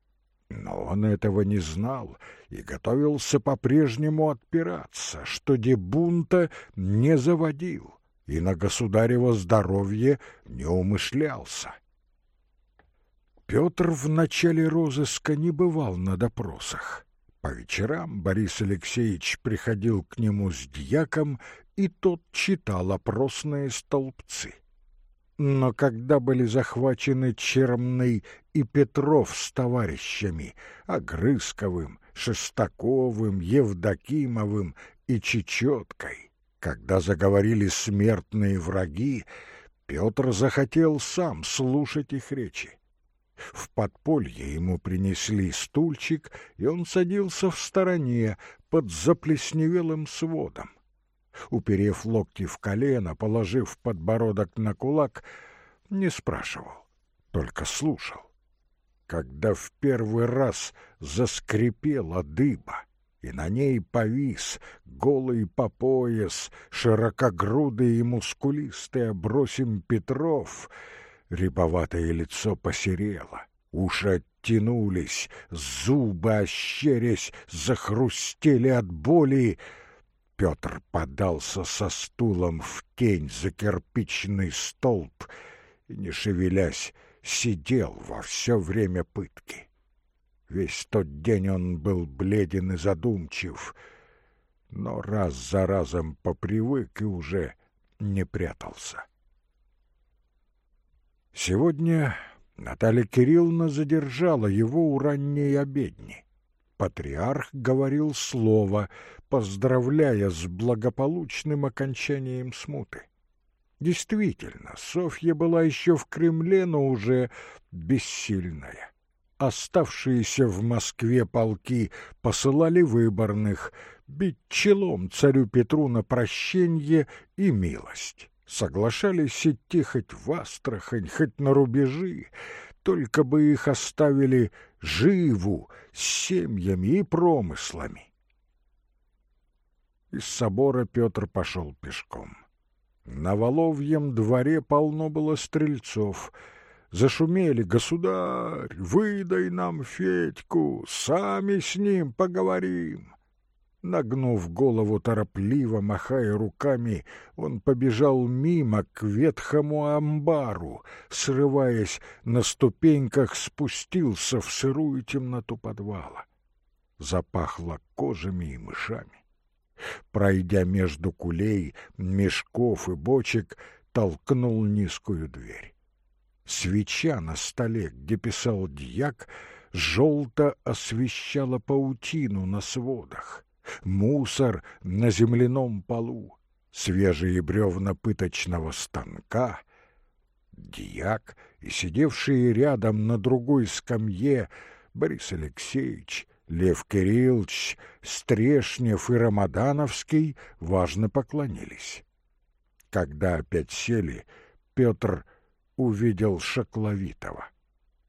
но он этого не знал и готовился по-прежнему отпираться, что дебунта не заводил и на государево здоровье не умышлялся. Петр в начале розыска не бывал на допросах. По вечерам Борис Алексеевич приходил к нему с дьяком, и тот читал опросные столбцы. Но когда были захвачены Чермный и Петров с товарищами, Огрызковым, Шестаковым, Евдокимовым и Чечеткой, когда заговорили смертные враги, Петр захотел сам слушать их речи. В подполье ему принесли стульчик, и он садился в стороне под заплесневелым сводом уперев локти в колено, положив подбородок на кулак, не спрашивал, только слушал. Когда в первый раз заскрипела дыба, и на ней повис, голый по пояс, широкогрудый и мускулистый обросим Петров, рябоватое лицо посерело, уши оттянулись, зубы, ощерясь, захрустели от боли, Петр подался со стулом в тень за кирпичный столб и, не шевелясь, сидел во все время пытки. Весь тот день он был бледен и задумчив, но раз за разом попривык и уже не прятался. Сегодня Наталья Кирилловна задержала его у ранней обедни. Патриарх говорил слово, поздравляя с благополучным окончанием смуты. Действительно, Софья была еще в Кремле, но уже бессильная. Оставшиеся в Москве полки посылали выборных бить челом царю Петру на прощенье и милость. Соглашались идти хоть в Астрахань, хоть на рубежи, только бы их оставили живу, с семьями и промыслами. Из собора Петр пошел пешком. На Воловьем дворе полно было стрельцов. Зашумели «Государь, выдай нам Федьку, сами с ним поговорим». Нагнув голову торопливо, махая руками, он побежал мимо к ветхому амбару, срываясь на ступеньках, спустился в сырую темноту подвала. Запахло кожами и мышами. Пройдя между кулей, мешков и бочек, толкнул низкую дверь. Свеча на столе, где писал дьяк, желто освещала паутину на сводах мусор на земляном полу, свежие бревна пыточного станка, дьяк и сидевшие рядом на другой скамье Борис Алексеевич, Лев Кириллович, Стрешнев и Рамадановский важно поклонились. Когда опять сели, Петр увидел Шакловитова.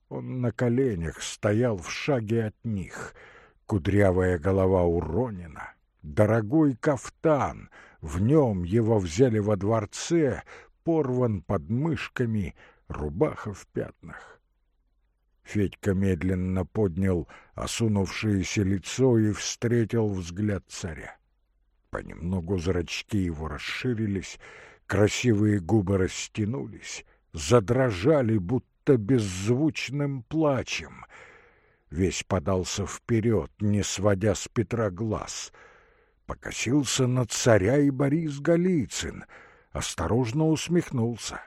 Он на коленях стоял в шаге от них — Кудрявая голова уронена, дорогой кафтан, в нем его взяли во дворце, порван под мышками, рубаха в пятнах. Федька медленно поднял осунувшееся лицо и встретил взгляд царя. Понемногу зрачки его расширились, красивые губы растянулись, задрожали, будто беззвучным плачем — весь подался вперед, не сводя с Петра глаз. Покосился на царя и Борис Голицын, осторожно усмехнулся.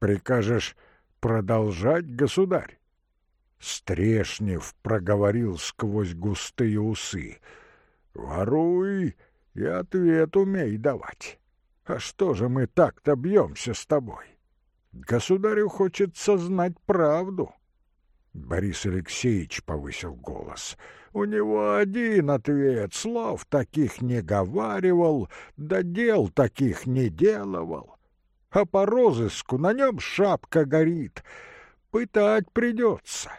«Прикажешь продолжать, государь?» Стрешнев проговорил сквозь густые усы. «Воруй и ответ умей давать. А что же мы так-то бьемся с тобой? Государю хочется знать правду. Борис Алексеевич повысил голос. У него один ответ, слов таких не говаривал, да дел таких не делывал. А по розыску на нем шапка горит, пытать придется.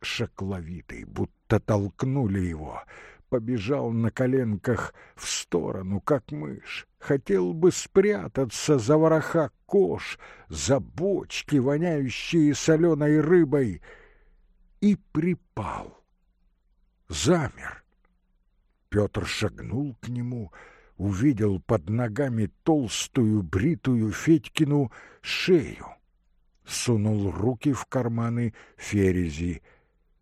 Шокловитый, будто толкнули его, побежал на коленках в сторону, как мышь. Хотел бы спрятаться за вороха кож, за бочки, воняющие соленой рыбой, и припал. Замер. Петр шагнул к нему, увидел под ногами толстую бритую Федькину шею, сунул руки в карманы ферези,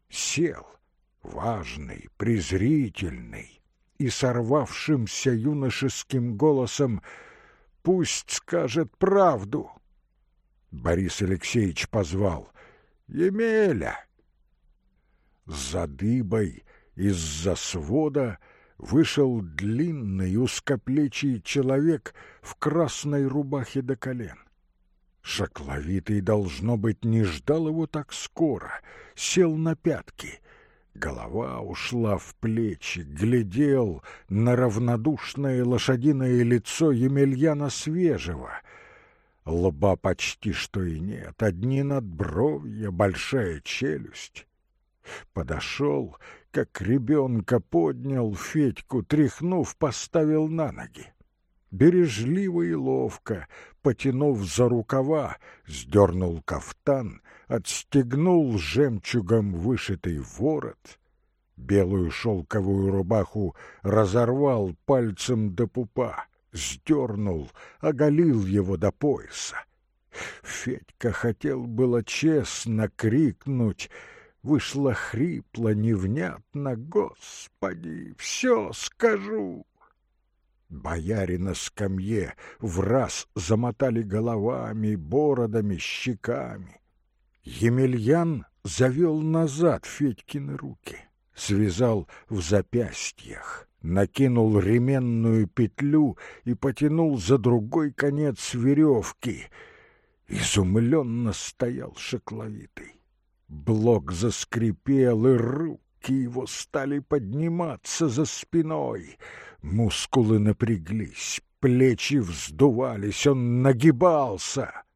сел — важный, презрительный и сорвавшимся юношеским голосом «Пусть скажет правду!» Борис Алексеевич позвал «Емеля!» За дыбой из-за свода вышел длинный узкоплечий человек в красной рубахе до колен. Шакловитый, должно быть, не ждал его так скоро, сел на пятки — Голова ушла в плечи, глядел на равнодушное лошадиное лицо Емельяна Свежего. Лба почти что и нет, одни надбровья, большая челюсть. Подошел, как ребенка поднял Федьку, тряхнув, поставил на ноги. Бережливо и ловко, потянув за рукава, сдернул кафтан — отстегнул жемчугом вышитый ворот, белую шелковую рубаху разорвал пальцем до пупа, сдернул, оголил его до пояса. Федька хотел было честно крикнуть, вышло хрипло, невнятно, «Господи, все скажу!» Бояре на скамье в раз замотали головами, бородами, щеками. Емельян завел назад Федькины руки, связал в запястьях, накинул ременную петлю и потянул за другой конец веревки. Изумленно стоял шокловитый. Блок заскрипел, и руки его стали подниматься за спиной. Мускулы напряглись, плечи вздувались, он нагибался —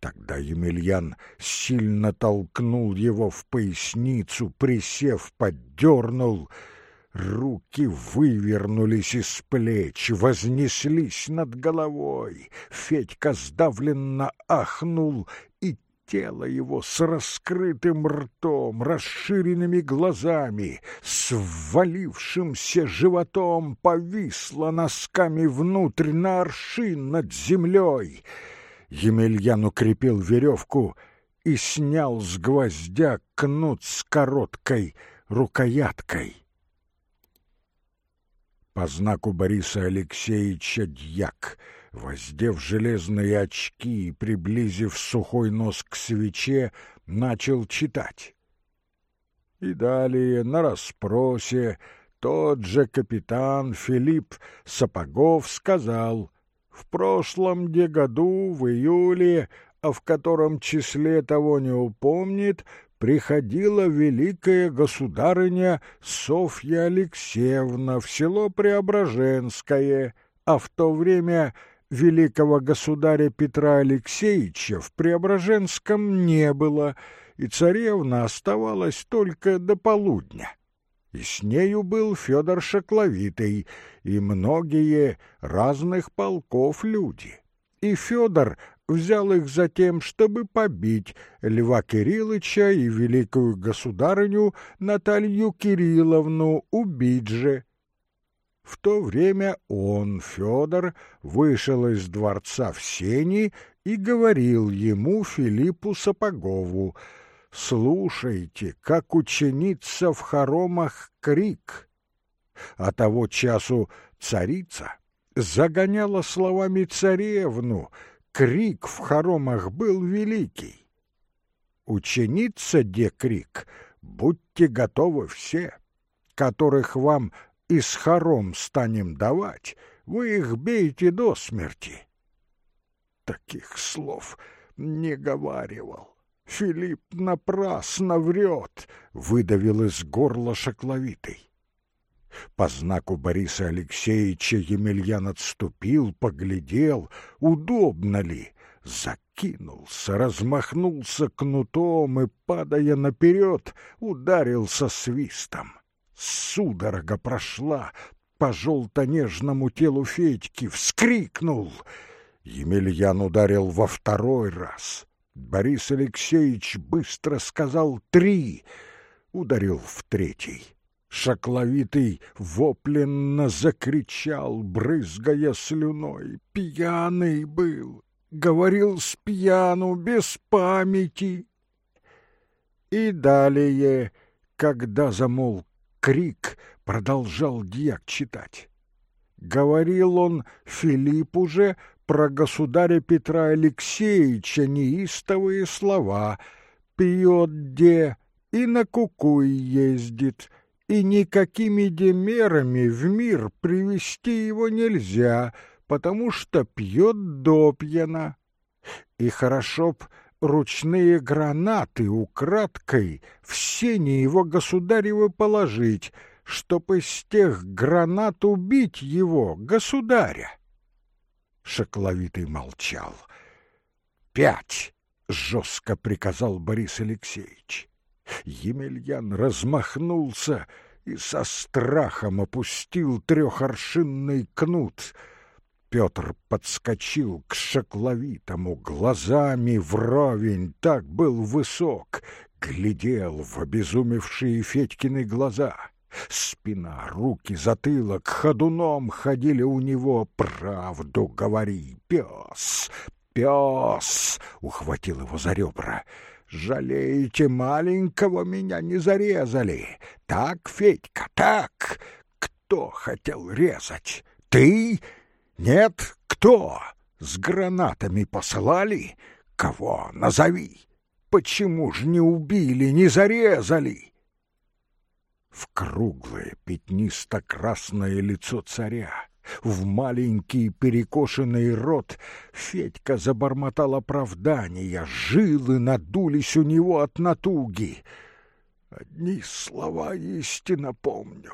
Тогда Емельян сильно толкнул его в поясницу, присев, поддернул. Руки вывернулись из плеч, вознеслись над головой. Федька сдавленно ахнул, и тело его с раскрытым ртом, расширенными глазами, с ввалившимся животом повисло носками внутрь на аршин над землей — Емельян укрепил веревку и снял с гвоздя кнут с короткой рукояткой. По знаку Бориса Алексеевича дьяк, воздев железные очки и приблизив сухой нос к свече, начал читать. И далее на расспросе тот же капитан Филипп Сапогов сказал — в прошлом где году, в июле, а в котором числе того не упомнит, приходила великая государыня Софья Алексеевна в село Преображенское, а в то время великого государя Петра Алексеевича в Преображенском не было, и царевна оставалась только до полудня и с нею был Федор Шакловитый, и многие разных полков люди. И Федор взял их за тем, чтобы побить Льва Кириллыча и великую государыню Наталью Кирилловну, убить же. В то время он, Федор, вышел из дворца в сени и говорил ему, Филиппу Сапогову, слушайте, как ученица в хоромах крик. А того часу царица загоняла словами царевну, крик в хоромах был великий. Ученица, де крик, будьте готовы все, которых вам и с хором станем давать, вы их бейте до смерти. Таких слов не говаривал. Филипп напрасно врет, выдавил из горла шакловитый. По знаку Бориса Алексеевича Емельян отступил, поглядел, удобно ли, закинулся, размахнулся кнутом и, падая наперед, ударился свистом. Судорога прошла по желто-нежному телу Федьки, вскрикнул. Емельян ударил во второй раз. Борис Алексеевич быстро сказал «три», ударил в третий. Шакловитый вопленно закричал, брызгая слюной. Пьяный был, говорил с пьяну, без памяти. И далее, когда замолк крик, продолжал дьяк читать. Говорил он Филипп уже про государя Петра Алексеевича неистовые слова, пьет де и на кукуй ездит, и никакими демерами в мир привести его нельзя, потому что пьет допьяно. И хорошо б ручные гранаты украдкой в сене его государевы положить, чтоб из тех гранат убить его, государя. Шокловитый молчал. «Пять!» — жестко приказал Борис Алексеевич. Емельян размахнулся и со страхом опустил трехоршинный кнут. Петр подскочил к шокловитому, глазами вровень, так был высок, глядел в обезумевшие Федькины глаза. Спина, руки, затылок ходуном ходили у него. «Правду говори, пес, пес!» — ухватил его за ребра. Жалеете, маленького меня не зарезали. Так, Федька, так. Кто хотел резать? Ты? Нет, кто? С гранатами посылали? Кого? Назови. Почему ж не убили, не зарезали? В круглое пятнисто-красное лицо царя в маленький перекошенный рот Федька забормотал оправдания, жилы надулись у него от натуги. Одни слова истинно помню.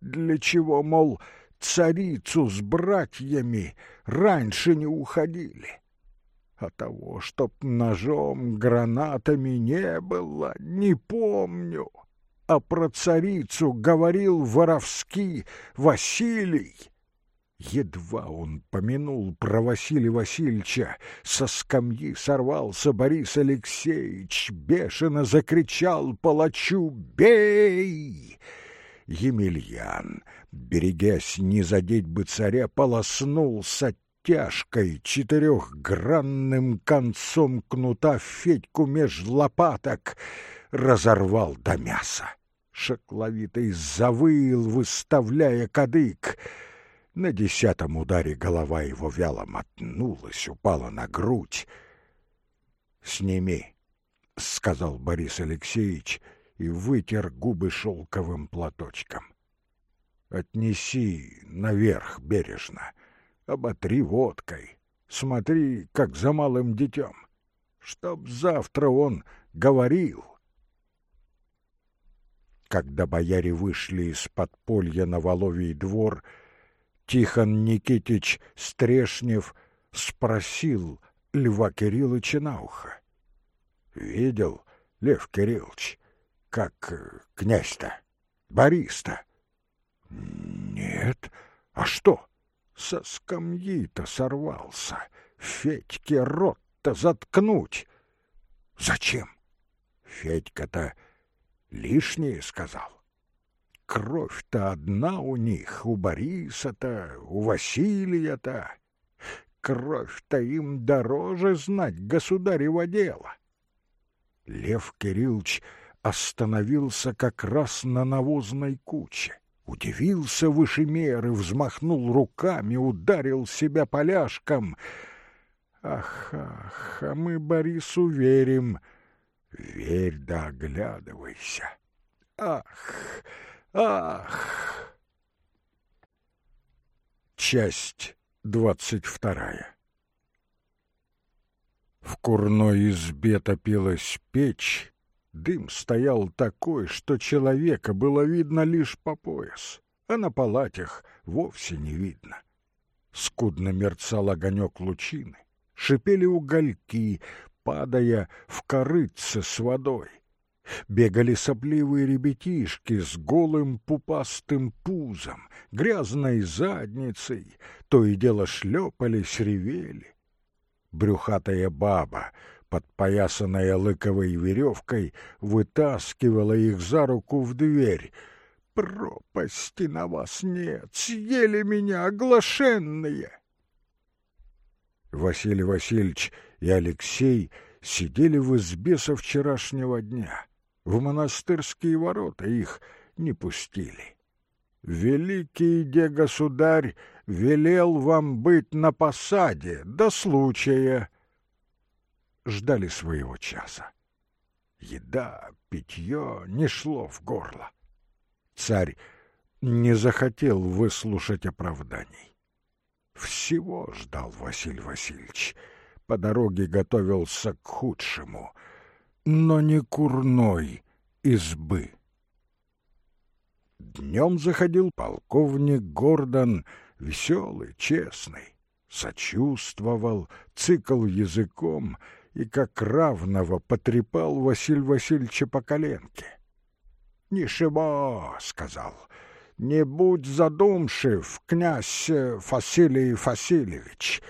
Для чего, мол, царицу с братьями раньше не уходили? А того, чтоб ножом, гранатами не было, не помню. А про царицу говорил воровски Василий. Едва он помянул про Василия Васильевича, со скамьи сорвался Борис Алексеевич, бешено закричал палачу «Бей!» Емельян, берегясь не задеть бы царя, полоснулся тяжкой четырехгранным концом кнута Федьку меж лопаток, разорвал до мяса. Шокловитый завыл, выставляя кадык — на десятом ударе голова его вяло мотнулась, упала на грудь. «Сними», — сказал Борис Алексеевич и вытер губы шелковым платочком. «Отнеси наверх бережно, оботри водкой, смотри, как за малым детем, чтоб завтра он говорил». Когда бояре вышли из подполья на Воловий двор — Тихон Никитич Стрешнев спросил Льва Кирилловича на ухо. «Видел, Лев Кириллович, как э, князь-то, Борис-то?» «Нет, а что?» Со скамьи-то сорвался. Федьке рот-то заткнуть. Зачем? Федька-то лишнее сказал кровь-то одна у них, у Бориса-то, у Василия-то. Кровь-то им дороже знать государево дело. Лев Кириллович остановился как раз на навозной куче. Удивился выше меры, взмахнул руками, ударил себя поляшком. Ах, ах, а мы Борису верим. Верь да оглядывайся. Ах! Ах! Часть двадцать вторая. В курной избе топилась печь, дым стоял такой, что человека было видно лишь по пояс, а на палатях вовсе не видно. Скудно мерцал огонек лучины, шипели угольки, падая в корыце с водой. Бегали сопливые ребятишки с голым пупастым пузом, грязной задницей, то и дело шлепались, ревели. Брюхатая баба, подпоясанная лыковой веревкой, вытаскивала их за руку в дверь. «Пропасти на вас нет! Съели меня, оглашенные!» Василий Васильевич и Алексей сидели в избе со вчерашнего дня в монастырские ворота их не пустили. Великий де государь велел вам быть на посаде до случая. Ждали своего часа. Еда, питье не шло в горло. Царь не захотел выслушать оправданий. Всего ждал Василий Васильевич. По дороге готовился к худшему — но не курной избы. Днем заходил полковник Гордон, веселый, честный, сочувствовал, цикл языком и как равного потрепал Василь Васильевича по коленке. «Ничего», — сказал, — «не будь задумшив, князь Василий Васильевич,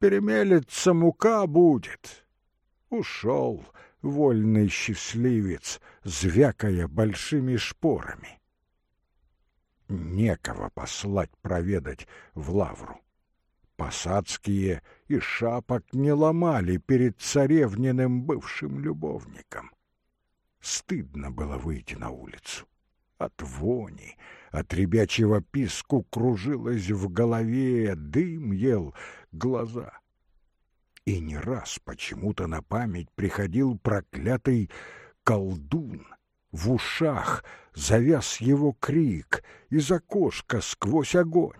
перемелется мука будет». Ушел, вольный счастливец, звякая большими шпорами. Некого послать проведать в лавру. Посадские и шапок не ломали перед царевниным бывшим любовником. Стыдно было выйти на улицу. От вони, от ребячьего писку кружилось в голове, дым ел глаза — и не раз почему-то на память приходил проклятый колдун. В ушах завяз его крик из окошка сквозь огонь.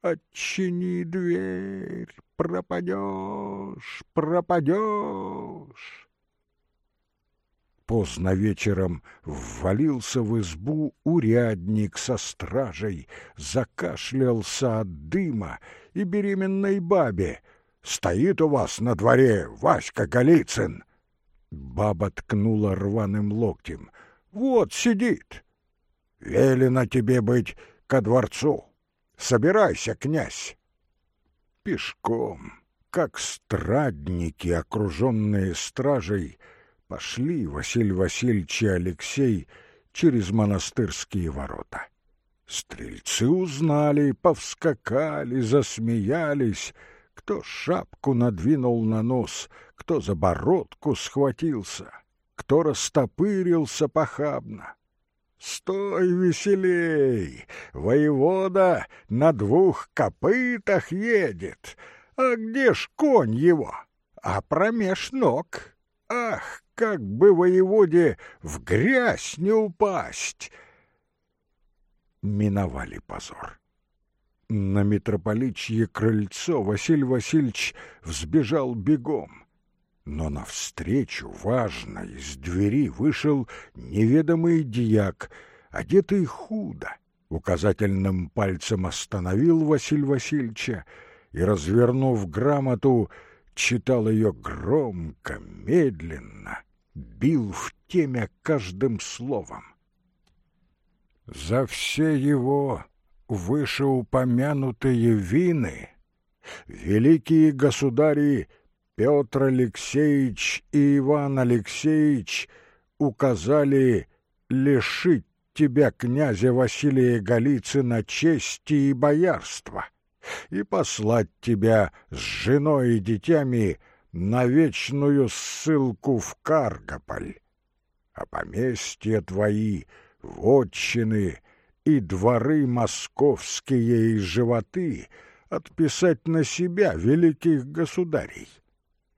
«Отчини дверь, пропадешь, пропадешь!» Поздно вечером ввалился в избу урядник со стражей, закашлялся от дыма и беременной бабе — Стоит у вас на дворе Васька Голицын. Баба ткнула рваным локтем. Вот сидит. Велено тебе быть ко дворцу. Собирайся, князь. Пешком, как страдники, окруженные стражей, пошли Василий Васильевич и Алексей через монастырские ворота. Стрельцы узнали, повскакали, засмеялись — кто шапку надвинул на нос, кто за бородку схватился, кто растопырился похабно. Стой веселей! Воевода на двух копытах едет. А где ж конь его? А промеж ног. Ах, как бы воеводе в грязь не упасть! Миновали позор. На митрополичье крыльцо Василий Васильевич взбежал бегом. Но навстречу, важно, из двери вышел неведомый дьяк, одетый худо. Указательным пальцем остановил Василь Васильевича и, развернув грамоту, читал ее громко, медленно, бил в темя каждым словом. За все его вышеупомянутые вины великие государи Петр Алексеевич и Иван Алексеевич указали лишить тебя, князя Василия Голицына, чести и боярства и послать тебя с женой и детьми на вечную ссылку в Каргополь. А поместья твои, вотчины и дворы московские и животы отписать на себя великих государей,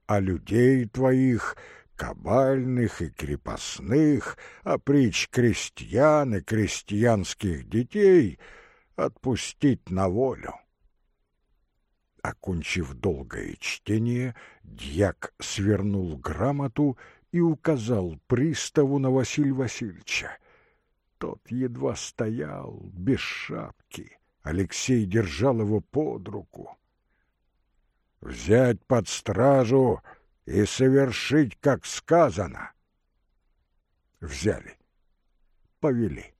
а людей твоих кабальных и крепостных, а притч крестьян и крестьянских детей отпустить на волю. Окончив долгое чтение, дьяк свернул грамоту и указал приставу на Василия Васильевича. Тот едва стоял, без шапки. Алексей держал его под руку. «Взять под стражу и совершить, как сказано!» Взяли. Повели.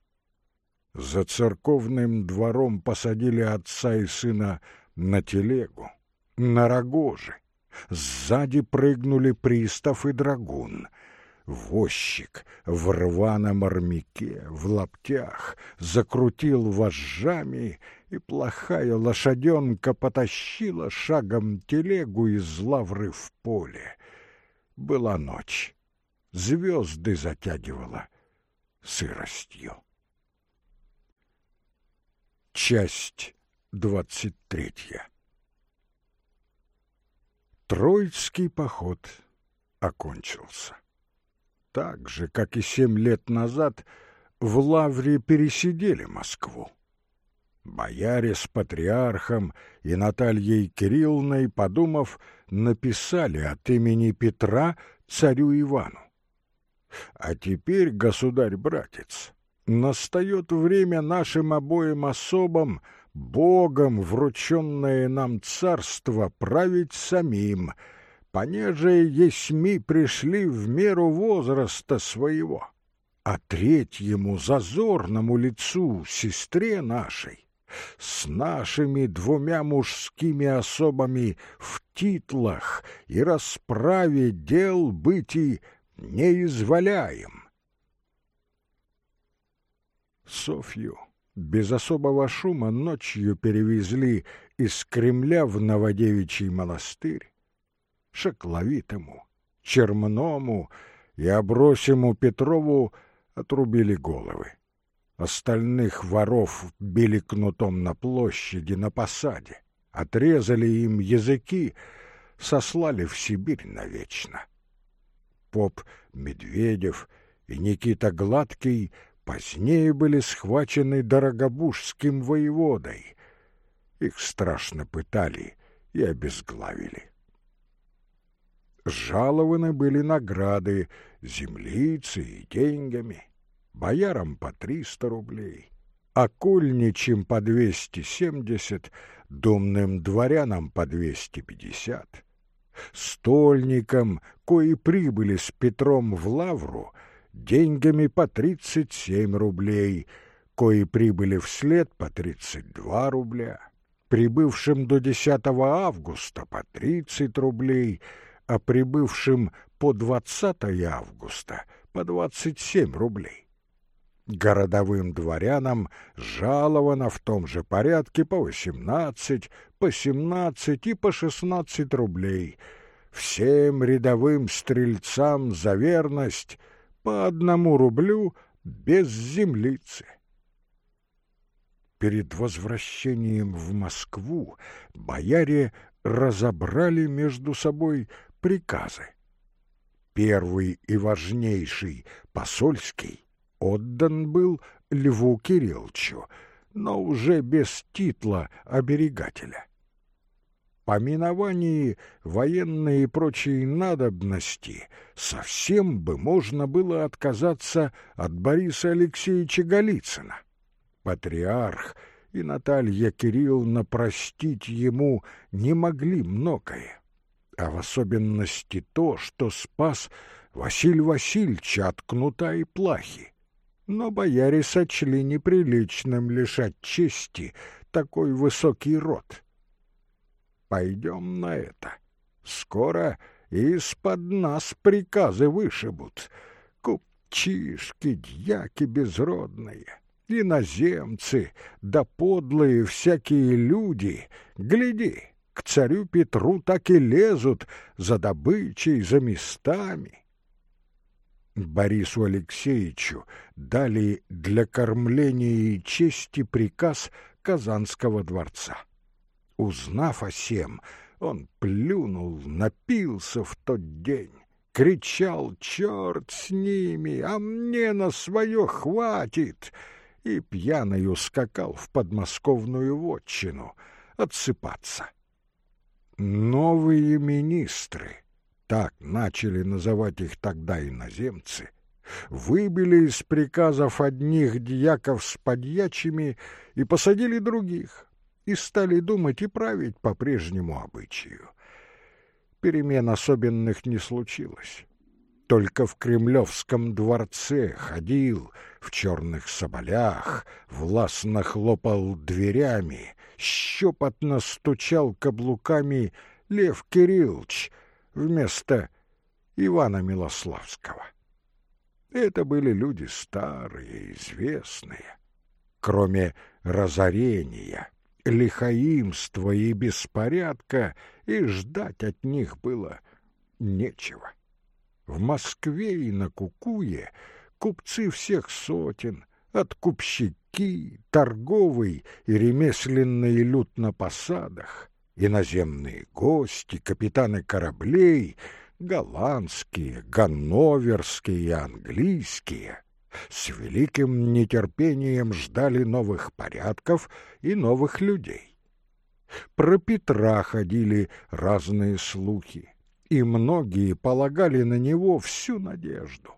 За церковным двором посадили отца и сына на телегу, на рогожи. Сзади прыгнули пристав и драгун. Возчик в рваном армяке, в лаптях, закрутил вожжами, и плохая лошаденка потащила шагом телегу из лавры в поле. Была ночь, звезды затягивала сыростью. Часть двадцать третья Троицкий поход окончился. Так же, как и семь лет назад, в Лавре пересидели Москву. Бояре с патриархом и Натальей Кирилловной, подумав, написали от имени Петра царю Ивану. А теперь, государь-братец, настает время нашим обоим особам — Богом врученное нам царство править самим, понеже есьми пришли в меру возраста своего, а третьему зазорному лицу, сестре нашей, с нашими двумя мужскими особами в титлах и расправе дел быть и не изволяем. Софью без особого шума ночью перевезли из Кремля в Новодевичий монастырь. Шакловитому, Чермному и Обросиму Петрову отрубили головы. Остальных воров били кнутом на площади, на посаде, отрезали им языки, сослали в Сибирь навечно. Поп Медведев и Никита Гладкий — позднее были схвачены дорогобужским воеводой. Их страшно пытали и обезглавили. Жалованы были награды землицы и деньгами, боярам по триста рублей, окольничим по двести семьдесят, думным дворянам по двести пятьдесят. Стольникам, кои прибыли с Петром в Лавру — деньгами по 37 рублей, кои прибыли вслед по 32 рубля, прибывшим до 10 августа по 30 рублей, а прибывшим по 20 августа по 27 рублей. Городовым дворянам жаловано в том же порядке по 18, по 17 и по 16 рублей. Всем рядовым стрельцам за верность по одному рублю без землицы. Перед возвращением в Москву бояре разобрали между собой приказы. Первый и важнейший, посольский, отдан был Льву Кирилловичу, но уже без титла оберегателя. По военной и прочей надобности совсем бы можно было отказаться от Бориса Алексеевича Голицына. Патриарх и Наталья Кирилловна простить ему не могли многое, а в особенности то, что спас Василь Васильевича от кнута и плахи. Но бояре сочли неприличным лишать чести такой высокий род. Пойдем на это. Скоро из-под нас приказы вышибут. Купчишки, дьяки безродные, иноземцы, да подлые всякие люди, гляди, к царю Петру так и лезут за добычей, за местами. Борису Алексеевичу дали для кормления и чести приказ Казанского дворца. Узнав о сем, он плюнул, напился в тот день, кричал «Черт с ними, а мне на свое хватит!» и пьяный ускакал в подмосковную вотчину отсыпаться. Новые министры, так начали называть их тогда иноземцы, выбили из приказов одних дьяков с подьячими и посадили других, и стали думать и править по прежнему обычаю. Перемен особенных не случилось. Только в Кремлевском дворце ходил в черных соболях, властно хлопал дверями, щепотно стучал каблуками Лев Кириллович вместо Ивана Милославского. Это были люди старые, известные. Кроме разорения, лихаимства и беспорядка, и ждать от них было нечего. В Москве и на Кукуе купцы всех сотен, откупщики, торговый и ремесленный люд на посадах, иноземные гости, капитаны кораблей, голландские, ганноверские и английские, с великим нетерпением ждали новых порядков и новых людей. Про Петра ходили разные слухи и многие полагали на него всю надежду.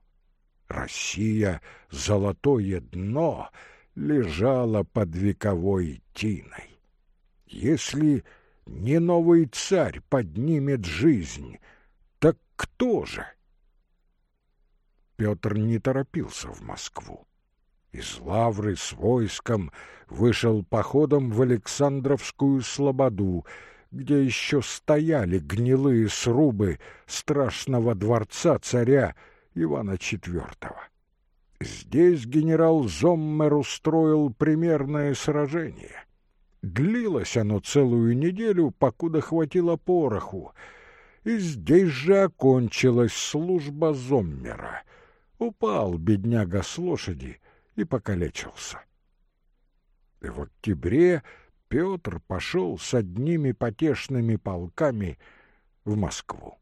Россия, золотое дно, лежала под вековой тиной. Если не новый царь поднимет жизнь, так кто же? Петр не торопился в Москву. Из Лавры с войском вышел походом в Александровскую слободу, где еще стояли гнилые срубы страшного дворца царя Ивана IV. Здесь генерал Зоммер устроил примерное сражение. Длилось оно целую неделю, покуда хватило пороху, и здесь же окончилась служба Зоммера. Упал бедняга с лошади и покалечился. И в октябре Петр пошел с одними потешными полками в Москву.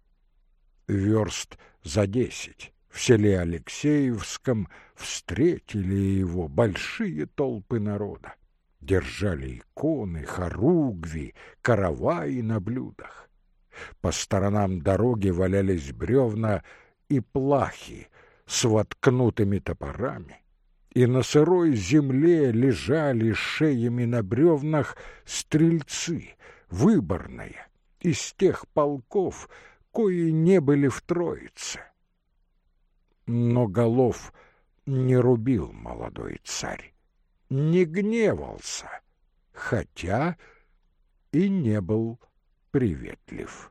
Верст за десять в селе Алексеевском встретили его большие толпы народа. Держали иконы, хоругви, караваи на блюдах. По сторонам дороги валялись бревна и плахи с воткнутыми топорами и на сырой земле лежали шеями на бревнах стрельцы, выборные, из тех полков, кои не были в Троице. Но голов не рубил молодой царь, не гневался, хотя и не был приветлив.